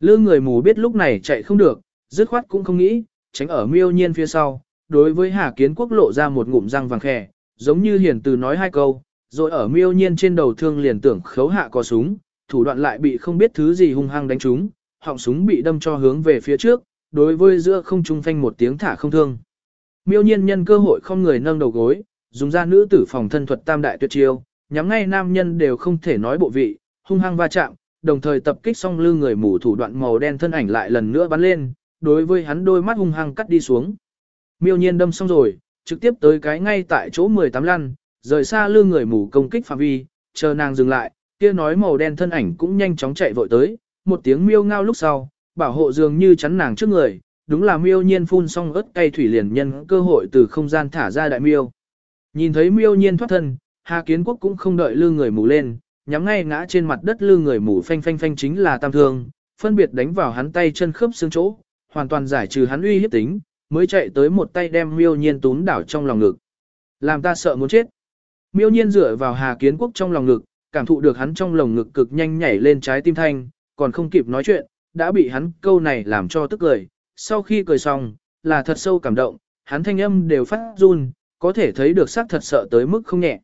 Lư người mù biết lúc này chạy không được, dứt khoát cũng không nghĩ, tránh ở miêu nhiên phía sau, đối với Hà Kiến Quốc lộ ra một ngụm răng vàng khè, giống như hiền từ nói hai câu, rồi ở miêu nhiên trên đầu thương liền tưởng khấu hạ có súng, thủ đoạn lại bị không biết thứ gì hung hăng đánh trúng, họng súng bị đâm cho hướng về phía trước, đối với giữa không trung phanh một tiếng thả không thương. Miêu nhiên nhân cơ hội không người nâng đầu gối, dùng ra nữ tử phòng thân thuật tam đại tuyệt chiêu, nhắm ngay nam nhân đều không thể nói bộ vị, hung hăng va chạm, đồng thời tập kích song lư người mù thủ đoạn màu đen thân ảnh lại lần nữa bắn lên, đối với hắn đôi mắt hung hăng cắt đi xuống. Miêu nhiên đâm xong rồi, trực tiếp tới cái ngay tại chỗ 18 lăn, rời xa lưng người mù công kích phạm vi, chờ nàng dừng lại, kia nói màu đen thân ảnh cũng nhanh chóng chạy vội tới, một tiếng miêu ngao lúc sau, bảo hộ dường như chắn nàng trước người, đúng là miêu nhiên phun xong ớt cay thủy liền nhân cơ hội từ không gian thả ra đại miêu. Nhìn thấy miêu nhiên thoát thân, Hà Kiến Quốc cũng không đợi lư người mù lên, nhắm ngay ngã trên mặt đất lư người mù phanh phanh phanh chính là tam thương, phân biệt đánh vào hắn tay chân khớp xương chỗ, hoàn toàn giải trừ hắn uy hiếp tính, mới chạy tới một tay đem miêu nhiên tún đảo trong lòng ngực. Làm ta sợ muốn chết. Miêu nhiên dựa vào Hà Kiến Quốc trong lòng ngực, cảm thụ được hắn trong lồng ngực cực nhanh nhảy lên trái tim thanh, còn không kịp nói chuyện, đã bị hắn câu này làm cho tức cười. Sau khi cười xong, là thật sâu cảm động, hắn thanh âm đều phát run, có thể thấy được xác thật sợ tới mức không nhẹ.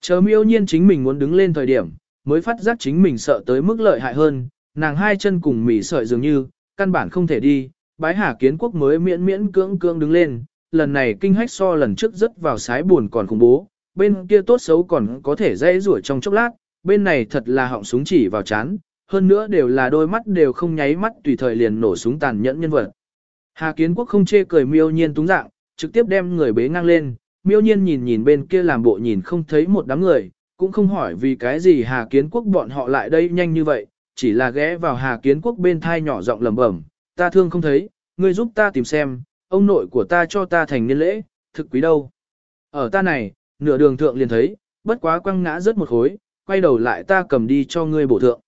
Chờ miêu nhiên chính mình muốn đứng lên thời điểm, mới phát giác chính mình sợ tới mức lợi hại hơn, nàng hai chân cùng mỉ sợi dường như, căn bản không thể đi, bái hà kiến quốc mới miễn miễn cưỡng cưỡng đứng lên, lần này kinh hách so lần trước rất vào sái buồn còn khủng bố, bên kia tốt xấu còn có thể dây rủi trong chốc lát, bên này thật là họng súng chỉ vào chán, hơn nữa đều là đôi mắt đều không nháy mắt tùy thời liền nổ súng tàn nhẫn nhân vật. Hà Kiến Quốc không chê cười miêu nhiên túng dạng, trực tiếp đem người bế ngang lên, miêu nhiên nhìn nhìn bên kia làm bộ nhìn không thấy một đám người, cũng không hỏi vì cái gì Hà Kiến Quốc bọn họ lại đây nhanh như vậy, chỉ là ghé vào Hà Kiến Quốc bên thai nhỏ giọng lẩm bẩm, ta thương không thấy, ngươi giúp ta tìm xem, ông nội của ta cho ta thành niên lễ, thực quý đâu. Ở ta này, nửa đường thượng liền thấy, bất quá quăng ngã rớt một khối, quay đầu lại ta cầm đi cho ngươi bổ thượng.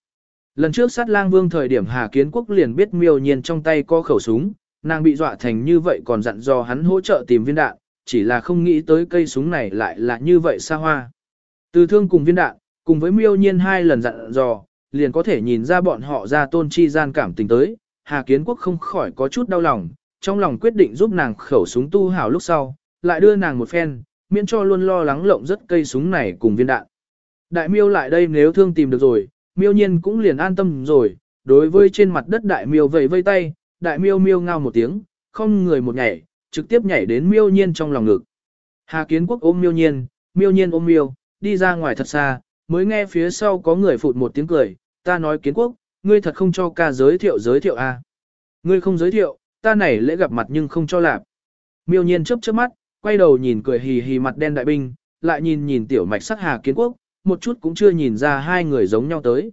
Lần trước sát lang vương thời điểm Hà Kiến Quốc liền biết miêu nhiên trong tay có khẩu súng, nàng bị dọa thành như vậy còn dặn dò hắn hỗ trợ tìm viên đạn, chỉ là không nghĩ tới cây súng này lại là như vậy xa hoa. Từ thương cùng viên đạn, cùng với miêu nhiên hai lần dặn dò, liền có thể nhìn ra bọn họ ra tôn chi gian cảm tình tới, Hà Kiến Quốc không khỏi có chút đau lòng, trong lòng quyết định giúp nàng khẩu súng tu hảo lúc sau, lại đưa nàng một phen, miễn cho luôn lo lắng lộng rất cây súng này cùng viên đạn. Đại miêu lại đây nếu thương tìm được rồi, miêu nhiên cũng liền an tâm rồi, đối với trên mặt đất đại miêu vẫy vây tay, đại miêu miêu ngao một tiếng, không người một nhảy, trực tiếp nhảy đến miêu nhiên trong lòng ngực. Hà kiến quốc ôm miêu nhiên, miêu nhiên ôm miêu, đi ra ngoài thật xa, mới nghe phía sau có người phụt một tiếng cười, ta nói kiến quốc, ngươi thật không cho ca giới thiệu giới thiệu à. Ngươi không giới thiệu, ta này lễ gặp mặt nhưng không cho lạp. Miêu nhiên chớp chớp mắt, quay đầu nhìn cười hì hì mặt đen đại binh, lại nhìn nhìn tiểu mạch sắc hà kiến quốc, một chút cũng chưa nhìn ra hai người giống nhau tới.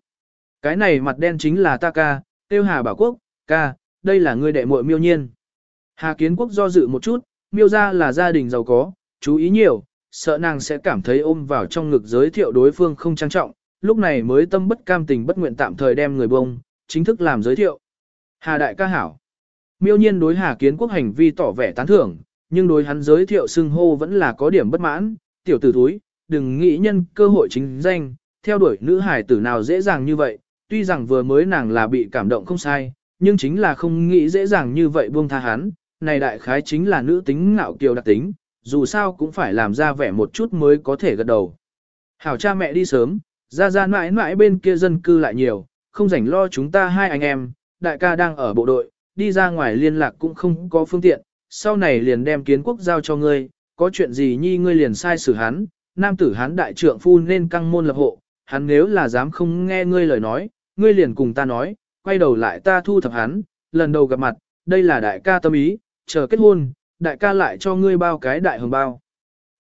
Cái này mặt đen chính là ta ca, tiêu hà bảo quốc, ca, đây là ngươi đệ muội miêu nhiên. Hà kiến quốc do dự một chút, miêu ra là gia đình giàu có, chú ý nhiều, sợ nàng sẽ cảm thấy ôm vào trong ngực giới thiệu đối phương không trang trọng, lúc này mới tâm bất cam tình bất nguyện tạm thời đem người bông, chính thức làm giới thiệu. Hà đại ca hảo. Miêu nhiên đối Hà Kiến Quốc hành vi tỏ vẻ tán thưởng, nhưng đối hắn giới thiệu xưng hô vẫn là có điểm bất mãn, tiểu tử thúi, đừng nghĩ nhân cơ hội chính danh, theo đuổi nữ hải tử nào dễ dàng như vậy, tuy rằng vừa mới nàng là bị cảm động không sai, nhưng chính là không nghĩ dễ dàng như vậy buông tha hắn, này đại khái chính là nữ tính ngạo kiều đặc tính, dù sao cũng phải làm ra vẻ một chút mới có thể gật đầu. Hảo cha mẹ đi sớm, ra ra mãi mãi bên kia dân cư lại nhiều, không rảnh lo chúng ta hai anh em, đại ca đang ở bộ đội, đi ra ngoài liên lạc cũng không có phương tiện, sau này liền đem kiến quốc giao cho ngươi, có chuyện gì nhi ngươi liền sai xử hắn, nam tử hắn đại trượng phu nên căng môn lập hộ, hắn nếu là dám không nghe ngươi lời nói, ngươi liền cùng ta nói, quay đầu lại ta thu thập hắn, lần đầu gặp mặt, đây là đại ca tâm ý, chờ kết hôn, đại ca lại cho ngươi bao cái đại hồng bao.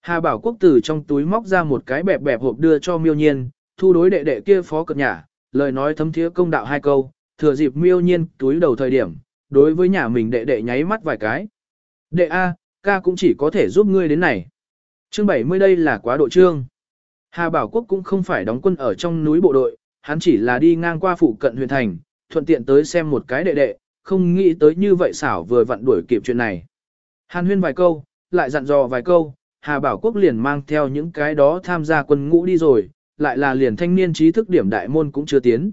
Hà Bảo Quốc từ trong túi móc ra một cái bẹp bẹp hộp đưa cho miêu nhiên, thu đối đệ đệ kia phó cập nhả, lời nói thấm thiế công đạo hai câu, thừa dịp miêu nhiên túi đầu thời điểm, đối với nhà mình đệ đệ nháy mắt vài cái. Đệ A, ca cũng chỉ có thể giúp ngươi đến này. Chương 70 đây là quá độ trương. Hà Bảo Quốc cũng không phải đóng quân ở trong núi bộ đội, hắn chỉ là đi ngang qua phụ cận huyện thành, thuận tiện tới xem một cái đệ đệ, không nghĩ tới như vậy xảo vừa vặn đuổi kịp chuyện này. Hàn huyên vài câu, lại dặn dò vài câu, Hà Bảo Quốc liền mang theo những cái đó tham gia quân ngũ đi rồi, lại là liền thanh niên trí thức điểm đại môn cũng chưa tiến.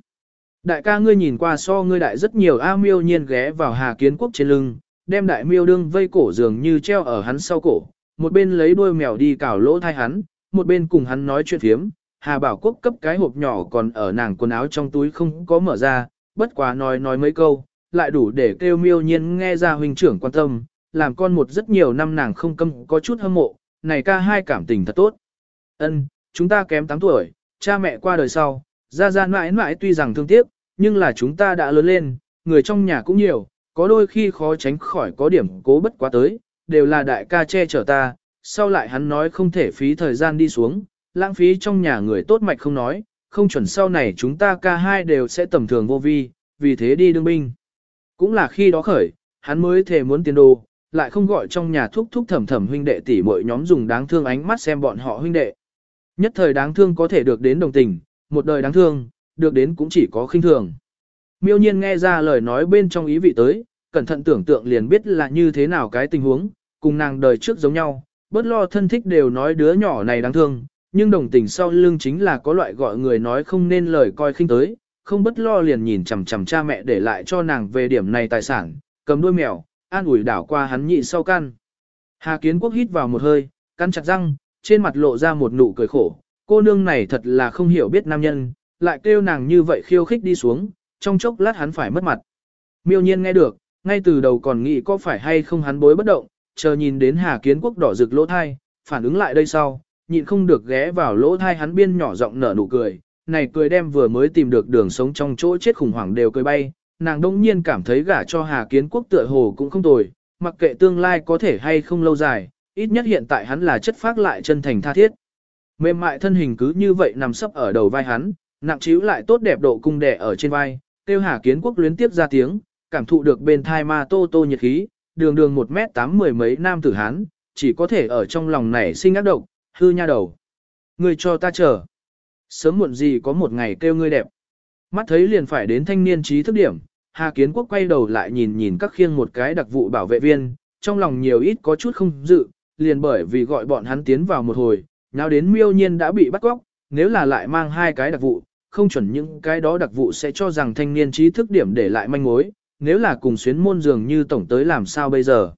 Đại ca ngươi nhìn qua so ngươi đại rất nhiều A miêu nhiên ghé vào Hà Kiến Quốc trên lưng, đem đại miêu đương vây cổ dường như treo ở hắn sau cổ, một bên lấy đuôi mèo đi cào lỗ thai hắn, một bên cùng hắn nói chuyện phiếm. Hà Bảo Quốc cấp cái hộp nhỏ còn ở nàng quần áo trong túi không có mở ra, bất quá nói nói mấy câu, lại đủ để kêu miêu nhiên nghe ra huynh trưởng quan tâm, làm con một rất nhiều năm nàng không câm có chút hâm mộ, này ca hai cảm tình thật tốt. Ân, chúng ta kém 8 tuổi, cha mẹ qua đời sau, ra ra mãi mãi tuy rằng thương tiếc, nhưng là chúng ta đã lớn lên, người trong nhà cũng nhiều, có đôi khi khó tránh khỏi có điểm cố bất quá tới, đều là đại ca che chở ta, sau lại hắn nói không thể phí thời gian đi xuống, lãng phí trong nhà người tốt mạch không nói, không chuẩn sau này chúng ta ca hai đều sẽ tầm thường vô vi, vì thế đi đương binh. Cũng là khi đó khởi, hắn mới thề muốn tiền đồ, lại không gọi trong nhà thúc thúc thầm thầm huynh đệ tỷ muội nhóm dùng đáng thương ánh mắt xem bọn họ huynh đệ. Nhất thời đáng thương có thể được đến đồng tình, một đời đáng thương, được đến cũng chỉ có khinh thường. Miêu nhiên nghe ra lời nói bên trong ý vị tới, cẩn thận tưởng tượng liền biết là như thế nào cái tình huống, cùng nàng đời trước giống nhau, bớt lo thân thích đều nói đứa nhỏ này đáng thương, nhưng đồng tình sau lưng chính là có loại gọi người nói không nên lời coi khinh tới, không bất lo liền nhìn chằm chằm cha mẹ để lại cho nàng về điểm này tài sản, cầm đuôi mèo, an ủi đảo qua hắn nhị sau căn. Hà Kiến Quốc hít vào một hơi, căn chặt răng, trên mặt lộ ra một nụ cười khổ, cô nương này thật là không hiểu biết nam nhân, lại kêu nàng như vậy khiêu khích đi xuống, trong chốc lát hắn phải mất mặt. Miêu nhiên nghe được, ngay từ đầu còn nghĩ có phải hay không hắn bối bất động, chờ nhìn đến Hà Kiến Quốc đỏ rực lỗ thai, phản ứng lại đây sau, nhịn không được ghé vào lỗ thai hắn biên nhỏ giọng nở nụ cười, này cười đem vừa mới tìm được đường sống trong chỗ chết khủng hoảng đều cười bay, nàng đông nhiên cảm thấy gả cho Hà Kiến Quốc tựa hồ cũng không tồi, mặc kệ tương lai có thể hay không lâu dài, ít nhất hiện tại hắn là chất phác lại chân thành tha thiết. Mềm mại thân hình cứ như vậy nằm sấp ở đầu vai hắn, nặng chiếu lại tốt đẹp độ cung đẻ ở trên vai, tiêu Hà Kiến Quốc luyến tiếp ra tiếng, cảm thụ được bên thai ma tô tô nhiệt khí, đường đường một mét tám mười mấy nam tử hán, chỉ có thể ở trong lòng này sinh ác độc, hư nha đầu. Người cho ta chờ. Sớm muộn gì có một ngày kêu ngươi đẹp. Mắt thấy liền phải đến thanh niên trí thức điểm, Hà Kiến Quốc quay đầu lại nhìn nhìn các khiêng một cái đặc vụ bảo vệ viên, trong lòng nhiều ít có chút không dự, liền bởi vì gọi bọn hắn tiến vào một hồi, nào đến miêu nhiên đã bị bắt cóc, nếu là lại mang hai cái đặc vụ, không chuẩn những cái đó đặc vụ sẽ cho rằng thanh niên trí thức điểm để lại manh mối, nếu là cùng xuyến môn dường như tổng tới làm sao bây giờ.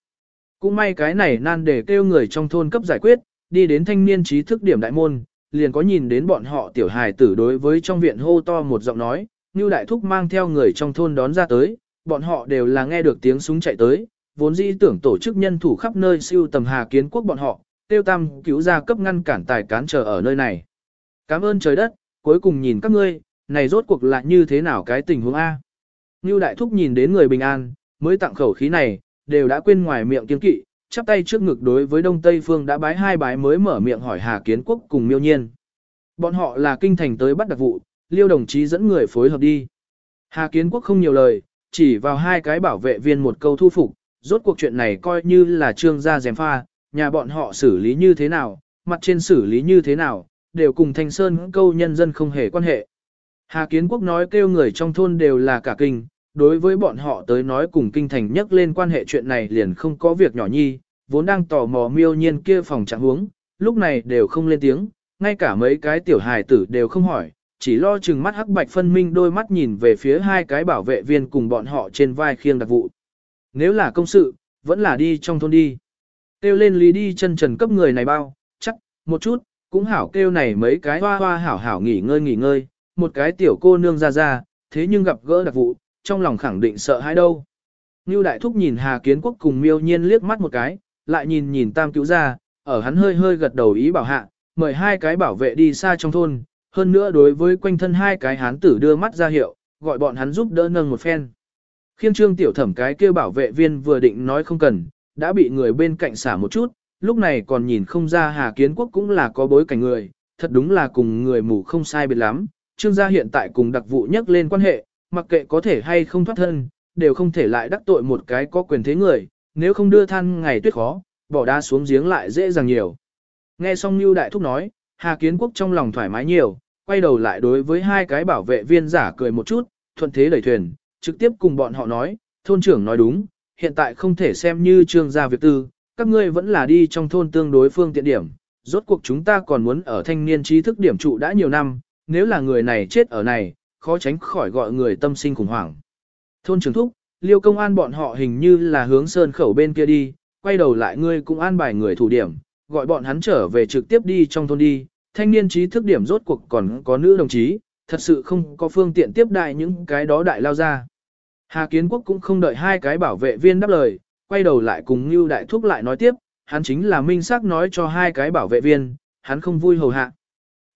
Cũng may cái này nan để kêu người trong thôn cấp giải quyết, đi đến thanh niên trí thức điểm đại môn, liền có nhìn đến bọn họ tiểu hài tử đối với trong viện hô to một giọng nói, như đại thúc mang theo người trong thôn đón ra tới, bọn họ đều là nghe được tiếng súng chạy tới, vốn dĩ tưởng tổ chức nhân thủ khắp nơi siêu tầm hà kiến quốc bọn họ, tiêu tam cứu ra cấp ngăn cản tài cán chờ ở nơi này. Cảm ơn trời đất, cuối cùng nhìn các ngươi, này rốt cuộc là như thế nào cái tình huống A. Như đại thúc nhìn đến người bình an, mới tặng khẩu khí này, đều đã quên ngoài miệng kiên kỵ, chắp tay trước ngực đối với Đông Tây Phương đã bái hai bái mới mở miệng hỏi Hà Kiến Quốc cùng miêu nhiên. Bọn họ là kinh thành tới bắt đặc vụ, liêu đồng chí dẫn người phối hợp đi. Hà Kiến Quốc không nhiều lời, chỉ vào hai cái bảo vệ viên một câu thu phục, rốt cuộc chuyện này coi như là trương gia dèm pha, nhà bọn họ xử lý như thế nào, mặt trên xử lý như thế nào, đều cùng Thanh Sơn câu nhân dân không hề quan hệ. Hà Kiến Quốc nói kêu người trong thôn đều là cả kinh, đối với bọn họ tới nói cùng kinh thành nhắc lên quan hệ chuyện này liền không có việc nhỏ nhi, vốn đang tò mò miêu nhiên kia phòng trạng huống, lúc này đều không lên tiếng, ngay cả mấy cái tiểu hài tử đều không hỏi, chỉ lo chừng mắt hắc bạch phân minh đôi mắt nhìn về phía hai cái bảo vệ viên cùng bọn họ trên vai khiêng đặc vụ. Nếu là công sự, vẫn là đi trong thôn đi. Têu lên lý đi chân trần cấp người này bao, chắc, một chút, cũng hảo kêu này mấy cái hoa hoa hảo hảo nghỉ ngơi nghỉ ngơi, một cái tiểu cô nương ra ra, thế nhưng gặp gỡ đặc vụ, trong lòng khẳng định sợ hãi đâu. Ngưu Đại Thúc nhìn Hà Kiến Quốc cùng miêu nhiên liếc mắt một cái, lại nhìn nhìn Tam Cứu ra, ở hắn hơi hơi gật đầu ý bảo hạ, mời hai cái bảo vệ đi xa trong thôn, hơn nữa đối với quanh thân hai cái hán tử đưa mắt ra hiệu, gọi bọn hắn giúp đỡ nâng một phen. Khiên trương tiểu thẩm cái kia bảo vệ viên vừa định nói không cần, đã bị người bên cạnh xả một chút, lúc này còn nhìn không ra Hà Kiến Quốc cũng là có bối cảnh người, thật đúng là cùng người mù không sai biệt lắm. Trương gia hiện tại cùng đặc vụ nhắc lên quan hệ, mặc kệ có thể hay không thoát thân, đều không thể lại đắc tội một cái có quyền thế người, nếu không đưa than ngày tuyết khó, bỏ đá xuống giếng lại dễ dàng nhiều. Nghe xong Lưu Đại Thúc nói, Hà Kiến Quốc trong lòng thoải mái nhiều, quay đầu lại đối với hai cái bảo vệ viên giả cười một chút, thuận thế đẩy thuyền, trực tiếp cùng bọn họ nói, thôn trưởng nói đúng, hiện tại không thể xem như trương gia việc tư, các ngươi vẫn là đi trong thôn tương đối phương tiện điểm, rốt cuộc chúng ta còn muốn ở thanh niên trí thức điểm trụ đã nhiều năm, nếu là người này chết ở này, khó tránh khỏi gọi người tâm sinh khủng hoảng. Thôn trưởng thúc, liêu công an bọn họ hình như là hướng sơn khẩu bên kia đi, quay đầu lại ngươi cũng an bài người thủ điểm, gọi bọn hắn trở về trực tiếp đi trong thôn đi, thanh niên trí thức điểm rốt cuộc còn có nữ đồng chí, thật sự không có phương tiện tiếp đại những cái đó đại lao ra. Hà Kiến Quốc cũng không đợi hai cái bảo vệ viên đáp lời, quay đầu lại cùng Ngưu Đại Thúc lại nói tiếp, hắn chính là minh xác nói cho hai cái bảo vệ viên, hắn không vui hầu hạ.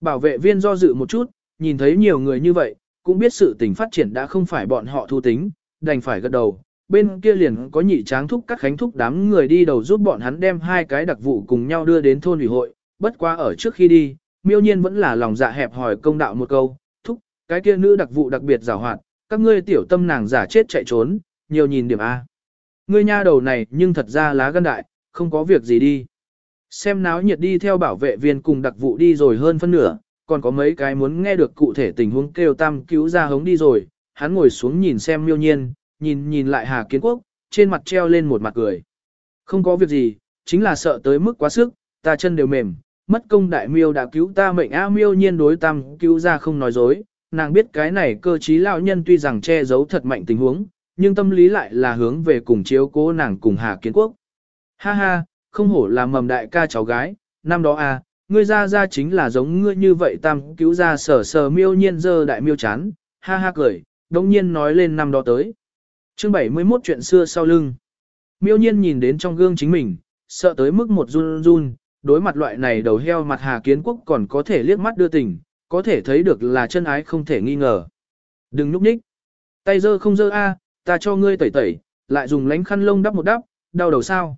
Bảo vệ viên do dự một chút, nhìn thấy nhiều người như vậy, cũng biết sự tình phát triển đã không phải bọn họ thu tính, đành phải gật đầu. Bên kia liền có nhị tráng thúc các khánh thúc đám người đi đầu giúp bọn hắn đem hai cái đặc vụ cùng nhau đưa đến thôn ủy hội, bất quá ở trước khi đi, miêu nhiên vẫn là lòng dạ hẹp hỏi công đạo một câu, thúc, cái kia nữ đặc vụ đặc biệt giảo hoạt, các ngươi tiểu tâm nàng giả chết chạy trốn, nhiều nhìn điểm A. Ngươi nha đầu này nhưng thật ra lá gan đại, không có việc gì đi. Xem náo nhiệt đi theo bảo vệ viên cùng đặc vụ đi rồi hơn phân nửa, còn có mấy cái muốn nghe được cụ thể tình huống kêu tam cứu ra hống đi rồi, hắn ngồi xuống nhìn xem miêu nhiên, nhìn nhìn lại Hà Kiến Quốc, trên mặt treo lên một mặt cười. Không có việc gì, chính là sợ tới mức quá sức, ta chân đều mềm, mất công đại miêu đã cứu ta mệnh a miêu nhiên đối tam cứu ra không nói dối, nàng biết cái này cơ trí lão nhân tuy rằng che giấu thật mạnh tình huống, nhưng tâm lý lại là hướng về cùng chiếu cố nàng cùng Hà Kiến Quốc. Ha ha, không hổ là mầm đại ca cháu gái, năm đó à, ngươi ra ra chính là giống ngươi như vậy tam cứu ra sở sở miêu nhiên dơ đại miêu chán, ha ha cười, đồng nhiên nói lên năm đó tới. chương 71 chuyện xưa sau lưng. Miêu nhiên nhìn đến trong gương chính mình, sợ tới mức một run run, đối mặt loại này đầu heo mặt Hà Kiến Quốc còn có thể liếc mắt đưa tình, có thể thấy được là chân ái không thể nghi ngờ. Đừng núp ních. Tay dơ không dơ a, ta cho ngươi tẩy tẩy, lại dùng lánh khăn lông đắp một đắp, đau đầu sao?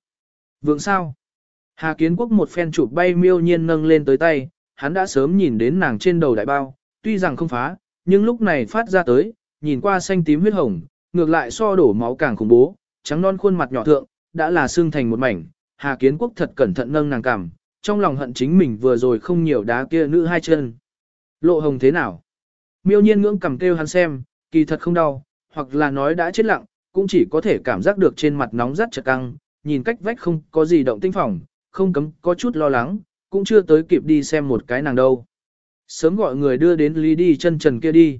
Vượng sao? Hà Kiến Quốc một phen chụp bay miêu nhiên nâng lên tới tay, hắn đã sớm nhìn đến nàng trên đầu đại bao, tuy rằng không phá, nhưng lúc này phát ra tới, nhìn qua xanh tím huyết hồng, ngược lại so đổ máu càng khủng bố, trắng non khuôn mặt nhỏ thượng, đã là xương thành một mảnh. Hà Kiến Quốc thật cẩn thận nâng nàng cằm, trong lòng hận chính mình vừa rồi không nhiều đá kia nữ hai chân. Lộ hồng thế nào? Miêu nhiên ngưỡng cầm kêu hắn xem, kỳ thật không đau, hoặc là nói đã chết lặng, cũng chỉ có thể cảm giác được trên mặt nóng rát chật căng, nhìn cách vách không có gì động tinh phòng, không cấm có chút lo lắng, cũng chưa tới kịp đi xem một cái nàng đâu. Sớm gọi người đưa đến Lý đi chân trần kia đi.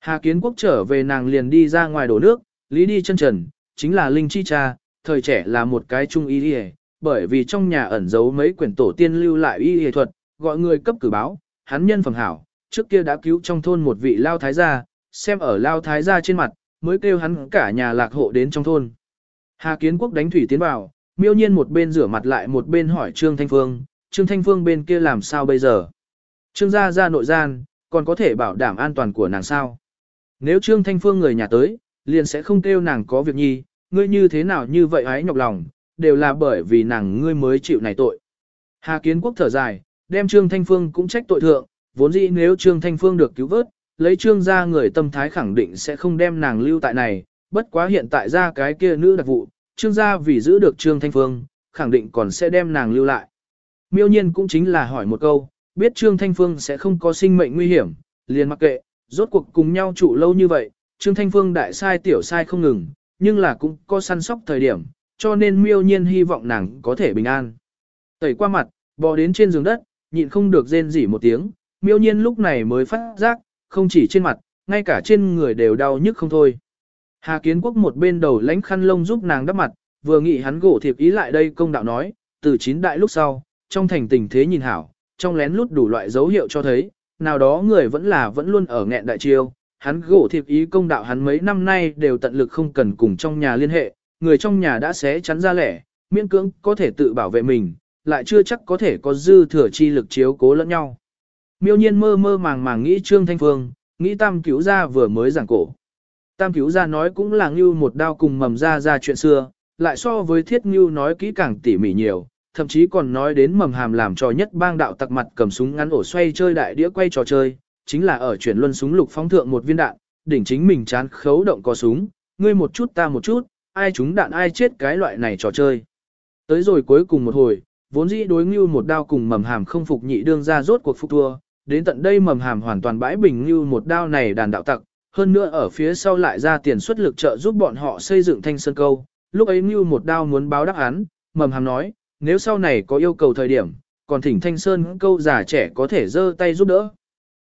Hà Kiến Quốc trở về nàng liền đi ra ngoài đổ nước, Lý đi chân trần, chính là Linh Chi Cha, thời trẻ là một cái trung y y bởi vì trong nhà ẩn giấu mấy quyển tổ tiên lưu lại y y thuật, gọi người cấp cử báo, hắn nhân phẩm hảo, trước kia đã cứu trong thôn một vị lao thái gia, xem ở lao thái gia trên mặt, mới kêu hắn cả nhà lạc hộ đến trong thôn. Hà Kiến Quốc đánh thủy tiến vào, miêu nhiên một bên rửa mặt lại một bên hỏi Trương Thanh Phương, Trương Thanh Phương bên kia làm sao bây giờ? Trương gia ra nội gian, còn có thể bảo đảm an toàn của nàng sao? Nếu Trương Thanh Phương người nhà tới, liền sẽ không kêu nàng có việc nhi, ngươi như thế nào như vậy hái nhọc lòng, đều là bởi vì nàng ngươi mới chịu này tội. Hà Kiến Quốc thở dài, đem Trương Thanh Phương cũng trách tội thượng, vốn dĩ nếu Trương Thanh Phương được cứu vớt, lấy Trương gia người tâm thái khẳng định sẽ không đem nàng lưu tại này, bất quá hiện tại ra cái kia nữ đặc vụ, trương gia vì giữ được trương thanh phương, khẳng định còn sẽ đem nàng lưu lại. Miêu nhiên cũng chính là hỏi một câu, biết trương thanh phương sẽ không có sinh mệnh nguy hiểm, liền mặc kệ, rốt cuộc cùng nhau trụ lâu như vậy, trương thanh phương đại sai tiểu sai không ngừng, nhưng là cũng có săn sóc thời điểm, cho nên miêu nhiên hy vọng nàng có thể bình an. Tẩy qua mặt, bò đến trên giường đất, nhịn không được rên rỉ một tiếng, miêu nhiên lúc này mới phát giác, không chỉ trên mặt, ngay cả trên người đều đau nhức không thôi. Hà Kiến Quốc một bên đầu lãnh khăn lông giúp nàng đắp mặt, vừa nghĩ hắn gỗ thiệp ý lại đây công đạo nói, từ chín đại lúc sau, trong thành tình thế nhìn hảo, trong lén lút đủ loại dấu hiệu cho thấy, nào đó người vẫn là vẫn luôn ở nghẹn đại chiêu, hắn gỗ thiệp ý công đạo hắn mấy năm nay đều tận lực không cần cùng trong nhà liên hệ, người trong nhà đã xé chắn ra lẻ, miễn cưỡng có thể tự bảo vệ mình, lại chưa chắc có thể có dư thừa chi lực chiếu cố lẫn nhau. Miêu nhiên mơ mơ màng màng nghĩ Trương Thanh Phương, nghĩ Tam Cứu Gia vừa mới giảng cổ. Tam Cứu Gia nói cũng là như một đao cùng mầm ra ra chuyện xưa, lại so với Thiết Ngưu nói kỹ càng tỉ mỉ nhiều, thậm chí còn nói đến mầm hàm làm trò nhất bang đạo tặc mặt cầm súng ngắn ổ xoay chơi đại đĩa quay trò chơi, chính là ở chuyển luân súng lục phóng thượng một viên đạn, đỉnh chính mình chán khấu động có súng, ngươi một chút ta một chút, ai trúng đạn ai chết cái loại này trò chơi. Tới rồi cuối cùng một hồi, vốn dĩ đối ngưu một đao cùng mầm hàm không phục nhị đương ra rốt cuộc phục thua, đến tận đây mầm hàm hoàn toàn bãi bình như một đao này đàn đạo tặc, hơn nữa ở phía sau lại ra tiền xuất lực trợ giúp bọn họ xây dựng thanh sơn câu. Lúc ấy như một đao muốn báo đáp án, mầm hàm nói, nếu sau này có yêu cầu thời điểm, còn thỉnh thanh sơn câu già trẻ có thể giơ tay giúp đỡ.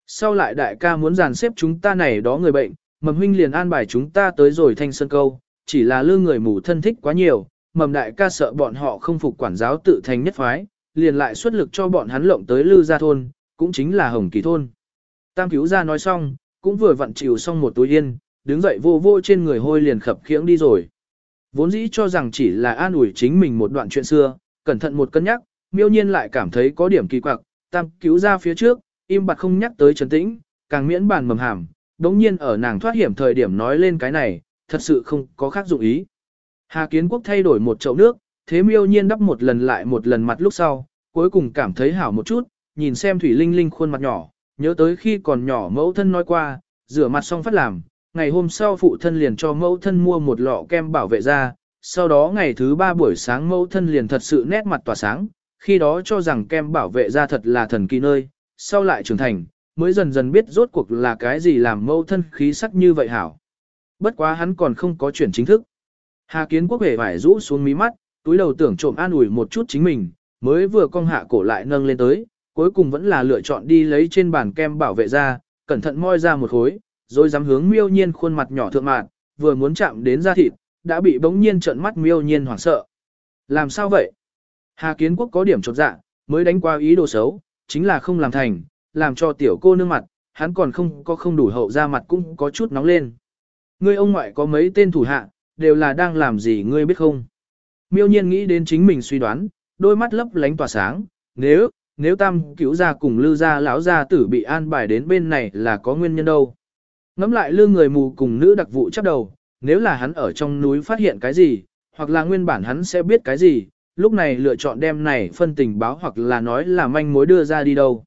Sau lại đại ca muốn dàn xếp chúng ta này đó người bệnh, mầm huynh liền an bài chúng ta tới rồi thanh sơn câu, chỉ là lương người mù thân thích quá nhiều, mầm đại ca sợ bọn họ không phục quản giáo tự thành nhất phái, liền lại xuất lực cho bọn hắn lộng tới lư gia thôn, cũng chính là hồng kỳ thôn. Tam cứu gia nói xong, cũng vừa vặn chịu xong một túi yên, đứng dậy vô vô trên người hôi liền khập khiễng đi rồi. Vốn dĩ cho rằng chỉ là an ủi chính mình một đoạn chuyện xưa, cẩn thận một cân nhắc, miêu nhiên lại cảm thấy có điểm kỳ quặc, tam cứu ra phía trước, im bặt không nhắc tới trấn tĩnh, càng miễn bàn mầm hàm, đống nhiên ở nàng thoát hiểm thời điểm nói lên cái này, thật sự không có khác dụng ý. Hà Kiến Quốc thay đổi một chậu nước, thế miêu nhiên đắp một lần lại một lần mặt lúc sau, cuối cùng cảm thấy hảo một chút, nhìn xem Thủy Linh Linh khuôn mặt nhỏ, nhớ tới khi còn nhỏ mẫu thân nói qua, rửa mặt xong phát làm, ngày hôm sau phụ thân liền cho mẫu thân mua một lọ kem bảo vệ da, sau đó ngày thứ ba buổi sáng mẫu thân liền thật sự nét mặt tỏa sáng, khi đó cho rằng kem bảo vệ da thật là thần kỳ nơi, sau lại trưởng thành, mới dần dần biết rốt cuộc là cái gì làm mẫu thân khí sắc như vậy hảo. Bất quá hắn còn không có chuyển chính thức. Hà Kiến Quốc hề phải rũ xuống mí mắt, túi đầu tưởng trộm an ủi một chút chính mình, mới vừa cong hạ cổ lại nâng lên tới, cuối cùng vẫn là lựa chọn đi lấy trên bàn kem bảo vệ ra, cẩn thận moi ra một khối, rồi dám hướng miêu nhiên khuôn mặt nhỏ thượng mạn, vừa muốn chạm đến da thịt, đã bị bỗng nhiên trợn mắt miêu nhiên hoảng sợ. Làm sao vậy? Hà Kiến Quốc có điểm chột dạ, mới đánh qua ý đồ xấu, chính là không làm thành, làm cho tiểu cô nương mặt, hắn còn không có không đủ hậu ra mặt cũng có chút nóng lên. Ngươi ông ngoại có mấy tên thủ hạ, đều là đang làm gì ngươi biết không? Miêu nhiên nghĩ đến chính mình suy đoán, đôi mắt lấp lánh tỏa sáng, nếu, nếu tam cứu gia cùng lư gia lão gia tử bị an bài đến bên này là có nguyên nhân đâu. Ngắm lại lư người mù cùng nữ đặc vụ chắp đầu, nếu là hắn ở trong núi phát hiện cái gì, hoặc là nguyên bản hắn sẽ biết cái gì, lúc này lựa chọn đem này phân tình báo hoặc là nói là manh mối đưa ra đi đâu.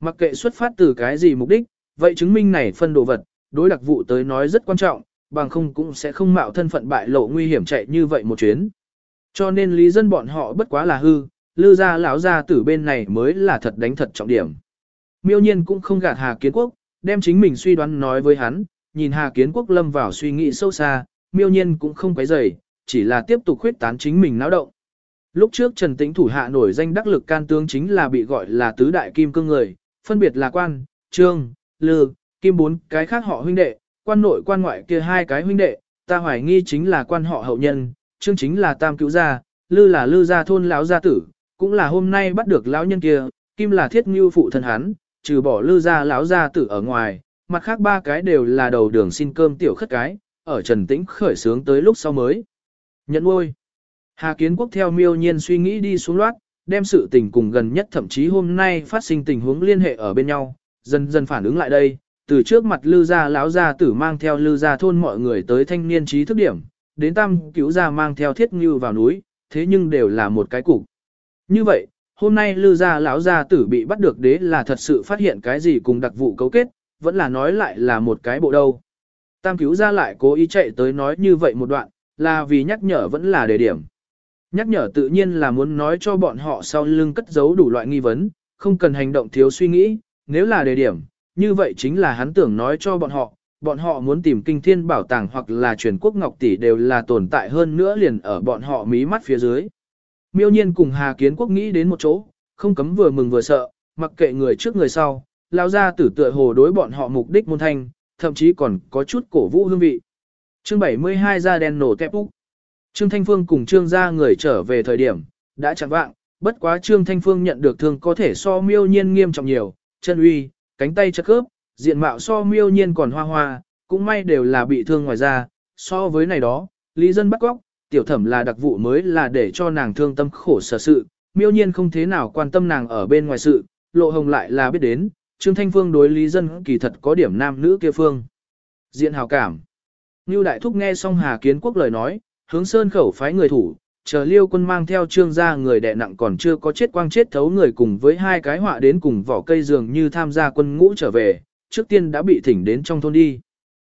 Mặc kệ xuất phát từ cái gì mục đích, vậy chứng minh này phân đồ vật, đối đặc vụ tới nói rất quan trọng, bằng không cũng sẽ không mạo thân phận bại lộ nguy hiểm chạy như vậy một chuyến. Cho nên lý dân bọn họ bất quá là hư, lư gia lão gia tử bên này mới là thật đánh thật trọng điểm. Miêu nhiên cũng không gạt Hà Kiến Quốc, đem chính mình suy đoán nói với hắn, nhìn Hà Kiến Quốc lâm vào suy nghĩ sâu xa, miêu nhiên cũng không quấy rầy, chỉ là tiếp tục khuyết tán chính mình náo động. Lúc trước Trần Tĩnh thủ hạ nổi danh đắc lực can tướng chính là bị gọi là tứ đại kim cương người, phân biệt là quan, trương, lư, kim bốn cái khác họ huynh đệ, quan nội quan ngoại kia hai cái huynh đệ, ta hoài nghi chính là quan họ hậu nhân, trương chính là tam cứu gia, lư là lư gia thôn lão gia tử, cũng là hôm nay bắt được lão nhân kia, kim là thiết ngưu phụ thân hắn, trừ bỏ lư gia lão gia tử ở ngoài, mặt khác ba cái đều là đầu đường xin cơm tiểu khất cái, ở Trần Tĩnh khởi sướng tới lúc sau mới. Nhận nuôi. Hà Kiến Quốc theo miêu nhiên suy nghĩ đi xuống loát, đem sự tình cùng gần nhất thậm chí hôm nay phát sinh tình huống liên hệ ở bên nhau, dần dần phản ứng lại đây, từ trước mặt lư gia lão gia tử mang theo lư gia thôn mọi người tới thanh niên trí thức điểm, đến tam cứu gia mang theo thiết ngưu vào núi, thế nhưng đều là một cái cục. Như vậy, hôm nay lư gia lão gia tử bị bắt được đế là thật sự phát hiện cái gì cùng đặc vụ cấu kết, vẫn là nói lại là một cái bộ đâu. Tam cứu gia lại cố ý chạy tới nói như vậy một đoạn, là vì nhắc nhở vẫn là đề điểm. Nhắc nhở tự nhiên là muốn nói cho bọn họ sau lưng cất giấu đủ loại nghi vấn, không cần hành động thiếu suy nghĩ, nếu là đề điểm, như vậy chính là hắn tưởng nói cho bọn họ, bọn họ muốn tìm kinh thiên bảo tàng hoặc là truyền quốc ngọc tỷ đều là tồn tại hơn nữa liền ở bọn họ mí mắt phía dưới. Miêu nhiên cùng Hà Kiến Quốc nghĩ đến một chỗ, không cấm vừa mừng vừa sợ, mặc kệ người trước người sau, lao ra tử tựa hồ đối bọn họ mục đích môn thanh, thậm chí còn có chút cổ vũ hương vị. Chương 72 ra đèn nổ tép úc. Trương Thanh Phương cùng Trương gia người trở về thời điểm, đã chẳng vạng, bất quá Trương Thanh Phương nhận được thương có thể so miêu nhiên nghiêm trọng nhiều, chân uy, cánh tay chất khớp, diện mạo so miêu nhiên còn hoa hoa, cũng may đều là bị thương ngoài ra, so với này đó, lý dân bắt góc, tiểu thẩm là đặc vụ mới là để cho nàng thương tâm khổ sở sự, miêu nhiên không thế nào quan tâm nàng ở bên ngoài sự, lộ hồng lại là biết đến, Trương Thanh Phương đối lý dân kỳ thật có điểm nam nữ kia phương. Diện hào cảm. Như đại thúc nghe xong Hà Kiến Quốc lời nói, hướng sơn khẩu phái người thủ, chờ liêu quân mang theo trương gia người đẻ nặng còn chưa có chết quang chết thấu người cùng với hai cái họa đến cùng vỏ cây dường như tham gia quân ngũ trở về, trước tiên đã bị thỉnh đến trong thôn đi.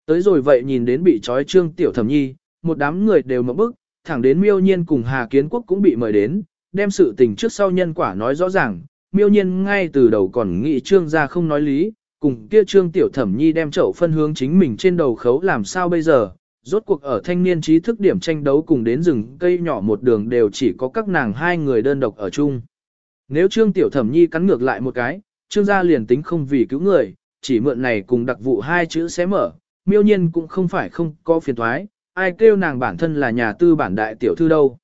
Tới rồi vậy nhìn đến bị trói trương tiểu thẩm nhi, một đám người đều mở bức, thẳng đến miêu nhiên cùng Hà Kiến Quốc cũng bị mời đến, đem sự tình trước sau nhân quả nói rõ ràng, miêu nhiên ngay từ đầu còn nghĩ trương gia không nói lý, cùng kia trương tiểu thẩm nhi đem chậu phân hướng chính mình trên đầu khấu làm sao bây giờ, rốt cuộc ở thanh niên trí thức điểm tranh đấu cùng đến rừng cây nhỏ một đường đều chỉ có các nàng hai người đơn độc ở chung. Nếu trương tiểu thẩm nhi cắn ngược lại một cái, trương gia liền tính không vì cứu người, chỉ mượn này cùng đặc vụ hai chữ xé mở, miêu nhiên cũng không phải không có phiền thoái, ai kêu nàng bản thân là nhà tư bản đại tiểu thư đâu.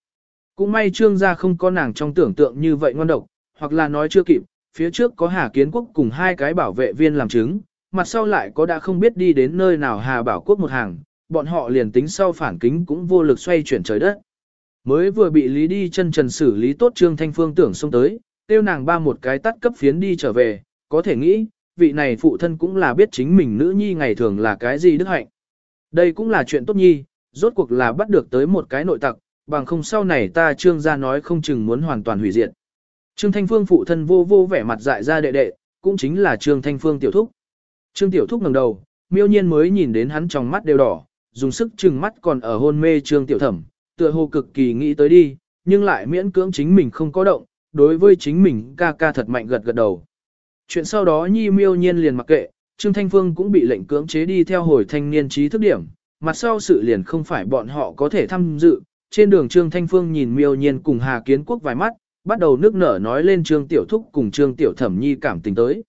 Cũng may trương gia không có nàng trong tưởng tượng như vậy ngon độc, hoặc là nói chưa kịp, phía trước có Hà Kiến Quốc cùng hai cái bảo vệ viên làm chứng, mặt sau lại có đã không biết đi đến nơi nào Hà Bảo Quốc một hàng, bọn họ liền tính sau phản kính cũng vô lực xoay chuyển trời đất. Mới vừa bị lý đi chân trần xử lý tốt Trương Thanh Phương tưởng xông tới, tiêu nàng ba một cái tắt cấp phiến đi trở về, có thể nghĩ, vị này phụ thân cũng là biết chính mình nữ nhi ngày thường là cái gì đức hạnh. Đây cũng là chuyện tốt nhi, rốt cuộc là bắt được tới một cái nội tặc, bằng không sau này ta trương gia nói không chừng muốn hoàn toàn hủy diệt. Trương Thanh Phương phụ thân vô vô vẻ mặt dại ra đệ đệ, cũng chính là Trương Thanh Phương tiểu thúc. Trương tiểu thúc ngẩng đầu, miêu nhiên mới nhìn đến hắn trong mắt đều đỏ, dùng sức chừng mắt còn ở hôn mê Trương tiểu thẩm, tựa hồ cực kỳ nghĩ tới đi, nhưng lại miễn cưỡng chính mình không có động, đối với chính mình ca ca thật mạnh gật gật đầu. Chuyện sau đó Nhi miêu nhiên liền mặc kệ, Trương Thanh Phương cũng bị lệnh cưỡng chế đi theo hồi thanh niên trí thức điểm, mặt sau sự liền không phải bọn họ có thể tham dự. Trên đường Trương Thanh Phương nhìn miêu nhiên cùng Hà Kiến Quốc vài mắt, bắt đầu nước nở nói lên Trương Tiểu Thúc cùng Trương Tiểu Thẩm Nhi cảm tình tới.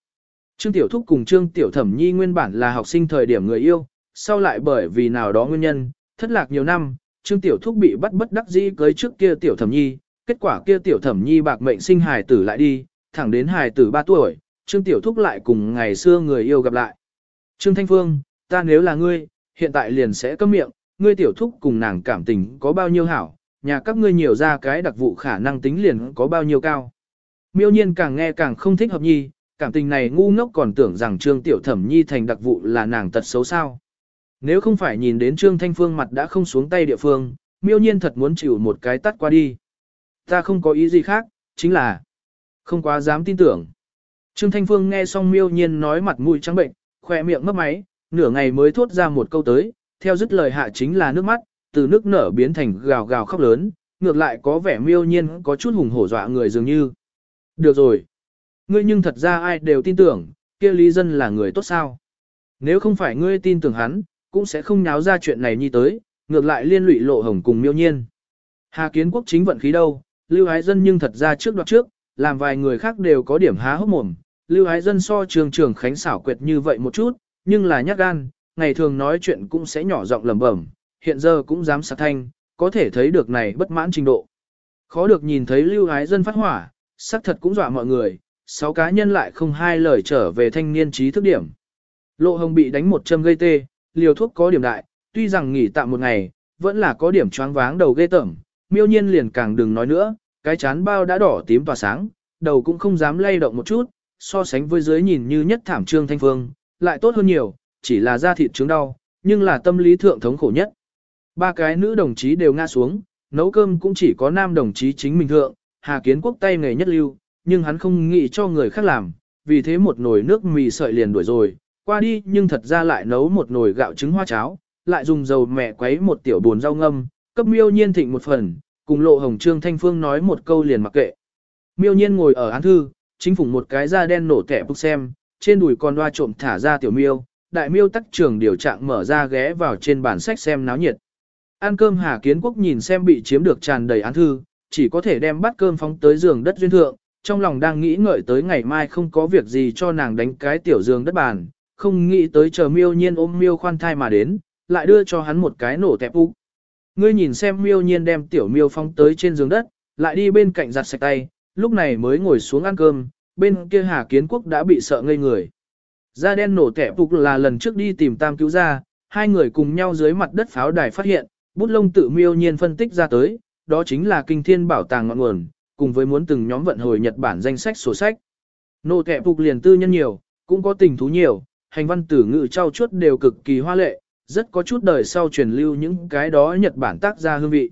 Trương Tiểu Thúc cùng Trương Tiểu Thẩm Nhi nguyên bản là học sinh thời điểm người yêu, sau lại bởi vì nào đó nguyên nhân, thất lạc nhiều năm, Trương Tiểu Thúc bị bắt bất đắc dĩ cưới trước kia Tiểu Thẩm Nhi, kết quả kia Tiểu Thẩm Nhi bạc mệnh sinh hài tử lại đi, thẳng đến hài tử 3 tuổi, Trương Tiểu Thúc lại cùng ngày xưa người yêu gặp lại. Trương Thanh Phương, ta nếu là ngươi, hiện tại liền sẽ cấm miệng, ngươi Tiểu Thúc cùng nàng cảm tình có bao nhiêu hảo, nhà các ngươi nhiều ra cái đặc vụ khả năng tính liền có bao nhiêu cao. Miêu nhiên càng nghe càng không thích hợp nhi, cảm tình này ngu ngốc còn tưởng rằng Trương Tiểu Thẩm Nhi thành đặc vụ là nàng tật xấu sao. Nếu không phải nhìn đến Trương Thanh Phương mặt đã không xuống tay địa phương, miêu nhiên thật muốn chịu một cái tắt qua đi. Ta không có ý gì khác, chính là không quá dám tin tưởng. Trương Thanh Phương nghe xong miêu nhiên nói mặt mũi trắng bệnh, khỏe miệng mấp máy, nửa ngày mới thốt ra một câu tới, theo dứt lời hạ chính là nước mắt, từ nước nở biến thành gào gào khóc lớn, ngược lại có vẻ miêu nhiên có chút hùng hổ dọa người dường như. Được rồi. Ngươi nhưng thật ra ai đều tin tưởng, kia lý dân là người tốt sao. Nếu không phải ngươi tin tưởng hắn, cũng sẽ không nháo ra chuyện này như tới, ngược lại liên lụy lộ hồng cùng miêu nhiên. Hà kiến quốc chính vận khí đâu, lưu ái dân nhưng thật ra trước đoạt trước, làm vài người khác đều có điểm há hốc mồm. Lưu ái dân so trường trường khánh xảo quyệt như vậy một chút, nhưng là nhát gan, ngày thường nói chuyện cũng sẽ nhỏ giọng lẩm bẩm, hiện giờ cũng dám sạc thanh, có thể thấy được này bất mãn trình độ. Khó được nhìn thấy lưu ái dân phát hỏa, xác thật cũng dọa mọi người, sáu cá nhân lại không hai lời trở về thanh niên trí thức điểm. Lộ hồng bị đánh một châm gây tê, liều thuốc có điểm đại, tuy rằng nghỉ tạm một ngày, vẫn là có điểm choáng váng đầu ghê tởm, miêu nhiên liền càng đừng nói nữa, cái chán bao đã đỏ tím tỏa sáng, đầu cũng không dám lay động một chút, so sánh với dưới nhìn như nhất thảm trương thanh phương, lại tốt hơn nhiều, chỉ là da thịt chứng đau, nhưng là tâm lý thượng thống khổ nhất. Ba cái nữ đồng chí đều ngã xuống, nấu cơm cũng chỉ có nam đồng chí chính mình thượng, Hà Kiến Quốc tay nghề nhất lưu, nhưng hắn không nghĩ cho người khác làm, vì thế một nồi nước mì sợi liền đuổi rồi, qua đi nhưng thật ra lại nấu một nồi gạo trứng hoa cháo, lại dùng dầu mẹ quấy một tiểu bồn rau ngâm, cấp miêu nhiên thịnh một phần, cùng lộ hồng trương thanh phương nói một câu liền mặc kệ. Miêu nhiên ngồi ở án thư, chính phủ một cái da đen nổ tẻ bức xem, trên đùi con đoa trộm thả ra tiểu miêu, đại miêu tắc trường điều trạng mở ra ghé vào trên bản sách xem náo nhiệt. Ăn cơm Hà Kiến Quốc nhìn xem bị chiếm được tràn đầy án thư, chỉ có thể đem bát cơm phóng tới giường đất duyên thượng, trong lòng đang nghĩ ngợi tới ngày mai không có việc gì cho nàng đánh cái tiểu giường đất bàn, không nghĩ tới chờ miêu nhiên ôm miêu khoan thai mà đến, lại đưa cho hắn một cái nổ tẹp úc. Ngươi nhìn xem miêu nhiên đem tiểu miêu phóng tới trên giường đất, lại đi bên cạnh giặt sạch tay, lúc này mới ngồi xuống ăn cơm, bên kia Hà Kiến Quốc đã bị sợ ngây người. Da đen nổ tẻ phục là lần trước đi tìm tam cứu ra, hai người cùng nhau dưới mặt đất pháo đài phát hiện, bút lông tự miêu nhiên phân tích ra tới, đó chính là kinh thiên bảo tàng ngọn nguồn, cùng với muốn từng nhóm vận hồi Nhật Bản danh sách sổ sách. Nô tẻ phục liền tư nhân nhiều, cũng có tình thú nhiều, hành văn tử ngữ trao chuốt đều cực kỳ hoa lệ, rất có chút đời sau truyền lưu những cái đó Nhật Bản tác ra hương vị.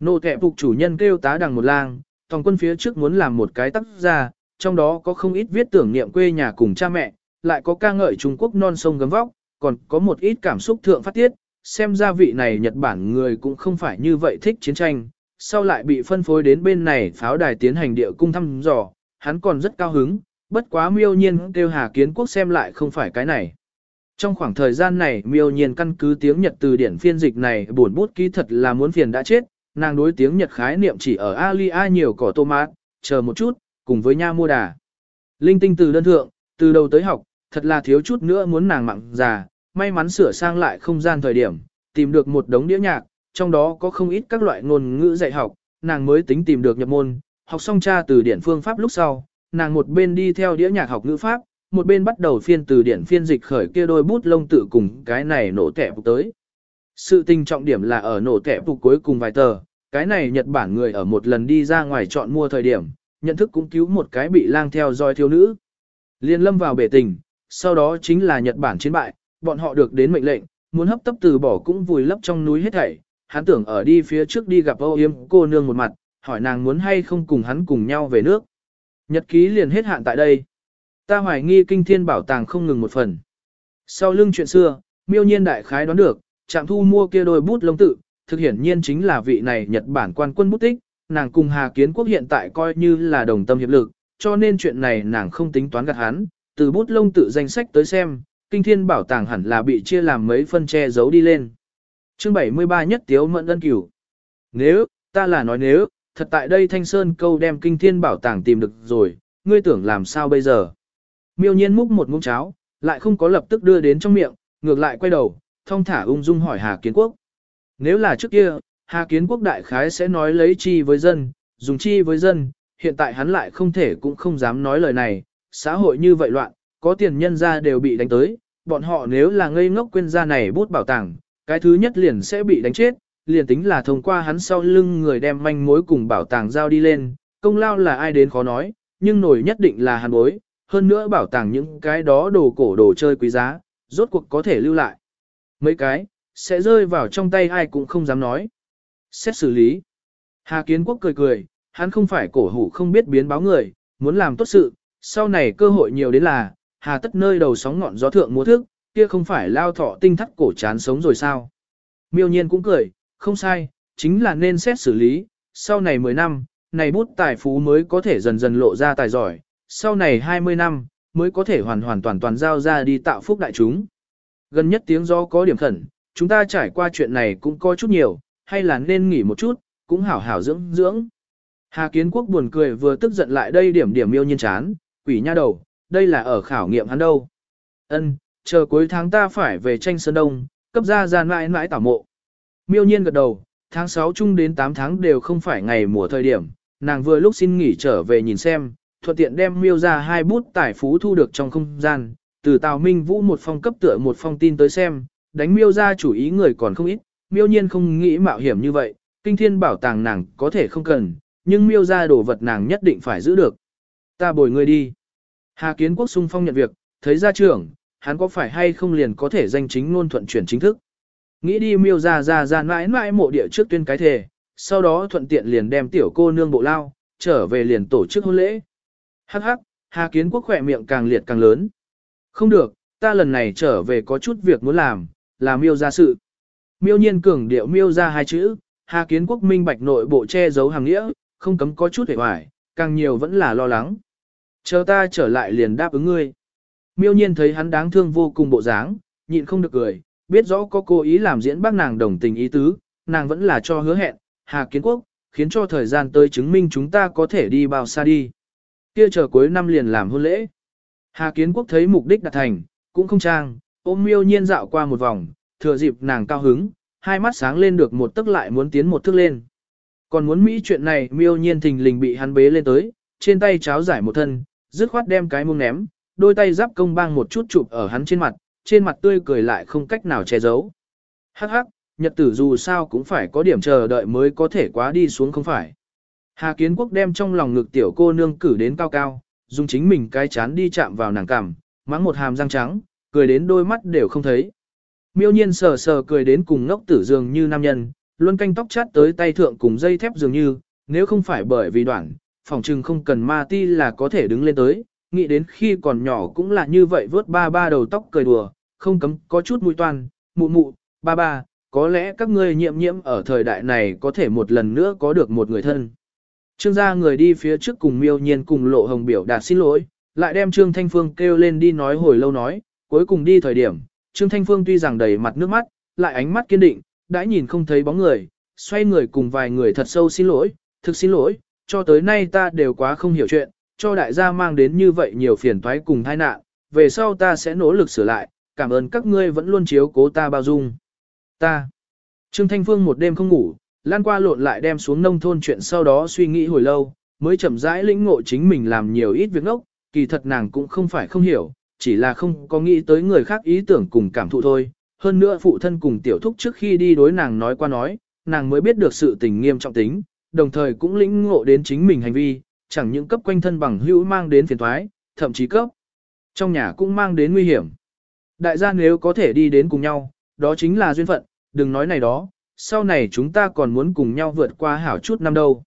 Nô kẹp phục chủ nhân kêu tá đằng một lang, toàn quân phía trước muốn làm một cái tác ra, trong đó có không ít viết tưởng niệm quê nhà cùng cha mẹ, lại có ca ngợi Trung Quốc non sông gấm vóc, còn có một ít cảm xúc thượng phát tiết, xem ra vị này Nhật Bản người cũng không phải như vậy thích chiến tranh, sau lại bị phân phối đến bên này pháo đài tiến hành địa cung thăm dò, hắn còn rất cao hứng, bất quá miêu nhiên kêu Hà Kiến Quốc xem lại không phải cái này. Trong khoảng thời gian này miêu nhiên căn cứ tiếng Nhật từ điển phiên dịch này buồn bút ký thật là muốn phiền đã chết, nàng đối tiếng Nhật khái niệm chỉ ở Alia nhiều cỏ tô mát, chờ một chút, cùng với nha mua đà. Linh tinh từ đơn thượng, từ đầu tới học, thật là thiếu chút nữa muốn nàng mặn già, may mắn sửa sang lại không gian thời điểm, tìm được một đống đĩa nhạc, trong đó có không ít các loại ngôn ngữ dạy học, nàng mới tính tìm được nhập môn, học xong tra từ điển phương pháp lúc sau, nàng một bên đi theo đĩa nhạc học ngữ pháp, một bên bắt đầu phiên từ điển phiên dịch khởi kia đôi bút lông tự cùng cái này nổ tẻ phục tới. Sự tình trọng điểm là ở nổ tẻ phục cuối cùng vài tờ, cái này Nhật Bản người ở một lần đi ra ngoài chọn mua thời điểm, nhận thức cũng cứu một cái bị lang theo dõi thiếu nữ. Liên lâm vào bể tình, sau đó chính là Nhật Bản chiến bại, bọn họ được đến mệnh lệnh, muốn hấp tấp từ bỏ cũng vùi lấp trong núi hết thảy, hắn tưởng ở đi phía trước đi gặp Âu Yếm cô nương một mặt, hỏi nàng muốn hay không cùng hắn cùng nhau về nước. Nhật ký liền hết hạn tại đây. Ta hoài nghi kinh thiên bảo tàng không ngừng một phần. Sau lưng chuyện xưa, miêu nhiên đại khái đoán được, trạm thu mua kia đôi bút lông tự, thực hiển nhiên chính là vị này Nhật Bản quan quân bút tích, nàng cùng Hà Kiến Quốc hiện tại coi như là đồng tâm hiệp lực, cho nên chuyện này nàng không tính toán gạt hắn, từ bút lông tự danh sách tới xem, kinh thiên bảo tàng hẳn là bị chia làm mấy phân che giấu đi lên. Chương 73 nhất tiếu mẫn ân cửu. Nếu, ta là nói nếu, thật tại đây Thanh Sơn câu đem kinh thiên bảo tàng tìm được rồi, ngươi tưởng làm sao bây giờ? Miêu nhiên múc một muỗng cháo, lại không có lập tức đưa đến trong miệng, ngược lại quay đầu, thông thả ung dung hỏi Hà Kiến Quốc. Nếu là trước kia, Hà Kiến Quốc đại khái sẽ nói lấy chi với dân, dùng chi với dân, hiện tại hắn lại không thể cũng không dám nói lời này, xã hội như vậy loạn, có tiền nhân ra đều bị đánh tới, bọn họ nếu là ngây ngốc quên ra này bút bảo tàng, cái thứ nhất liền sẽ bị đánh chết, liền tính là thông qua hắn sau lưng người đem manh mối cùng bảo tàng giao đi lên, công lao là ai đến khó nói, nhưng nổi nhất định là hắn bối, hơn nữa bảo tàng những cái đó đồ cổ đồ chơi quý giá, rốt cuộc có thể lưu lại. Mấy cái, sẽ rơi vào trong tay ai cũng không dám nói. Xét xử lý. Hà Kiến Quốc cười cười, hắn không phải cổ hủ không biết biến báo người, muốn làm tốt sự, sau này cơ hội nhiều đến là, hà tất nơi đầu sóng ngọn gió thượng múa thức, kia không phải lao thọ tinh thắt cổ chán sống rồi sao. Miêu nhiên cũng cười, không sai, chính là nên xét xử lý, sau này 10 năm, này bút tài phú mới có thể dần dần lộ ra tài giỏi, sau này 20 năm, mới có thể hoàn hoàn toàn toàn giao ra đi tạo phúc đại chúng. Gần nhất tiếng gió có điểm khẩn, chúng ta trải qua chuyện này cũng có chút nhiều, hay là nên nghỉ một chút, cũng hảo hảo dưỡng dưỡng. Hà Kiến Quốc buồn cười vừa tức giận lại đây điểm điểm miêu nhiên chán, quỷ nha đầu, đây là ở khảo nghiệm hắn đâu. Ân, chờ cuối tháng ta phải về tranh sơn đông, cấp ra gian mãi mãi tảo mộ. Miêu nhiên gật đầu, tháng 6 chung đến 8 tháng đều không phải ngày mùa thời điểm, nàng vừa lúc xin nghỉ trở về nhìn xem, thuận tiện đem miêu ra hai bút tài phú thu được trong không gian, từ Tào Minh Vũ một phong cấp tựa một phong tin tới xem, đánh miêu ra chủ ý người còn không ít, miêu nhiên không nghĩ mạo hiểm như vậy, kinh thiên bảo tàng nàng có thể không cần, nhưng miêu ra đồ vật nàng nhất định phải giữ được. Ta bồi ngươi đi. Hà Kiến Quốc sung phong nhận việc, thấy ra trưởng, hắn có phải hay không liền có thể danh chính ngôn thuận chuyển chính thức. Nghĩ đi miêu ra ra ra mãi mãi mộ địa trước tuyên cái thể, sau đó thuận tiện liền đem tiểu cô nương bộ lao, trở về liền tổ chức hôn lễ. Hắc hắc, Hà Kiến Quốc khỏe miệng càng liệt càng lớn. Không được, ta lần này trở về có chút việc muốn làm, làm miêu ra sự. Miêu nhiên cường điệu miêu ra hai chữ, Hà Kiến Quốc minh bạch nội bộ che giấu hàng nghĩa, không cấm có chút hề hoài, càng nhiều vẫn là lo lắng. Chờ ta trở lại liền đáp ứng ngươi. Miêu nhiên thấy hắn đáng thương vô cùng bộ dáng, nhịn không được cười, biết rõ có cố ý làm diễn bác nàng đồng tình ý tứ, nàng vẫn là cho hứa hẹn, Hà Kiến Quốc, khiến cho thời gian tới chứng minh chúng ta có thể đi bao xa đi. Kia chờ cuối năm liền làm hôn lễ. Hà Kiến Quốc thấy mục đích đạt thành, cũng không trang, ôm miêu nhiên dạo qua một vòng, thừa dịp nàng cao hứng, hai mắt sáng lên được một tức lại muốn tiến một thước lên. Còn muốn Mỹ chuyện này miêu nhiên thình lình bị hắn bế lên tới, trên tay cháo giải một thân, dứt khoát đem cái mông ném, đôi tay giáp công bang một chút chụp ở hắn trên mặt, trên mặt tươi cười lại không cách nào che giấu. Hắc hắc, nhật tử dù sao cũng phải có điểm chờ đợi mới có thể quá đi xuống không phải. Hà Kiến Quốc đem trong lòng ngực tiểu cô nương cử đến cao cao, dùng chính mình cái chán đi chạm vào nàng cằm, mắng một hàm răng trắng, cười đến đôi mắt đều không thấy. Miêu nhiên sờ sờ cười đến cùng ngốc tử dường như nam nhân, luôn canh tóc chát tới tay thượng cùng dây thép dường như, nếu không phải bởi vì đoạn, phòng trừng không cần ma ti là có thể đứng lên tới, nghĩ đến khi còn nhỏ cũng là như vậy vớt ba ba đầu tóc cười đùa, không cấm có chút mũi toan, mụ mụ, ba ba, có lẽ các ngươi nhiễm nhiễm ở thời đại này có thể một lần nữa có được một người thân. Trương gia người đi phía trước cùng miêu nhiên cùng lộ hồng biểu đạt xin lỗi, lại đem Trương Thanh Phương kêu lên đi nói hồi lâu nói, cuối cùng đi thời điểm, Trương Thanh Phương tuy rằng đầy mặt nước mắt, lại ánh mắt kiên định, đã nhìn không thấy bóng người, xoay người cùng vài người thật sâu xin lỗi, thực xin lỗi, cho tới nay ta đều quá không hiểu chuyện, cho đại gia mang đến như vậy nhiều phiền toái cùng tai nạn, về sau ta sẽ nỗ lực sửa lại, cảm ơn các ngươi vẫn luôn chiếu cố ta bao dung. Ta. Trương Thanh Phương một đêm không ngủ, lan qua lộn lại đem xuống nông thôn chuyện sau đó suy nghĩ hồi lâu, mới chậm rãi lĩnh ngộ chính mình làm nhiều ít việc ngốc, kỳ thật nàng cũng không phải không hiểu, chỉ là không có nghĩ tới người khác ý tưởng cùng cảm thụ thôi. Hơn nữa phụ thân cùng tiểu thúc trước khi đi đối nàng nói qua nói, nàng mới biết được sự tình nghiêm trọng tính, đồng thời cũng lĩnh ngộ đến chính mình hành vi, chẳng những cấp quanh thân bằng hữu mang đến phiền thoái, thậm chí cấp trong nhà cũng mang đến nguy hiểm. Đại gia nếu có thể đi đến cùng nhau, đó chính là duyên phận, đừng nói này đó, sau này chúng ta còn muốn cùng nhau vượt qua hảo chút năm đâu.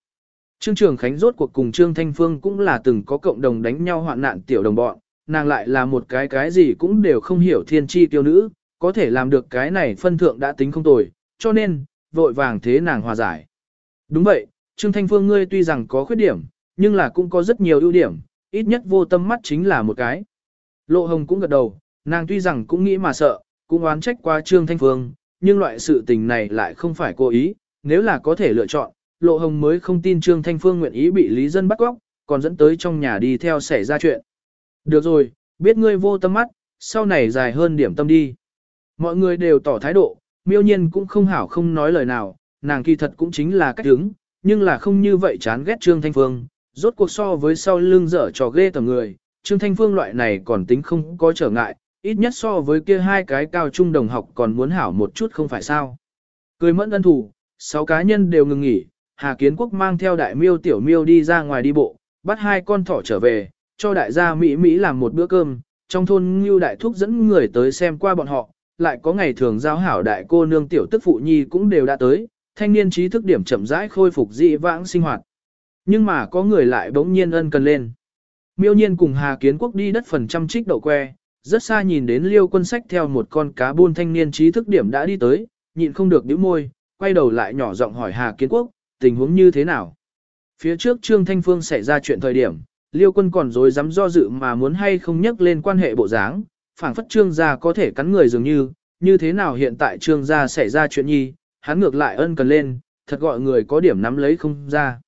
Trương Trường Khánh rốt cuộc cùng Trương Thanh Phương cũng là từng có cộng đồng đánh nhau hoạn nạn tiểu đồng bọn, nàng lại là một cái cái gì cũng đều không hiểu thiên chi tiêu nữ, có thể làm được cái này phân thượng đã tính không tồi, cho nên, vội vàng thế nàng hòa giải. Đúng vậy, Trương Thanh Phương ngươi tuy rằng có khuyết điểm, nhưng là cũng có rất nhiều ưu điểm, ít nhất vô tâm mắt chính là một cái. Lộ Hồng cũng gật đầu, nàng tuy rằng cũng nghĩ mà sợ, cũng oán trách qua Trương Thanh Phương, nhưng loại sự tình này lại không phải cố ý, nếu là có thể lựa chọn, Lộ Hồng mới không tin Trương Thanh Phương nguyện ý bị Lý Dân bắt cóc, còn dẫn tới trong nhà đi theo xảy ra chuyện. Được rồi, biết ngươi vô tâm mắt, sau này dài hơn điểm tâm đi. Mọi người đều tỏ thái độ, miêu nhiên cũng không hảo không nói lời nào, nàng kỳ thật cũng chính là cách đứng, nhưng là không như vậy chán ghét Trương Thanh Phương, rốt cuộc so với sau lưng dở trò ghê tầm người, Trương Thanh Phương loại này còn tính không có trở ngại, ít nhất so với kia hai cái cao trung đồng học còn muốn hảo một chút không phải sao. Cười mẫn ân thủ, sáu cá nhân đều ngừng nghỉ, Hà Kiến Quốc mang theo đại miêu tiểu miêu đi ra ngoài đi bộ, bắt hai con thỏ trở về, cho đại gia Mỹ Mỹ làm một bữa cơm, trong thôn Ngưu Đại Thúc dẫn người tới xem qua bọn họ, lại có ngày thường giao hảo đại cô nương tiểu tức phụ nhi cũng đều đã tới, thanh niên trí thức điểm chậm rãi khôi phục dị vãng sinh hoạt. Nhưng mà có người lại bỗng nhiên ân cần lên. Miêu nhiên cùng Hà Kiến Quốc đi đất phần trăm trích đậu que, rất xa nhìn đến liêu quân sách theo một con cá buôn thanh niên trí thức điểm đã đi tới, nhịn không được nhíu môi, quay đầu lại nhỏ giọng hỏi Hà Kiến Quốc, tình huống như thế nào. Phía trước Trương Thanh Phương xảy ra chuyện thời điểm, liêu quân còn dối dám do dự mà muốn hay không nhắc lên quan hệ bộ dáng, phảng phất trương gia có thể cắn người dường như, như thế nào hiện tại trương gia xảy ra chuyện nhi, hắn ngược lại ân cần lên, thật gọi người có điểm nắm lấy không ra.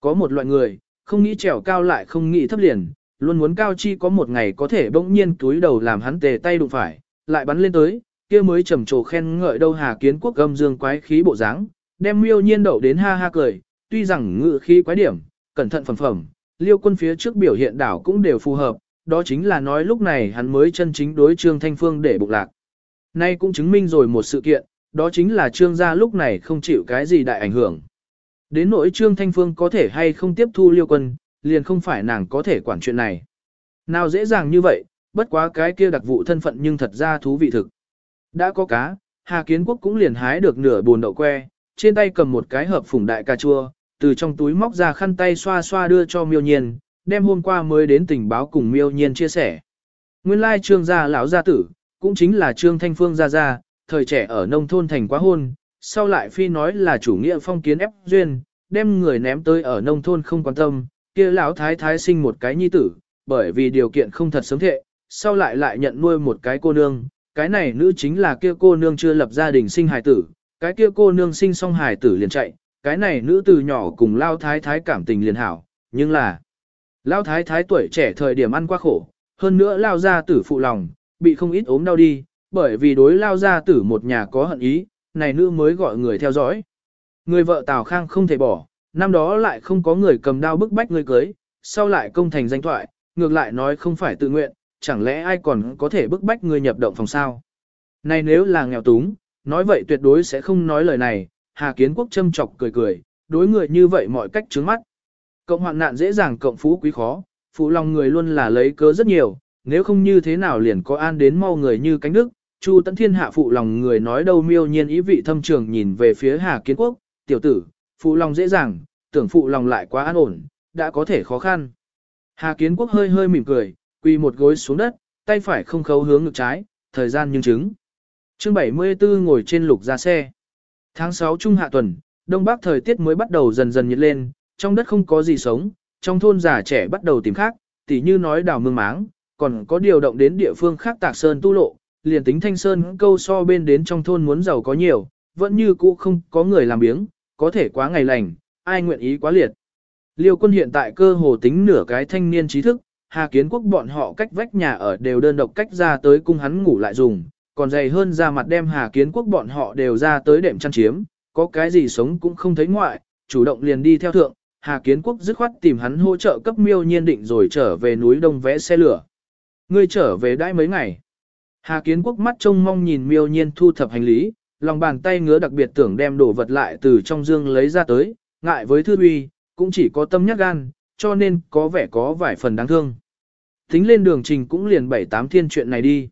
Có một loại người, không nghĩ trèo cao lại không nghĩ thấp liền, luôn muốn cao chi có một ngày có thể bỗng nhiên túi đầu làm hắn tề tay đụng phải, lại bắn lên tới, kia mới trầm trồ khen ngợi đâu hà kiến quốc gâm dương quái khí bộ dáng, đem miêu nhiên đậu đến ha ha cười, tuy rằng ngự khí quái điểm, cẩn thận phẩm phẩm, liêu quân phía trước biểu hiện đảo cũng đều phù hợp, đó chính là nói lúc này hắn mới chân chính đối Trương Thanh Phương để bụng lạc. Nay cũng chứng minh rồi một sự kiện, đó chính là Trương gia lúc này không chịu cái gì đại ảnh hưởng. Đến nỗi Trương Thanh Phương có thể hay không tiếp thu liêu quân, liền không phải nàng có thể quản chuyện này. Nào dễ dàng như vậy, bất quá cái kia đặc vụ thân phận nhưng thật ra thú vị thực. Đã có cá, Hà Kiến Quốc cũng liền hái được nửa buồn đậu que, trên tay cầm một cái hộp phủng đại cà chua, từ trong túi móc ra khăn tay xoa xoa đưa cho miêu nhiên, đem hôm qua mới đến tình báo cùng miêu nhiên chia sẻ. Nguyên lai trương gia lão gia tử, cũng chính là trương thanh phương gia gia, thời trẻ ở nông thôn thành quá hôn, sau lại phi nói là chủ nghĩa phong kiến ép duyên, đem người ném tới ở nông thôn không quan tâm, kia lão thái thái sinh một cái nhi tử, bởi vì điều kiện không thật sớm thệ, sau lại lại nhận nuôi một cái cô nương, cái này nữ chính là kia cô nương chưa lập gia đình sinh hài tử, cái kia cô nương sinh xong hài tử liền chạy, cái này nữ từ nhỏ cùng lao thái thái cảm tình liền hảo, nhưng là lao thái thái tuổi trẻ thời điểm ăn quá khổ, hơn nữa lao gia tử phụ lòng, bị không ít ốm đau đi, bởi vì đối lao gia tử một nhà có hận ý, này nữ mới gọi người theo dõi. Người vợ Tào Khang không thể bỏ, năm đó lại không có người cầm đao bức bách người cưới, sau lại công thành danh thoại, ngược lại nói không phải tự nguyện, chẳng lẽ ai còn có thể bức bách người nhập động phòng sao? Này nếu là nghèo túng, nói vậy tuyệt đối sẽ không nói lời này, Hà Kiến Quốc châm chọc cười cười, đối người như vậy mọi cách trướng mắt. Cộng hoạn nạn dễ dàng cộng phú quý khó, phụ lòng người luôn là lấy cớ rất nhiều, nếu không như thế nào liền có an đến mau người như cánh đức. Chu Tấn Thiên hạ phụ lòng người nói đâu miêu nhiên ý vị thâm trường nhìn về phía Hà Kiến Quốc, tiểu tử, phụ lòng dễ dàng, tưởng phụ lòng lại quá an ổn, đã có thể khó khăn. Hà Kiến Quốc hơi hơi mỉm cười, quỳ một gối xuống đất, tay phải không khấu hướng ngực trái, thời gian nhưng chứng. Chương 74 ngồi trên lục ra xe. Tháng 6 trung hạ tuần, đông bắc thời tiết mới bắt đầu dần dần nhiệt lên, trong đất không có gì sống, trong thôn già trẻ bắt đầu tìm khác, tỉ như nói đào mương máng, còn có điều động đến địa phương khác tạc sơn tu lộ, liền tính thanh sơn câu so bên đến trong thôn muốn giàu có nhiều, vẫn như cũ không có người làm biếng, có thể quá ngày lành, ai nguyện ý quá liệt. Liêu quân hiện tại cơ hồ tính nửa cái thanh niên trí thức, Hà Kiến Quốc bọn họ cách vách nhà ở đều đơn độc cách ra tới cung hắn ngủ lại dùng, còn dày hơn ra mặt đem Hà Kiến Quốc bọn họ đều ra tới đệm chăn chiếm, có cái gì sống cũng không thấy ngoại, chủ động liền đi theo thượng, Hà Kiến Quốc dứt khoát tìm hắn hỗ trợ cấp miêu nhiên định rồi trở về núi đông vẽ xe lửa. Ngươi trở về đãi mấy ngày. Hà Kiến Quốc mắt trông mong nhìn miêu nhiên thu thập hành lý, lòng bàn tay ngứa đặc biệt tưởng đem đồ vật lại từ trong dương lấy ra tới, ngại với thư uy, cũng chỉ có tâm nhắc gan, cho nên có vẻ có vài phần đáng thương. Tính lên đường trình cũng liền bảy tám thiên chuyện này đi.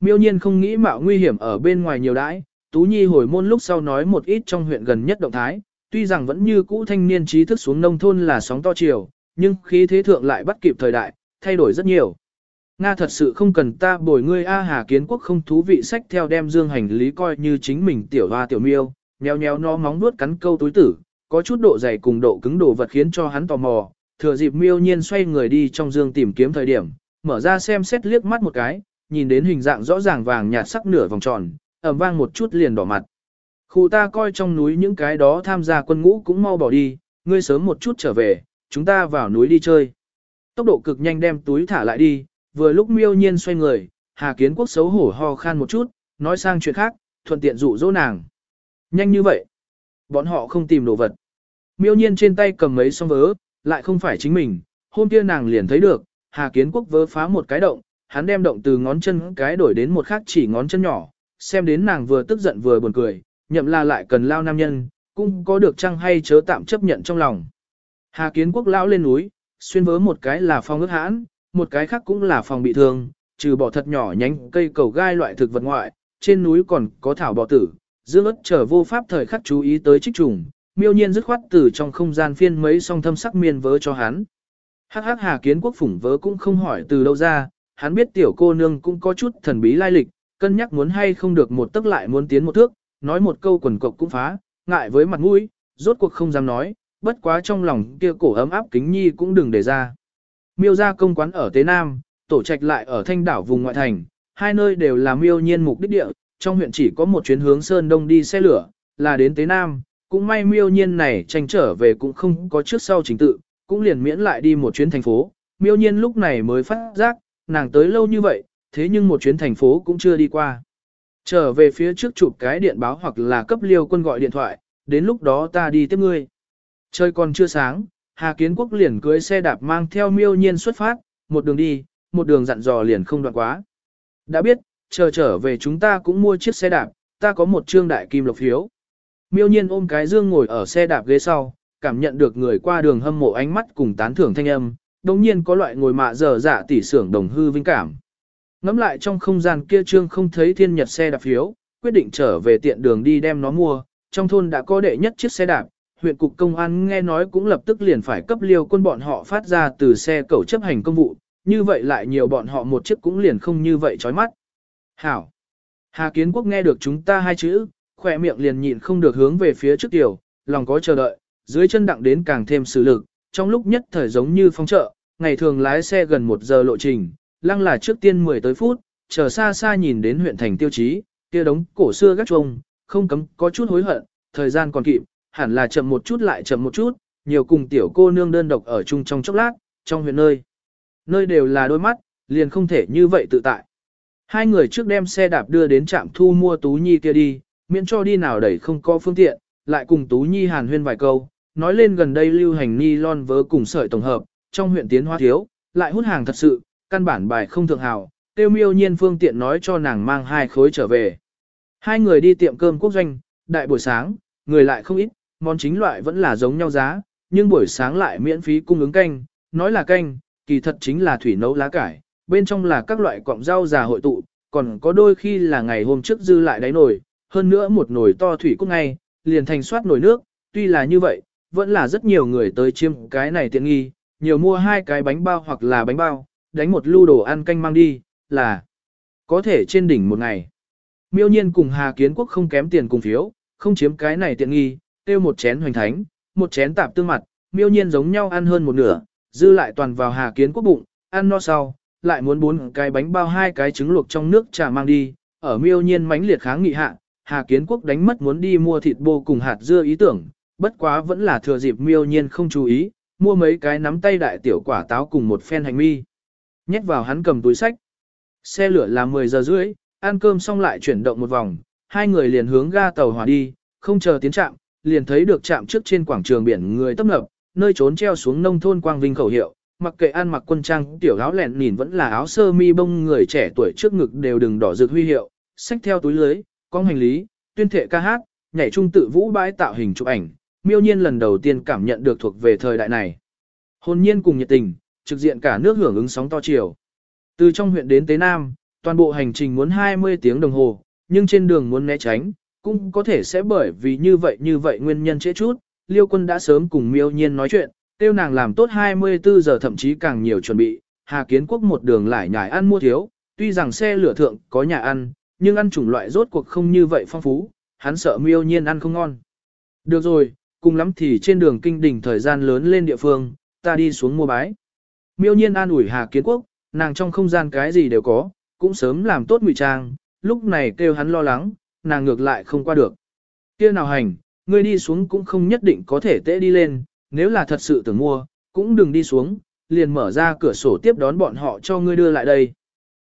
Miêu nhiên không nghĩ mạo nguy hiểm ở bên ngoài nhiều đãi, Tú Nhi hồi môn lúc sau nói một ít trong huyện gần nhất động thái, tuy rằng vẫn như cũ thanh niên trí thức xuống nông thôn là sóng to chiều, nhưng khí thế thượng lại bắt kịp thời đại, thay đổi rất nhiều. Nga thật sự không cần ta bồi ngươi A Hà Kiến Quốc không thú vị sách theo đem dương hành lý coi như chính mình tiểu hoa tiểu miêu, nheo nheo nó móng nuốt cắn câu túi tử, có chút độ dày cùng độ cứng đồ vật khiến cho hắn tò mò, thừa dịp miêu nhiên xoay người đi trong dương tìm kiếm thời điểm, mở ra xem xét liếc mắt một cái, nhìn đến hình dạng rõ ràng vàng nhạt sắc nửa vòng tròn, ẩm vang một chút liền đỏ mặt. Khu ta coi trong núi những cái đó tham gia quân ngũ cũng mau bỏ đi, ngươi sớm một chút trở về, chúng ta vào núi đi chơi. Tốc độ cực nhanh đem túi thả lại đi, vừa lúc miêu nhiên xoay người, Hà Kiến Quốc xấu hổ ho khan một chút, nói sang chuyện khác, thuận tiện dụ dỗ nàng. Nhanh như vậy, bọn họ không tìm đồ vật. Miêu nhiên trên tay cầm mấy song vớ, lại không phải chính mình, hôm kia nàng liền thấy được, Hà Kiến Quốc vớ phá một cái động, hắn đem động từ ngón chân cái đổi đến một khác chỉ ngón chân nhỏ, xem đến nàng vừa tức giận vừa buồn cười, nhậm là lại cần lao nam nhân, cũng có được chăng hay chớ tạm chấp nhận trong lòng. Hà Kiến Quốc lão lên núi, xuyên vớ một cái là phòng ước hãn, một cái khác cũng là phòng bị thương, trừ bỏ thật nhỏ nhánh cây cầu gai loại thực vật ngoại, trên núi còn có thảo bọ tử, dương ớt trở vô pháp thời khắc chú ý tới trích trùng, miêu nhiên dứt khoát từ trong không gian phiên mấy song thâm sắc miên vớ cho hắn. Hắc hắc hà kiến quốc phủng vớ cũng không hỏi từ đâu ra, hắn biết tiểu cô nương cũng có chút thần bí lai lịch, cân nhắc muốn hay không được một tức lại muốn tiến một thước, nói một câu quần cộc cũng phá, ngại với mặt mũi, rốt cuộc không dám nói, bất quá trong lòng kia cổ ấm áp kính nhi cũng đừng để ra. Miêu gia công quán ở Tế Nam, tổ trạch lại ở Thanh đảo vùng ngoại thành, hai nơi đều là miêu nhiên mục đích địa, trong huyện chỉ có một chuyến hướng Sơn Đông đi xe lửa, là đến Tế Nam, cũng may miêu nhiên này tranh trở về cũng không có trước sau chính tự, cũng liền miễn lại đi một chuyến thành phố, miêu nhiên lúc này mới phát giác, nàng tới lâu như vậy, thế nhưng một chuyến thành phố cũng chưa đi qua. Trở về phía trước chụp cái điện báo hoặc là cấp liêu quân gọi điện thoại, đến lúc đó ta đi tiếp ngươi. Trời còn chưa sáng, Hà Kiến Quốc liền cưới xe đạp mang theo miêu nhiên xuất phát, một đường đi, một đường dặn dò liền không đoạn quá. Đã biết, chờ trở về chúng ta cũng mua chiếc xe đạp, ta có một trương đại kim lộc phiếu. Miêu nhiên ôm cái dương ngồi ở xe đạp ghế sau, cảm nhận được người qua đường hâm mộ ánh mắt cùng tán thưởng thanh âm, đồng nhiên có loại ngồi mạ dở dạ tỉ sưởng đồng hư vinh cảm. Ngắm lại trong không gian kia trương không thấy thiên nhật xe đạp phiếu, quyết định trở về tiện đường đi đem nó mua, trong thôn đã có đệ nhất chiếc xe đạp, huyện cục công an nghe nói cũng lập tức liền phải cấp liều quân bọn họ phát ra từ xe cầu chấp hành công vụ, như vậy lại nhiều bọn họ một chiếc cũng liền không như vậy chói mắt. Hảo! Hà Kiến Quốc nghe được chúng ta hai chữ, khỏe miệng liền nhịn không được hướng về phía trước tiểu, lòng có chờ đợi, dưới chân đặng đến càng thêm sử lực, trong lúc nhất thời giống như phong trợ, ngày thường lái xe gần một giờ lộ trình, lăng là trước tiên 10 tới phút, chờ xa xa nhìn đến huyện thành tiêu chí, kia đống cổ xưa gác trông, không cấm có chút hối hận, thời gian còn kịp, hẳn là chậm một chút lại chậm một chút, nhiều cùng tiểu cô nương đơn độc ở chung trong chốc lát, trong huyện nơi. Nơi đều là đôi mắt, liền không thể như vậy tự tại. Hai người trước đem xe đạp đưa đến trạm thu mua Tú Nhi kia đi, miễn cho đi nào đẩy không có phương tiện, lại cùng Tú Nhi hàn huyên vài câu, nói lên gần đây lưu hành ni lon vớ cùng sợi tổng hợp, trong huyện tiến hoa thiếu, lại hút hàng thật sự, căn bản bài không thượng hào, tiêu miêu nhiên phương tiện nói cho nàng mang hai khối trở về. Hai người đi tiệm cơm quốc doanh, đại buổi sáng, người lại không ít, món chính loại vẫn là giống nhau giá, nhưng buổi sáng lại miễn phí cung ứng canh, nói là canh, kỳ thật chính là thủy nấu lá cải, bên trong là các loại cọng rau già hội tụ, còn có đôi khi là ngày hôm trước dư lại đáy nồi, hơn nữa một nồi to thủy cúc ngay, liền thành soát nồi nước, tuy là như vậy, vẫn là rất nhiều người tới chiêm cái này tiện nghi, nhiều mua hai cái bánh bao hoặc là bánh bao, đánh một lưu đồ ăn canh mang đi, là có thể trên đỉnh một ngày. Miêu nhiên cùng Hà Kiến Quốc không kém tiền cùng phiếu, không chiếm cái này tiện nghi, tiêu một chén hoành thánh, một chén tạp tương mặt, miêu nhiên giống nhau ăn hơn một nửa, dư lại toàn vào Hà Kiến Quốc bụng, ăn no sau, lại muốn bốn cái bánh bao hai cái trứng luộc trong nước trà mang đi, ở miêu nhiên mãnh liệt kháng nghị hạ, Hà Kiến Quốc đánh mất muốn đi mua thịt bô cùng hạt dưa ý tưởng, bất quá vẫn là thừa dịp miêu nhiên không chú ý, mua mấy cái nắm tay đại tiểu quả táo cùng một phen hành mi. Nhét vào hắn cầm túi sách. Xe lửa là 10 giờ rưỡi, ăn cơm xong lại chuyển động một vòng, hai người liền hướng ga tàu hỏa đi, không chờ tiến trạm, liền thấy được trạm trước trên quảng trường biển người tấp nập, nơi trốn treo xuống nông thôn quang vinh khẩu hiệu, mặc kệ ăn mặc quân trang tiểu áo lẹn nhìn vẫn là áo sơ mi bông người trẻ tuổi trước ngực đều đừng đỏ rực huy hiệu, xách theo túi lưới, con hành lý, tuyên thệ ca hát, nhảy trung tự vũ bãi tạo hình chụp ảnh, miêu nhiên lần đầu tiên cảm nhận được thuộc về thời đại này. Hồn nhiên cùng nhiệt tình, trực diện cả nước hưởng ứng sóng to chiều. Từ trong huyện đến Tế Nam, toàn bộ hành trình muốn 20 tiếng đồng hồ, nhưng trên đường muốn né tránh, cũng có thể sẽ bởi vì như vậy như vậy nguyên nhân trễ chút. Liêu quân đã sớm cùng miêu nhiên nói chuyện, tiêu nàng làm tốt 24 giờ thậm chí càng nhiều chuẩn bị. Hà Kiến Quốc một đường lại nhải ăn mua thiếu, tuy rằng xe lửa thượng có nhà ăn, nhưng ăn chủng loại rốt cuộc không như vậy phong phú, hắn sợ miêu nhiên ăn không ngon. Được rồi, cùng lắm thì trên đường kinh đỉnh thời gian lớn lên địa phương, ta đi xuống mua bái. Miêu nhiên an ủi Hà Kiến Quốc, nàng trong không gian cái gì đều có, cũng sớm làm tốt ngụy trang, lúc này kêu hắn lo lắng, nàng ngược lại không qua được. kia nào hành, ngươi đi xuống cũng không nhất định có thể tễ đi lên, nếu là thật sự tưởng mua, cũng đừng đi xuống, liền mở ra cửa sổ tiếp đón bọn họ cho ngươi đưa lại đây.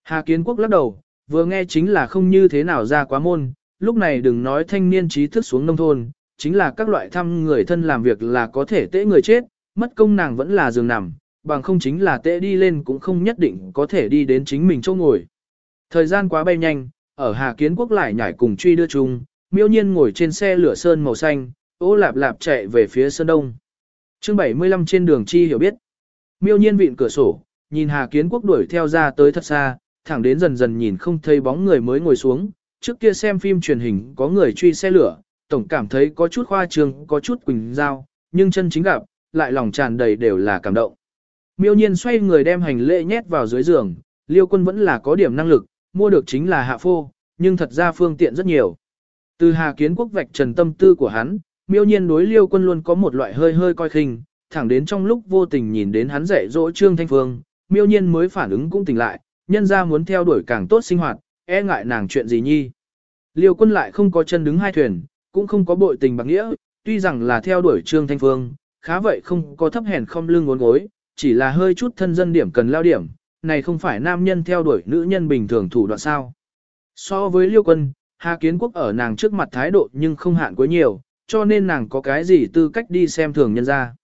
Hà Kiến Quốc lắc đầu, vừa nghe chính là không như thế nào ra quá môn, lúc này đừng nói thanh niên trí thức xuống nông thôn, chính là các loại thăm người thân làm việc là có thể tễ người chết, mất công nàng vẫn là giường nằm, bằng không chính là tệ đi lên cũng không nhất định có thể đi đến chính mình chỗ ngồi. Thời gian quá bay nhanh, ở Hà Kiến Quốc lại nhảy cùng truy đưa chung, miêu nhiên ngồi trên xe lửa sơn màu xanh, ô lạp lạp chạy về phía sơn đông. chương 75 trên đường chi hiểu biết. Miêu nhiên vịn cửa sổ, nhìn Hà Kiến Quốc đuổi theo ra tới thật xa, thẳng đến dần dần nhìn không thấy bóng người mới ngồi xuống. Trước kia xem phim truyền hình có người truy xe lửa, tổng cảm thấy có chút khoa trương, có chút quỳnh giao, nhưng chân chính gặp, lại lòng tràn đầy đều là cảm động. Miêu nhiên xoay người đem hành lễ nhét vào dưới giường, liêu quân vẫn là có điểm năng lực, mua được chính là hạ phô, nhưng thật ra phương tiện rất nhiều. Từ hà kiến quốc vạch trần tâm tư của hắn, miêu nhiên đối liêu quân luôn có một loại hơi hơi coi khinh, thẳng đến trong lúc vô tình nhìn đến hắn dạy dỗ Trương Thanh Phương, miêu nhiên mới phản ứng cũng tỉnh lại, nhân ra muốn theo đuổi càng tốt sinh hoạt, e ngại nàng chuyện gì nhi. Liêu quân lại không có chân đứng hai thuyền, cũng không có bội tình bạc nghĩa, tuy rằng là theo đuổi Trương Thanh Phương, khá vậy không có thấp hèn không lưng ngốn gối, chỉ là hơi chút thân dân điểm cần lao điểm, này không phải nam nhân theo đuổi nữ nhân bình thường thủ đoạn sao. So với liêu quân, Hà Kiến Quốc ở nàng trước mặt thái độ nhưng không hạn quá nhiều, cho nên nàng có cái gì tư cách đi xem thường nhân ra.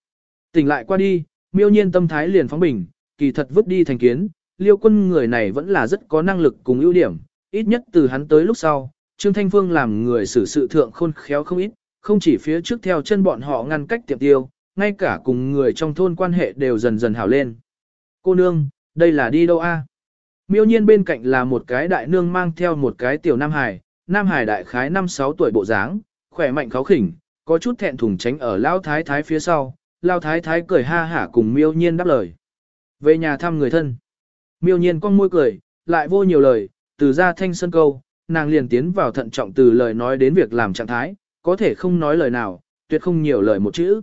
Tỉnh lại qua đi, miêu nhiên tâm thái liền phóng bình, kỳ thật vứt đi thành kiến, liêu quân người này vẫn là rất có năng lực cùng ưu điểm, ít nhất từ hắn tới lúc sau, Trương Thanh Phương làm người xử sự thượng khôn khéo không ít, không chỉ phía trước theo chân bọn họ ngăn cách tiệm tiêu, ngay cả cùng người trong thôn quan hệ đều dần dần hảo lên. Cô nương, đây là đi đâu a? Miêu nhiên bên cạnh là một cái đại nương mang theo một cái tiểu nam hải, nam hải đại khái 5-6 tuổi bộ dáng, khỏe mạnh kháo khỉnh, có chút thẹn thùng tránh ở lao thái thái phía sau, lao thái thái cười ha hả cùng miêu nhiên đáp lời. Về nhà thăm người thân. Miêu nhiên con môi cười, lại vô nhiều lời, từ ra thanh sân câu, nàng liền tiến vào thận trọng từ lời nói đến việc làm trạng thái, có thể không nói lời nào, tuyệt không nhiều lời một chữ.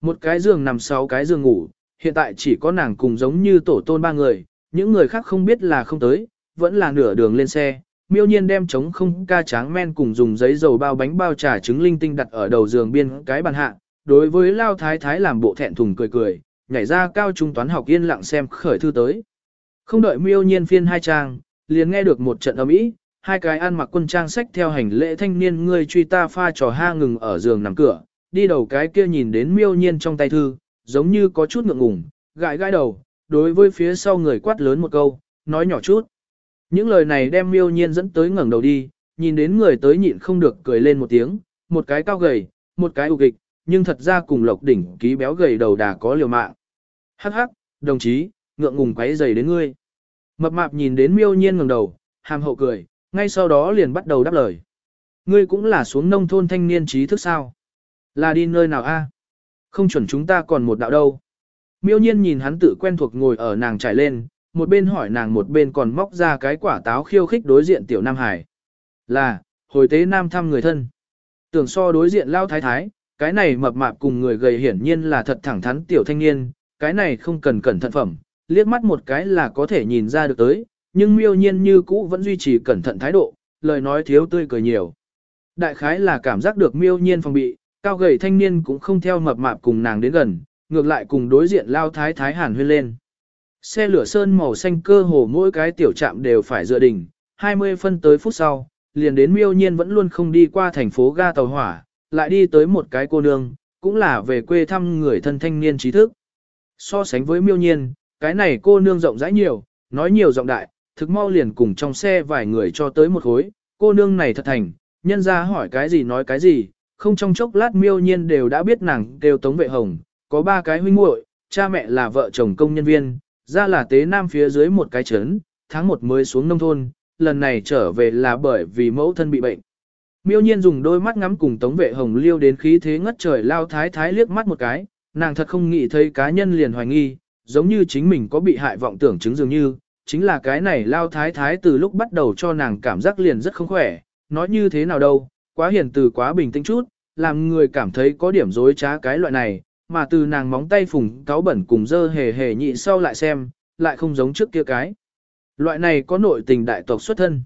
Một cái giường nằm sáu cái giường ngủ, hiện tại chỉ có nàng cùng giống như tổ tôn ba người, những người khác không biết là không tới, vẫn là nửa đường lên xe. Miêu nhiên đem trống không ca tráng men cùng dùng giấy dầu bao bánh bao trà trứng linh tinh đặt ở đầu giường biên cái bàn hạ, đối với lao thái thái làm bộ thẹn thùng cười cười, nhảy ra cao trung toán học yên lặng xem khởi thư tới. Không đợi miêu nhiên phiên hai trang, liền nghe được một trận ầm ĩ, hai cái ăn mặc quân trang sách theo hành lễ thanh niên người truy ta pha trò ha ngừng ở giường nằm cửa, đi đầu cái kia nhìn đến miêu nhiên trong tay thư, giống như có chút ngượng ngùng, gãi gãi đầu, đối với phía sau người quát lớn một câu, nói nhỏ chút. Những lời này đem miêu nhiên dẫn tới ngẩng đầu đi, nhìn đến người tới nhịn không được cười lên một tiếng, một cái cao gầy, một cái ục kịch, nhưng thật ra cùng lộc đỉnh ký béo gầy đầu đà có liều mạng. Hắc hắc, đồng chí, ngượng ngùng quấy giày đến ngươi. Mập mạp nhìn đến miêu nhiên ngẩng đầu, hàm hậu cười, ngay sau đó liền bắt đầu đáp lời. Ngươi cũng là xuống nông thôn thanh niên trí thức sao? Là đi nơi nào a? Không chuẩn chúng ta còn một đạo đâu. Miêu nhiên nhìn hắn tự quen thuộc ngồi ở nàng trải lên, một bên hỏi nàng một bên còn móc ra cái quả táo khiêu khích đối diện tiểu Nam Hải. Là, hồi tế Nam thăm người thân. Tưởng so đối diện lao thái thái, cái này mập mạp cùng người gầy hiển nhiên là thật thẳng thắn tiểu thanh niên, cái này không cần cẩn thận phẩm, liếc mắt một cái là có thể nhìn ra được tới, nhưng miêu nhiên như cũ vẫn duy trì cẩn thận thái độ, lời nói thiếu tươi cười nhiều. Đại khái là cảm giác được miêu nhiên phòng bị, cao gầy thanh niên cũng không theo mập mạp cùng nàng đến gần, ngược lại cùng đối diện lao thái thái hàn huyên lên. Xe lửa sơn màu xanh cơ hồ mỗi cái tiểu trạm đều phải dựa đỉnh, 20 phân tới phút sau, liền đến miêu nhiên vẫn luôn không đi qua thành phố ga tàu hỏa, lại đi tới một cái cô nương, cũng là về quê thăm người thân thanh niên trí thức. So sánh với miêu nhiên, cái này cô nương rộng rãi nhiều, nói nhiều giọng đại, thực mau liền cùng trong xe vài người cho tới một khối, cô nương này thật thành, nhân ra hỏi cái gì nói cái gì, không trong chốc lát miêu nhiên đều đã biết nàng đều tống vệ hồng, có ba cái huynh muội, cha mẹ là vợ chồng công nhân viên, ra là tế nam phía dưới một cái trấn, tháng một mới xuống nông thôn, lần này trở về là bởi vì mẫu thân bị bệnh. Miêu nhiên dùng đôi mắt ngắm cùng tống vệ hồng liêu đến khí thế ngất trời lao thái thái liếc mắt một cái, nàng thật không nghĩ thấy cá nhân liền hoài nghi, giống như chính mình có bị hại vọng tưởng chứng dường như, chính là cái này lao thái thái từ lúc bắt đầu cho nàng cảm giác liền rất không khỏe, nói như thế nào đâu, quá hiền từ quá bình tĩnh chút, làm người cảm thấy có điểm dối trá cái loại này, mà từ nàng móng tay phùng cáo bẩn cùng dơ hề hề nhị sau lại xem, lại không giống trước kia cái. Loại này có nội tình đại tộc xuất thân.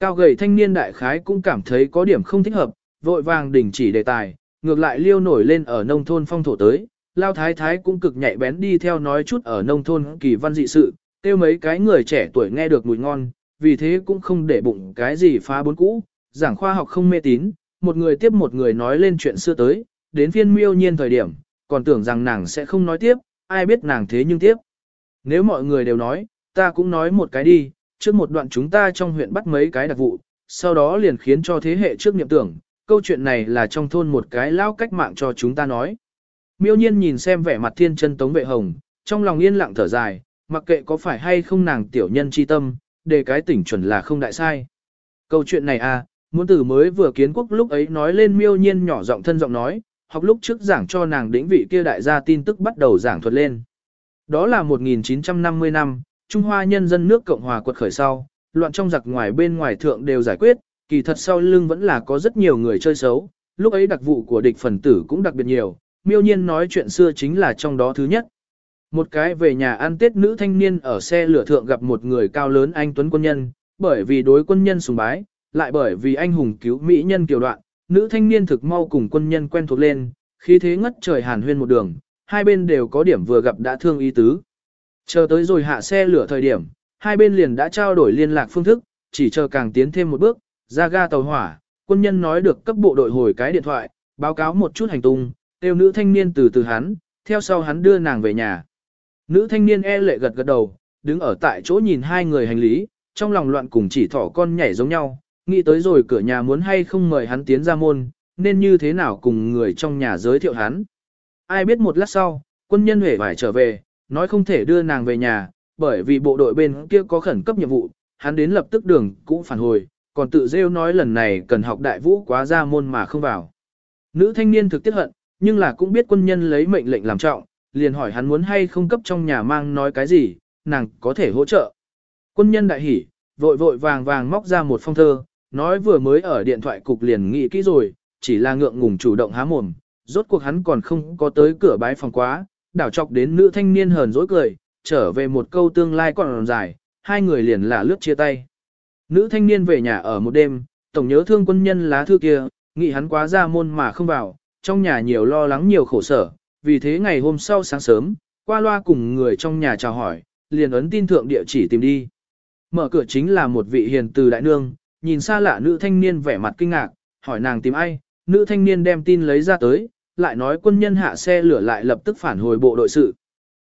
Cao gầy thanh niên đại khái cũng cảm thấy có điểm không thích hợp, vội vàng đình chỉ đề tài, ngược lại liêu nổi lên ở nông thôn phong thổ tới, lao thái thái cũng cực nhạy bén đi theo nói chút ở nông thôn kỳ văn dị sự, tiêu mấy cái người trẻ tuổi nghe được mùi ngon, vì thế cũng không để bụng cái gì phá bốn cũ, giảng khoa học không mê tín, một người tiếp một người nói lên chuyện xưa tới, đến phiên miêu nhiên thời điểm, còn tưởng rằng nàng sẽ không nói tiếp, ai biết nàng thế nhưng tiếp. Nếu mọi người đều nói, ta cũng nói một cái đi, trước một đoạn chúng ta trong huyện bắt mấy cái đặc vụ, sau đó liền khiến cho thế hệ trước niệm tưởng, câu chuyện này là trong thôn một cái lao cách mạng cho chúng ta nói. Miêu nhiên nhìn xem vẻ mặt thiên chân tống vệ hồng, trong lòng yên lặng thở dài, mặc kệ có phải hay không nàng tiểu nhân chi tâm, để cái tỉnh chuẩn là không đại sai. Câu chuyện này à, muốn từ mới vừa kiến quốc lúc ấy nói lên miêu nhiên nhỏ giọng thân giọng nói, học lúc trước giảng cho nàng đĩnh vị kia đại gia tin tức bắt đầu giảng thuật lên. Đó là 1950 năm, Trung Hoa nhân dân nước Cộng hòa quật khởi sau, loạn trong giặc ngoài bên ngoài thượng đều giải quyết, kỳ thật sau lưng vẫn là có rất nhiều người chơi xấu, lúc ấy đặc vụ của địch phần tử cũng đặc biệt nhiều, miêu nhiên nói chuyện xưa chính là trong đó thứ nhất. Một cái về nhà ăn tết nữ thanh niên ở xe lửa thượng gặp một người cao lớn anh tuấn quân nhân, bởi vì đối quân nhân sùng bái, lại bởi vì anh hùng cứu mỹ nhân kiều đoạn, nữ thanh niên thực mau cùng quân nhân quen thuộc lên, khí thế ngất trời hàn huyên một đường, hai bên đều có điểm vừa gặp đã thương ý tứ. Chờ tới rồi hạ xe lửa thời điểm, hai bên liền đã trao đổi liên lạc phương thức, chỉ chờ càng tiến thêm một bước, ra ga tàu hỏa, quân nhân nói được cấp bộ đội hồi cái điện thoại, báo cáo một chút hành tung, kêu nữ thanh niên từ từ hắn, theo sau hắn đưa nàng về nhà. Nữ thanh niên e lệ gật gật đầu, đứng ở tại chỗ nhìn hai người hành lý, trong lòng loạn cùng chỉ thỏ con nhảy giống nhau, nghĩ tới rồi cửa nhà muốn hay không mời hắn tiến ra môn, nên như thế nào cùng người trong nhà giới thiệu hắn. Ai biết một lát sau, quân nhân hề phải trở về, nói không thể đưa nàng về nhà, bởi vì bộ đội bên kia có khẩn cấp nhiệm vụ, hắn đến lập tức đường cũng phản hồi, còn tự rêu nói lần này cần học đại vũ quá ra môn mà không vào. Nữ thanh niên thực tiết hận, nhưng là cũng biết quân nhân lấy mệnh lệnh làm trọng, liền hỏi hắn muốn hay không cấp trong nhà mang nói cái gì, nàng có thể hỗ trợ. Quân nhân đại hỉ, vội vội vàng vàng móc ra một phong thơ, nói vừa mới ở điện thoại cục liền nghĩ kỹ rồi, chỉ là ngượng ngùng chủ động há mồm, rốt cuộc hắn còn không có tới cửa bái phòng quá, đảo chọc đến nữ thanh niên hờn dỗi cười, trở về một câu tương lai còn dài, hai người liền là lướt chia tay. Nữ thanh niên về nhà ở một đêm, tổng nhớ thương quân nhân lá thư kia, nghĩ hắn quá ra môn mà không vào, trong nhà nhiều lo lắng nhiều khổ sở, vì thế ngày hôm sau sáng sớm, qua loa cùng người trong nhà chào hỏi, liền ấn tin thượng địa chỉ tìm đi. Mở cửa chính là một vị hiền từ đại nương, nhìn xa lạ nữ thanh niên vẻ mặt kinh ngạc, hỏi nàng tìm ai, nữ thanh niên đem tin lấy ra tới, lại nói quân nhân hạ xe lửa lại lập tức phản hồi bộ đội sự.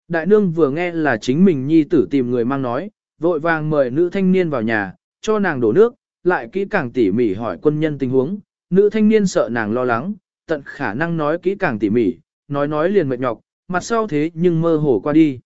Đại nương vừa nghe là chính mình nhi tử tìm người mang nói, vội vàng mời nữ thanh niên vào nhà, cho nàng đổ nước, lại kỹ càng tỉ mỉ hỏi quân nhân tình huống, nữ thanh niên sợ nàng lo lắng, tận khả năng nói kỹ càng tỉ mỉ, nói nói liền mệt nhọc, mặt sau thế nhưng mơ hồ qua đi.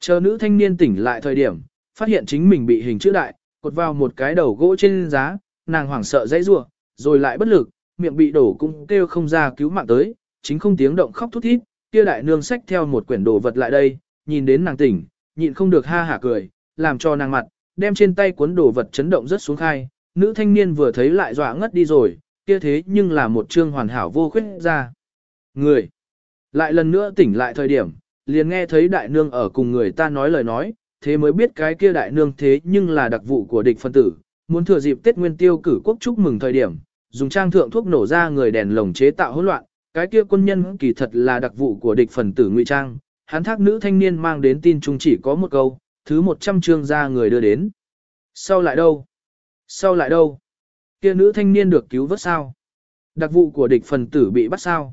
Chờ nữ thanh niên tỉnh lại thời điểm, phát hiện chính mình bị hình chữ đại, cột vào một cái đầu gỗ trên giá, nàng hoảng sợ dãy rủa, rồi lại bất lực, miệng bị đổ cũng kêu không ra cứu mạng tới, chính không tiếng động khóc thút thít, kia đại nương xách theo một quyển đồ vật lại đây, nhìn đến nàng tỉnh, nhịn không được ha hả cười, làm cho nàng mặt, đem trên tay cuốn đồ vật chấn động rất xuống khai, nữ thanh niên vừa thấy lại dọa ngất đi rồi, kia thế nhưng là một trương hoàn hảo vô khuyết ra. Người, lại lần nữa tỉnh lại thời điểm, liền nghe thấy đại nương ở cùng người ta nói lời nói, thế mới biết cái kia đại nương thế nhưng là đặc vụ của địch phân tử, muốn thừa dịp Tết Nguyên Tiêu cử quốc chúc mừng thời điểm, dùng trang thượng thuốc nổ ra người đèn lồng chế tạo hỗn loạn, cái kia quân nhân kỳ thật là đặc vụ của địch phần tử ngụy trang, hắn thác nữ thanh niên mang đến tin chung chỉ có một câu, thứ 100 chương ra người đưa đến. Sau lại đâu? Sau lại đâu? Kia nữ thanh niên được cứu vớt sao? Đặc vụ của địch phần tử bị bắt sao?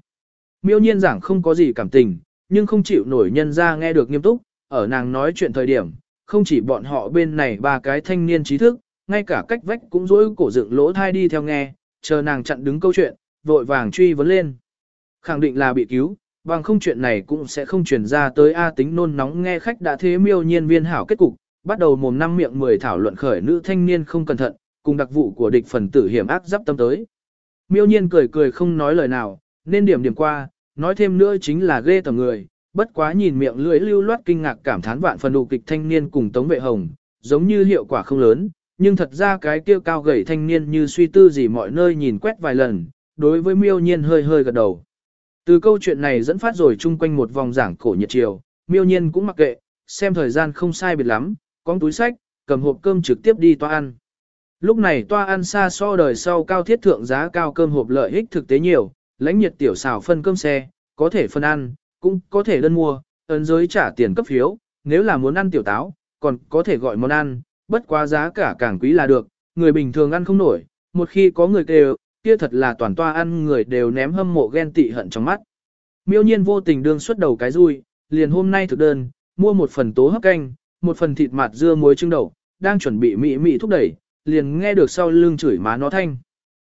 Miêu nhiên giảng không có gì cảm tình, nhưng không chịu nổi nhân ra nghe được nghiêm túc, ở nàng nói chuyện thời điểm, không chỉ bọn họ bên này ba cái thanh niên trí thức, ngay cả cách vách cũng dối cổ dựng lỗ thai đi theo nghe, chờ nàng chặn đứng câu chuyện, vội vàng truy vấn lên. Khẳng định là bị cứu, bằng không chuyện này cũng sẽ không truyền ra tới A tính nôn nóng nghe khách đã thế miêu nhiên viên hảo kết cục, bắt đầu mồm năm miệng mười thảo luận khởi nữ thanh niên không cẩn thận, cùng đặc vụ của địch phần tử hiểm ác dắp tâm tới. Miêu nhiên cười cười không nói lời nào, nên điểm điểm qua, nói thêm nữa chính là ghê tầm người, bất quá nhìn miệng lưỡi lưu loát kinh ngạc cảm thán vạn phần đủ kịch thanh niên cùng Tống Vệ Hồng, giống như hiệu quả không lớn, nhưng thật ra cái kia cao gầy thanh niên như suy tư gì mọi nơi nhìn quét vài lần, đối với miêu nhiên hơi hơi gật đầu. Từ câu chuyện này dẫn phát rồi chung quanh một vòng giảng cổ nhiệt chiều, miêu nhiên cũng mặc kệ, xem thời gian không sai biệt lắm, cóng túi sách, cầm hộp cơm trực tiếp đi toa ăn. Lúc này toa ăn xa so đời sau cao thiết thượng giá cao cơm hộp lợi ích thực tế nhiều, lãnh nhiệt tiểu xào phân cơm xe, có thể phân ăn, cũng có thể đơn mua, ấn giới trả tiền cấp phiếu, nếu là muốn ăn tiểu táo, còn có thể gọi món ăn, bất quá giá cả càng quý là được, người bình thường ăn không nổi, một khi có người kêu, kia thật là toàn toa ăn người đều ném hâm mộ ghen tị hận trong mắt. Miêu nhiên vô tình đương xuất đầu cái rui, liền hôm nay thực đơn, mua một phần tố hấp canh, một phần thịt mạt dưa muối trưng đậu, đang chuẩn bị mị mị thúc đẩy, liền nghe được sau lưng chửi má nó thanh.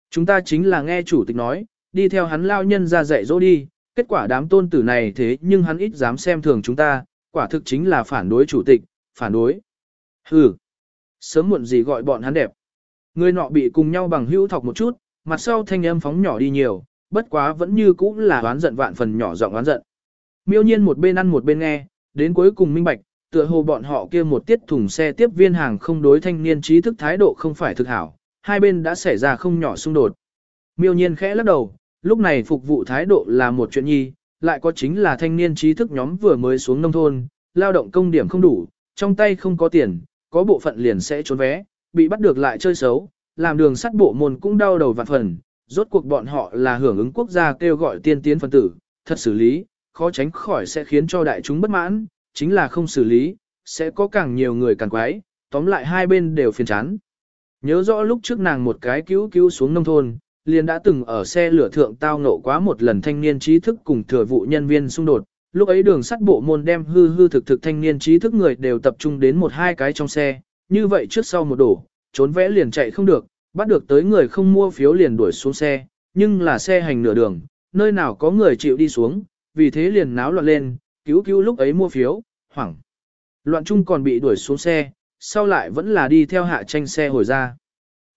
Chúng ta chính là nghe chủ tịch nói, đi theo hắn lao nhân ra dạy dỗ đi, kết quả đám tôn tử này thế nhưng hắn ít dám xem thường chúng ta, quả thực chính là phản đối chủ tịch, phản đối. Hừ, sớm muộn gì gọi bọn hắn đẹp. Người nọ bị cùng nhau bằng hữu thọc một chút, mặt sau thanh âm phóng nhỏ đi nhiều, bất quá vẫn như cũ là oán giận vạn phần nhỏ giọng oán giận. Miêu nhiên một bên ăn một bên nghe, đến cuối cùng minh bạch, tựa hồ bọn họ kia một tiết thùng xe tiếp viên hàng không đối thanh niên trí thức thái độ không phải thực hảo, hai bên đã xảy ra không nhỏ xung đột. Miêu nhiên khẽ lắc đầu, lúc này phục vụ thái độ là một chuyện nhi, lại có chính là thanh niên trí thức nhóm vừa mới xuống nông thôn, lao động công điểm không đủ, trong tay không có tiền, có bộ phận liền sẽ trốn vé, bị bắt được lại chơi xấu, làm đường sắt bộ môn cũng đau đầu vạn phần, rốt cuộc bọn họ là hưởng ứng quốc gia kêu gọi tiên tiến phân tử, thật xử lý, khó tránh khỏi sẽ khiến cho đại chúng bất mãn, chính là không xử lý, sẽ có càng nhiều người càng quái, tóm lại hai bên đều phiền chán. Nhớ rõ lúc trước nàng một cái cứu cứu xuống nông thôn, liền đã từng ở xe lửa thượng tao nộ quá một lần thanh niên trí thức cùng thừa vụ nhân viên xung đột. Lúc ấy đường sắt bộ môn đem hư hư thực thực thanh niên trí thức người đều tập trung đến một hai cái trong xe, như vậy trước sau một đổ, trốn vẽ liền chạy không được, bắt được tới người không mua phiếu liền đuổi xuống xe, nhưng là xe hành nửa đường, nơi nào có người chịu đi xuống, vì thế liền náo loạn lên, cứu cứu lúc ấy mua phiếu, hoảng. Loạn chung còn bị đuổi xuống xe, sau lại vẫn là đi theo hạ tranh xe hồi ra.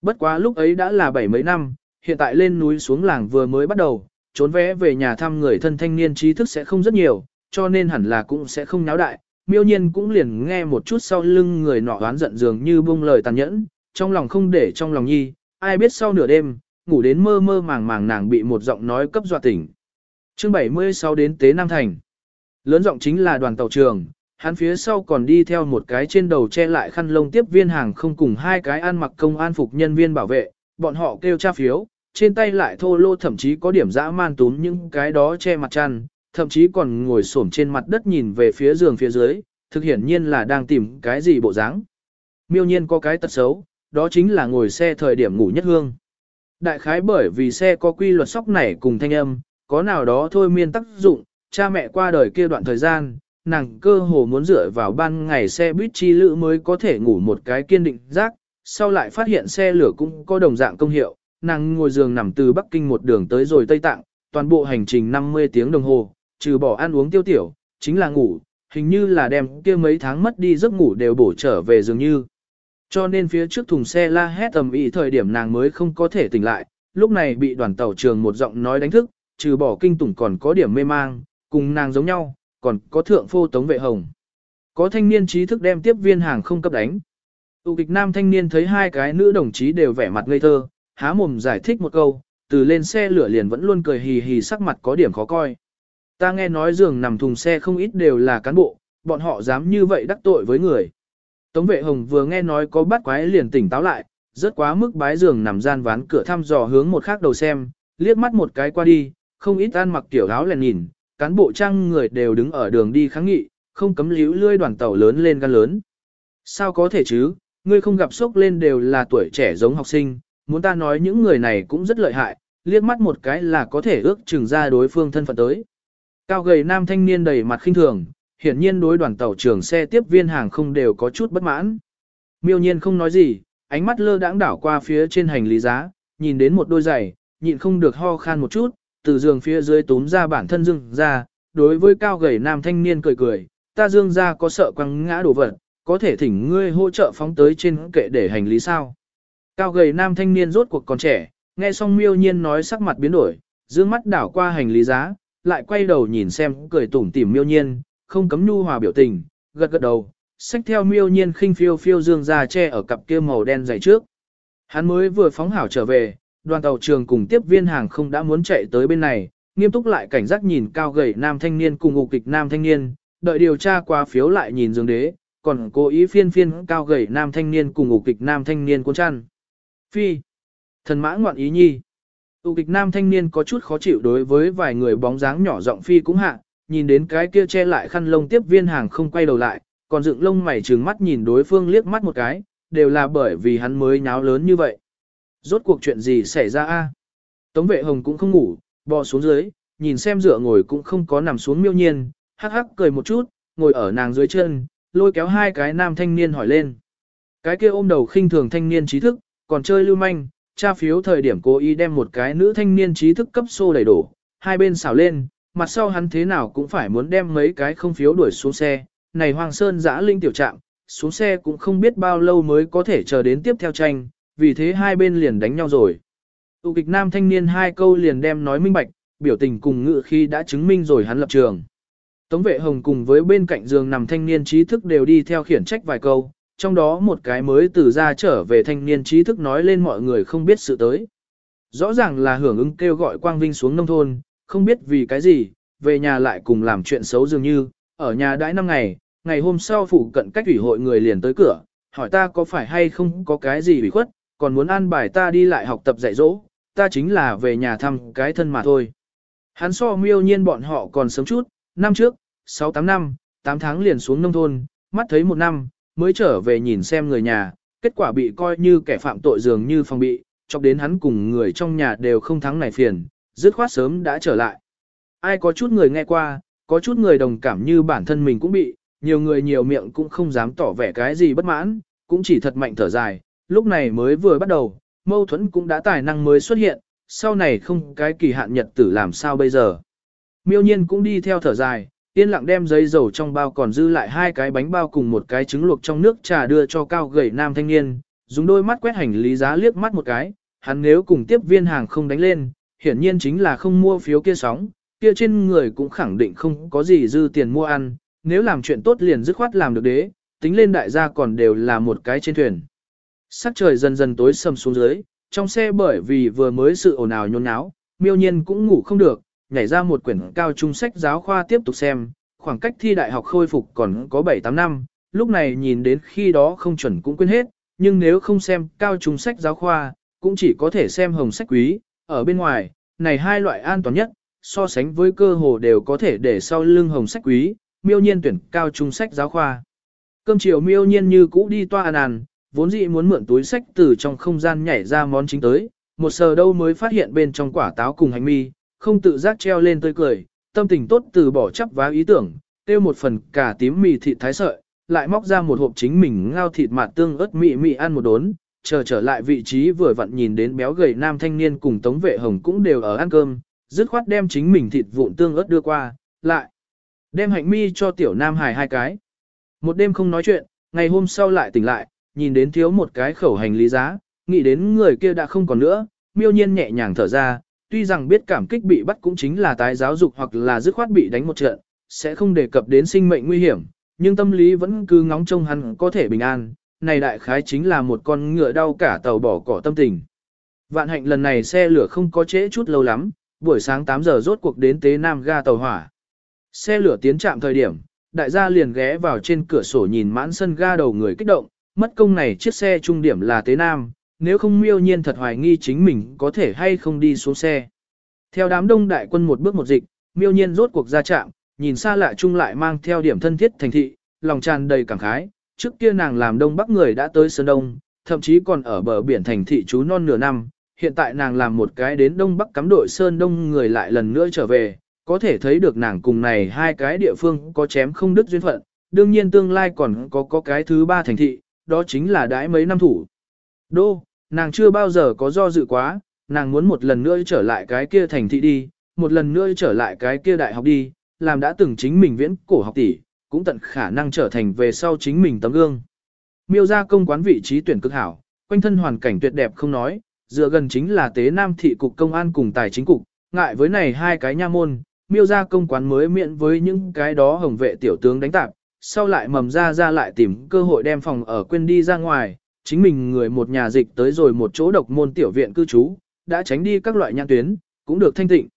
Bất quá lúc ấy đã là bảy mấy năm, hiện tại lên núi xuống làng vừa mới bắt đầu, trốn vẽ về nhà thăm người thân thanh niên trí thức sẽ không rất nhiều, cho nên hẳn là cũng sẽ không náo đại. Miêu nhiên cũng liền nghe một chút sau lưng người nọ oán giận dường như buông lời tàn nhẫn, trong lòng không để trong lòng nhi, ai biết sau nửa đêm, ngủ đến mơ mơ màng màng nàng bị một giọng nói cấp dọa tỉnh. Chương 76 đến Tế Nam Thành. Lớn giọng chính là đoàn tàu trường, hắn phía sau còn đi theo một cái trên đầu che lại khăn lông tiếp viên hàng không cùng hai cái ăn mặc công an phục nhân viên bảo vệ, bọn họ kêu tra phiếu, trên tay lại thô lô thậm chí có điểm dã man túm những cái đó che mặt chăn, thậm chí còn ngồi xổm trên mặt đất nhìn về phía giường phía dưới, thực hiển nhiên là đang tìm cái gì bộ dáng. Miêu nhiên có cái tật xấu, đó chính là ngồi xe thời điểm ngủ nhất hương. Đại khái bởi vì xe có quy luật sóc nảy cùng thanh âm, có nào đó thôi miên tác dụng, cha mẹ qua đời kia đoạn thời gian, nàng cơ hồ muốn dựa vào ban ngày xe buýt chi lữ mới có thể ngủ một cái kiên định giác, sau lại phát hiện xe lửa cũng có đồng dạng công hiệu, nàng ngồi giường nằm từ Bắc Kinh một đường tới rồi Tây Tạng, toàn bộ hành trình 50 tiếng đồng hồ, trừ bỏ ăn uống tiêu tiểu, chính là ngủ, hình như là đem kia mấy tháng mất đi giấc ngủ đều bổ trở về dường như. Cho nên phía trước thùng xe la hét tầm ý thời điểm nàng mới không có thể tỉnh lại, lúc này bị đoàn tàu trường một giọng nói đánh thức, trừ bỏ kinh tủng còn có điểm mê mang, cùng nàng giống nhau, còn có thượng phô tống vệ hồng. Có thanh niên trí thức đem tiếp viên hàng không cấp đánh. Tụ kịch nam thanh niên thấy hai cái nữ đồng chí đều vẻ mặt ngây thơ, há mồm giải thích một câu, từ lên xe lửa liền vẫn luôn cười hì hì sắc mặt có điểm khó coi. Ta nghe nói giường nằm thùng xe không ít đều là cán bộ, bọn họ dám như vậy đắc tội với người. Tống vệ hồng vừa nghe nói có bắt quái liền tỉnh táo lại, rất quá mức bái giường nằm gian ván cửa thăm dò hướng một khác đầu xem, liếc mắt một cái qua đi, không ít ăn mặc tiểu áo lèn nhìn, cán bộ trang người đều đứng ở đường đi kháng nghị, không cấm líu lươi đoàn tàu lớn lên gan lớn. Sao có thể chứ, ngươi không gặp sốc lên đều là tuổi trẻ giống học sinh, muốn ta nói những người này cũng rất lợi hại, liếc mắt một cái là có thể ước chừng ra đối phương thân phận tới. Cao gầy nam thanh niên đầy mặt khinh thường, hiển nhiên đối đoàn tàu trưởng xe tiếp viên hàng không đều có chút bất mãn. Miêu nhiên không nói gì, ánh mắt lơ đãng đảo qua phía trên hành lý giá, nhìn đến một đôi giày, nhịn không được ho khan một chút, từ giường phía dưới túm ra bản thân dương ra, đối với cao gầy nam thanh niên cười cười, ta dương ra có sợ quăng ngã đổ vật, có thể thỉnh ngươi hỗ trợ phóng tới trên kệ để hành lý sao. Cao gầy nam thanh niên rốt cuộc còn trẻ, nghe xong miêu nhiên nói sắc mặt biến đổi, dương mắt đảo qua hành lý giá, lại quay đầu nhìn xem cười tủm tỉm miêu nhiên, không cấm nhu hòa biểu tình, gật gật đầu, xách theo miêu nhiên khinh phiêu phiêu dương ra che ở cặp kia màu đen dày trước. Hắn mới vừa phóng hảo trở về, đoàn tàu trường cùng tiếp viên hàng không đã muốn chạy tới bên này, nghiêm túc lại cảnh giác nhìn cao gầy nam thanh niên cùng ngục kịch nam thanh niên, đợi điều tra qua phiếu lại nhìn dương đế, còn cố ý phiên phiên cao gầy nam thanh niên cùng ngục kịch nam thanh niên cuốn chăn. Phi, thần mã ngoạn ý nhi. Tụ kịch nam thanh niên có chút khó chịu đối với vài người bóng dáng nhỏ giọng phi cũng hạ, nhìn đến cái kia che lại khăn lông tiếp viên hàng không quay đầu lại, còn dựng lông mày trừng mắt nhìn đối phương liếc mắt một cái, đều là bởi vì hắn mới nháo lớn như vậy. Rốt cuộc chuyện gì xảy ra a? Tống vệ hồng cũng không ngủ, bò xuống dưới, nhìn xem dựa ngồi cũng không có nằm xuống miêu nhiên, hắc hắc cười một chút, ngồi ở nàng dưới chân, lôi kéo hai cái nam thanh niên hỏi lên. Cái kia ôm đầu khinh thường thanh niên trí thức, còn chơi lưu manh, tra phiếu thời điểm cố ý đem một cái nữ thanh niên trí thức cấp xô đầy đổ, hai bên xảo lên, mặt sau hắn thế nào cũng phải muốn đem mấy cái không phiếu đuổi xuống xe, này Hoàng Sơn giã linh tiểu trạng, xuống xe cũng không biết bao lâu mới có thể chờ đến tiếp theo tranh, vì thế hai bên liền đánh nhau rồi. Tụ kịch nam thanh niên hai câu liền đem nói minh bạch, biểu tình cùng ngự khi đã chứng minh rồi hắn lập trường. Tống vệ hồng cùng với bên cạnh giường nằm thanh niên trí thức đều đi theo khiển trách vài câu, trong đó một cái mới từ ra trở về thanh niên trí thức nói lên mọi người không biết sự tới. Rõ ràng là hưởng ứng kêu gọi Quang Vinh xuống nông thôn, không biết vì cái gì, về nhà lại cùng làm chuyện xấu dường như, ở nhà đãi năm ngày, ngày hôm sau phụ cận cách ủy hội người liền tới cửa, hỏi ta có phải hay không có cái gì bị khuất, còn muốn an bài ta đi lại học tập dạy dỗ, ta chính là về nhà thăm cái thân mà thôi. Hắn so miêu nhiên bọn họ còn sớm chút, năm trước, 6-8 năm, 8 tháng liền xuống nông thôn, mắt thấy một năm, mới trở về nhìn xem người nhà, kết quả bị coi như kẻ phạm tội dường như phòng bị, chọc đến hắn cùng người trong nhà đều không thắng này phiền, dứt khoát sớm đã trở lại. Ai có chút người nghe qua, có chút người đồng cảm như bản thân mình cũng bị, nhiều người nhiều miệng cũng không dám tỏ vẻ cái gì bất mãn, cũng chỉ thật mạnh thở dài, lúc này mới vừa bắt đầu, mâu thuẫn cũng đã tài năng mới xuất hiện, sau này không cái kỳ hạn nhật tử làm sao bây giờ. Miêu nhiên cũng đi theo thở dài, yên lặng đem giấy dầu trong bao còn dư lại hai cái bánh bao cùng một cái trứng luộc trong nước trà đưa cho cao gầy nam thanh niên, dùng đôi mắt quét hành lý giá liếc mắt một cái, hắn nếu cùng tiếp viên hàng không đánh lên, hiển nhiên chính là không mua phiếu kia sóng, kia trên người cũng khẳng định không có gì dư tiền mua ăn, nếu làm chuyện tốt liền dứt khoát làm được đế, tính lên đại gia còn đều là một cái trên thuyền. Sắc trời dần dần tối sầm xuống dưới, trong xe bởi vì vừa mới sự ồn ào nhốn nháo, miêu nhiên cũng ngủ không được, nhảy ra một quyển cao trung sách giáo khoa tiếp tục xem, khoảng cách thi đại học khôi phục còn có 7-8 năm, lúc này nhìn đến khi đó không chuẩn cũng quên hết, nhưng nếu không xem cao trung sách giáo khoa, cũng chỉ có thể xem hồng sách quý, ở bên ngoài, này hai loại an toàn nhất, so sánh với cơ hồ đều có thể để sau lưng hồng sách quý, miêu nhiên tuyển cao trung sách giáo khoa. Cơm chiều miêu nhiên như cũ đi toa ăn ăn, vốn dĩ muốn mượn túi sách từ trong không gian nhảy ra món chính tới, một sờ đâu mới phát hiện bên trong quả táo cùng hành mi, không tự giác treo lên tươi cười, tâm tình tốt từ bỏ chấp vá ý tưởng, tiêu một phần cả tím mì thịt thái sợi, lại móc ra một hộp chính mình ngao thịt mạt tương ớt mị mị ăn một đốn, chờ trở lại vị trí vừa vặn nhìn đến béo gầy nam thanh niên cùng Tống Vệ Hồng cũng đều ở ăn cơm, dứt khoát đem chính mình thịt vụn tương ớt đưa qua, lại đem hạnh mi cho tiểu nam hài hai cái. Một đêm không nói chuyện, ngày hôm sau lại tỉnh lại, nhìn đến thiếu một cái khẩu hành lý giá, nghĩ đến người kia đã không còn nữa, miêu nhiên nhẹ nhàng thở ra, tuy rằng biết cảm kích bị bắt cũng chính là tái giáo dục hoặc là dứt khoát bị đánh một trận, sẽ không đề cập đến sinh mệnh nguy hiểm, nhưng tâm lý vẫn cứ ngóng trông hắn có thể bình an, này đại khái chính là một con ngựa đau cả tàu bỏ cỏ tâm tình. Vạn hạnh lần này xe lửa không có trễ chút lâu lắm, buổi sáng 8 giờ rốt cuộc đến Tế Nam ga tàu hỏa. Xe lửa tiến trạm thời điểm, đại gia liền ghé vào trên cửa sổ nhìn mãn sân ga đầu người kích động, mất công này chiếc xe trung điểm là Tế Nam, nếu không miêu nhiên thật hoài nghi chính mình có thể hay không đi xuống xe. Theo đám đông đại quân một bước một dịch, miêu nhiên rốt cuộc ra trạm, nhìn xa lạ chung lại mang theo điểm thân thiết thành thị, lòng tràn đầy cảm khái, trước kia nàng làm đông bắc người đã tới Sơn Đông, thậm chí còn ở bờ biển thành thị chú non nửa năm, hiện tại nàng làm một cái đến đông bắc cắm đội Sơn Đông người lại lần nữa trở về, có thể thấy được nàng cùng này hai cái địa phương có chém không đứt duyên phận, đương nhiên tương lai còn có có cái thứ ba thành thị, đó chính là đãi mấy năm thủ. Đô, nàng chưa bao giờ có do dự quá, nàng muốn một lần nữa trở lại cái kia thành thị đi, một lần nữa trở lại cái kia đại học đi, làm đã từng chính mình viễn cổ học tỷ, cũng tận khả năng trở thành về sau chính mình tấm gương. Miêu ra công quán vị trí tuyển cực hảo, quanh thân hoàn cảnh tuyệt đẹp không nói, dựa gần chính là tế nam thị cục công an cùng tài chính cục, ngại với này hai cái nha môn, miêu ra công quán mới miễn với những cái đó hồng vệ tiểu tướng đánh tạp, sau lại mầm ra ra lại tìm cơ hội đem phòng ở quên đi ra ngoài, chính mình người một nhà dịch tới rồi một chỗ độc môn tiểu viện cư trú, đã tránh đi các loại nhãn tuyến, cũng được thanh tịnh.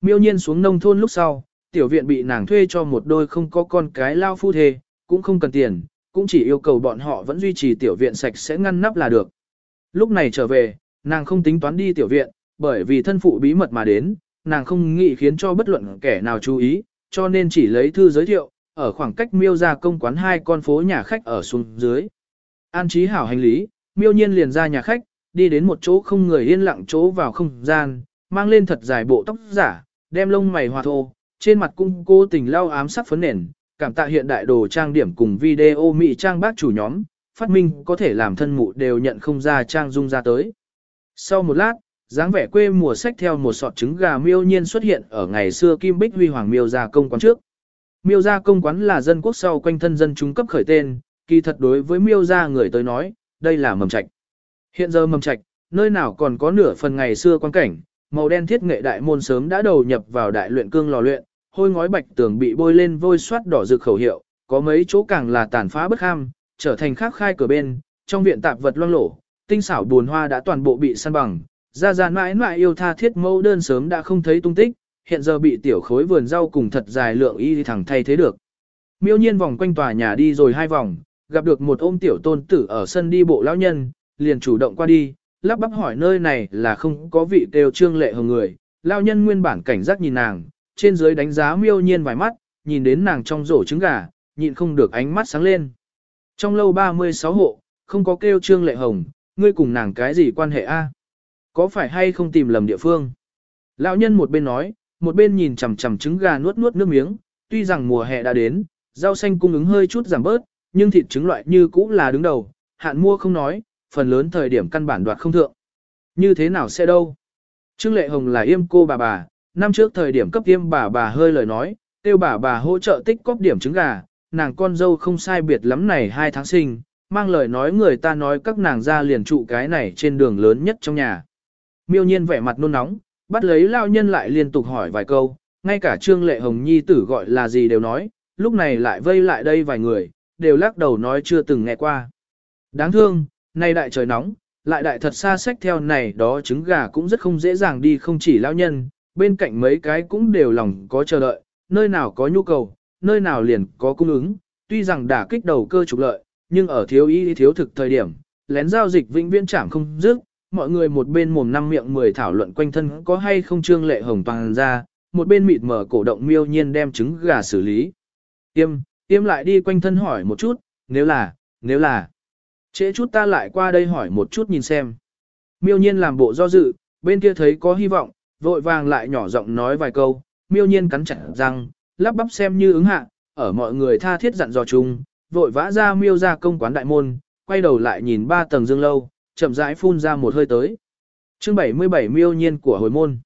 Miêu nhiên xuống nông thôn lúc sau, tiểu viện bị nàng thuê cho một đôi không có con cái lao phu thê, cũng không cần tiền, cũng chỉ yêu cầu bọn họ vẫn duy trì tiểu viện sạch sẽ ngăn nắp là được. Lúc này trở về, nàng không tính toán đi tiểu viện, bởi vì thân phụ bí mật mà đến, nàng không nghĩ khiến cho bất luận kẻ nào chú ý, cho nên chỉ lấy thư giới thiệu, ở khoảng cách miêu ra công quán hai con phố nhà khách ở xuống dưới. An trí hảo hành lý, miêu nhiên liền ra nhà khách, đi đến một chỗ không người yên lặng chỗ vào không gian, mang lên thật dài bộ tóc giả, đem lông mày hòa thô, trên mặt cung cô tình lau ám sắc phấn nền, cảm tạ hiện đại đồ trang điểm cùng video mỹ trang bác chủ nhóm, phát minh có thể làm thân mụ đều nhận không ra trang dung ra tới. Sau một lát, dáng vẻ quê mùa sách theo một sọt trứng gà miêu nhiên xuất hiện ở ngày xưa Kim Bích Huy Hoàng miêu gia công quán trước. Miêu gia công quán là dân quốc sau quanh thân dân trung cấp khởi tên, kỳ thật đối với miêu gia người tới nói, đây là mầm trạch. Hiện giờ mầm trạch, nơi nào còn có nửa phần ngày xưa quan cảnh, màu đen thiết nghệ đại môn sớm đã đầu nhập vào đại luyện cương lò luyện, hôi ngói bạch tường bị bôi lên vôi soát đỏ rực khẩu hiệu, có mấy chỗ càng là tàn phá bất ham, trở thành khắc khai cửa bên, trong viện tạp vật loang lổ, tinh xảo buồn hoa đã toàn bộ bị săn bằng, ra ra mãi mãi yêu tha thiết mẫu đơn sớm đã không thấy tung tích, hiện giờ bị tiểu khối vườn rau cùng thật dài lượng y thẳng thay thế được. Miêu nhiên vòng quanh tòa nhà đi rồi hai vòng, gặp được một ôm tiểu tôn tử ở sân đi bộ lão nhân, liền chủ động qua đi, lắp bắp hỏi nơi này là không có vị kêu trương lệ hồng người. Lão nhân nguyên bản cảnh giác nhìn nàng, trên dưới đánh giá miêu nhiên vài mắt, nhìn đến nàng trong rổ trứng gà, nhịn không được ánh mắt sáng lên. Trong lâu 36 hộ, không có kêu trương lệ hồng, ngươi cùng nàng cái gì quan hệ a? Có phải hay không tìm lầm địa phương? Lão nhân một bên nói, một bên nhìn chằm chằm trứng gà nuốt nuốt nước miếng, tuy rằng mùa hè đã đến, rau xanh cung ứng hơi chút giảm bớt, nhưng thịt trứng loại như cũ là đứng đầu, hạn mua không nói, phần lớn thời điểm căn bản đoạt không thượng. Như thế nào sẽ đâu? Trương Lệ Hồng là yêm cô bà bà, năm trước thời điểm cấp tiêm bà bà hơi lời nói, tiêu bà bà hỗ trợ tích cóp điểm trứng gà, nàng con dâu không sai biệt lắm này hai tháng sinh, mang lời nói người ta nói các nàng ra liền trụ cái này trên đường lớn nhất trong nhà. Miêu nhiên vẻ mặt nôn nóng, bắt lấy lao nhân lại liên tục hỏi vài câu, ngay cả Trương Lệ Hồng Nhi tử gọi là gì đều nói, lúc này lại vây lại đây vài người, đều lắc đầu nói chưa từng nghe qua. Đáng thương, nay đại trời nóng, lại đại thật xa sách theo này đó trứng gà cũng rất không dễ dàng đi không chỉ lão nhân, bên cạnh mấy cái cũng đều lòng có chờ đợi, nơi nào có nhu cầu, nơi nào liền có cung ứng, tuy rằng đã kích đầu cơ trục lợi, nhưng ở thiếu y thiếu thực thời điểm, lén giao dịch vĩnh viễn chẳng không dứt, mọi người một bên mồm năm miệng mười thảo luận quanh thân có hay không trương lệ hồng toàn ra, một bên mịt mở cổ động miêu nhiên đem trứng gà xử lý. Tiêm, tiêm lại đi quanh thân hỏi một chút, nếu là, nếu là, trễ chút ta lại qua đây hỏi một chút nhìn xem. Miêu nhiên làm bộ do dự, bên kia thấy có hy vọng, vội vàng lại nhỏ giọng nói vài câu, miêu nhiên cắn chặt răng, lắp bắp xem như ứng hạ, ở mọi người tha thiết dặn dò chung, vội vã ra miêu ra công quán đại môn, quay đầu lại nhìn ba tầng dương lâu, chậm rãi phun ra một hơi tới. Chương 77 miêu nhiên của hồi môn.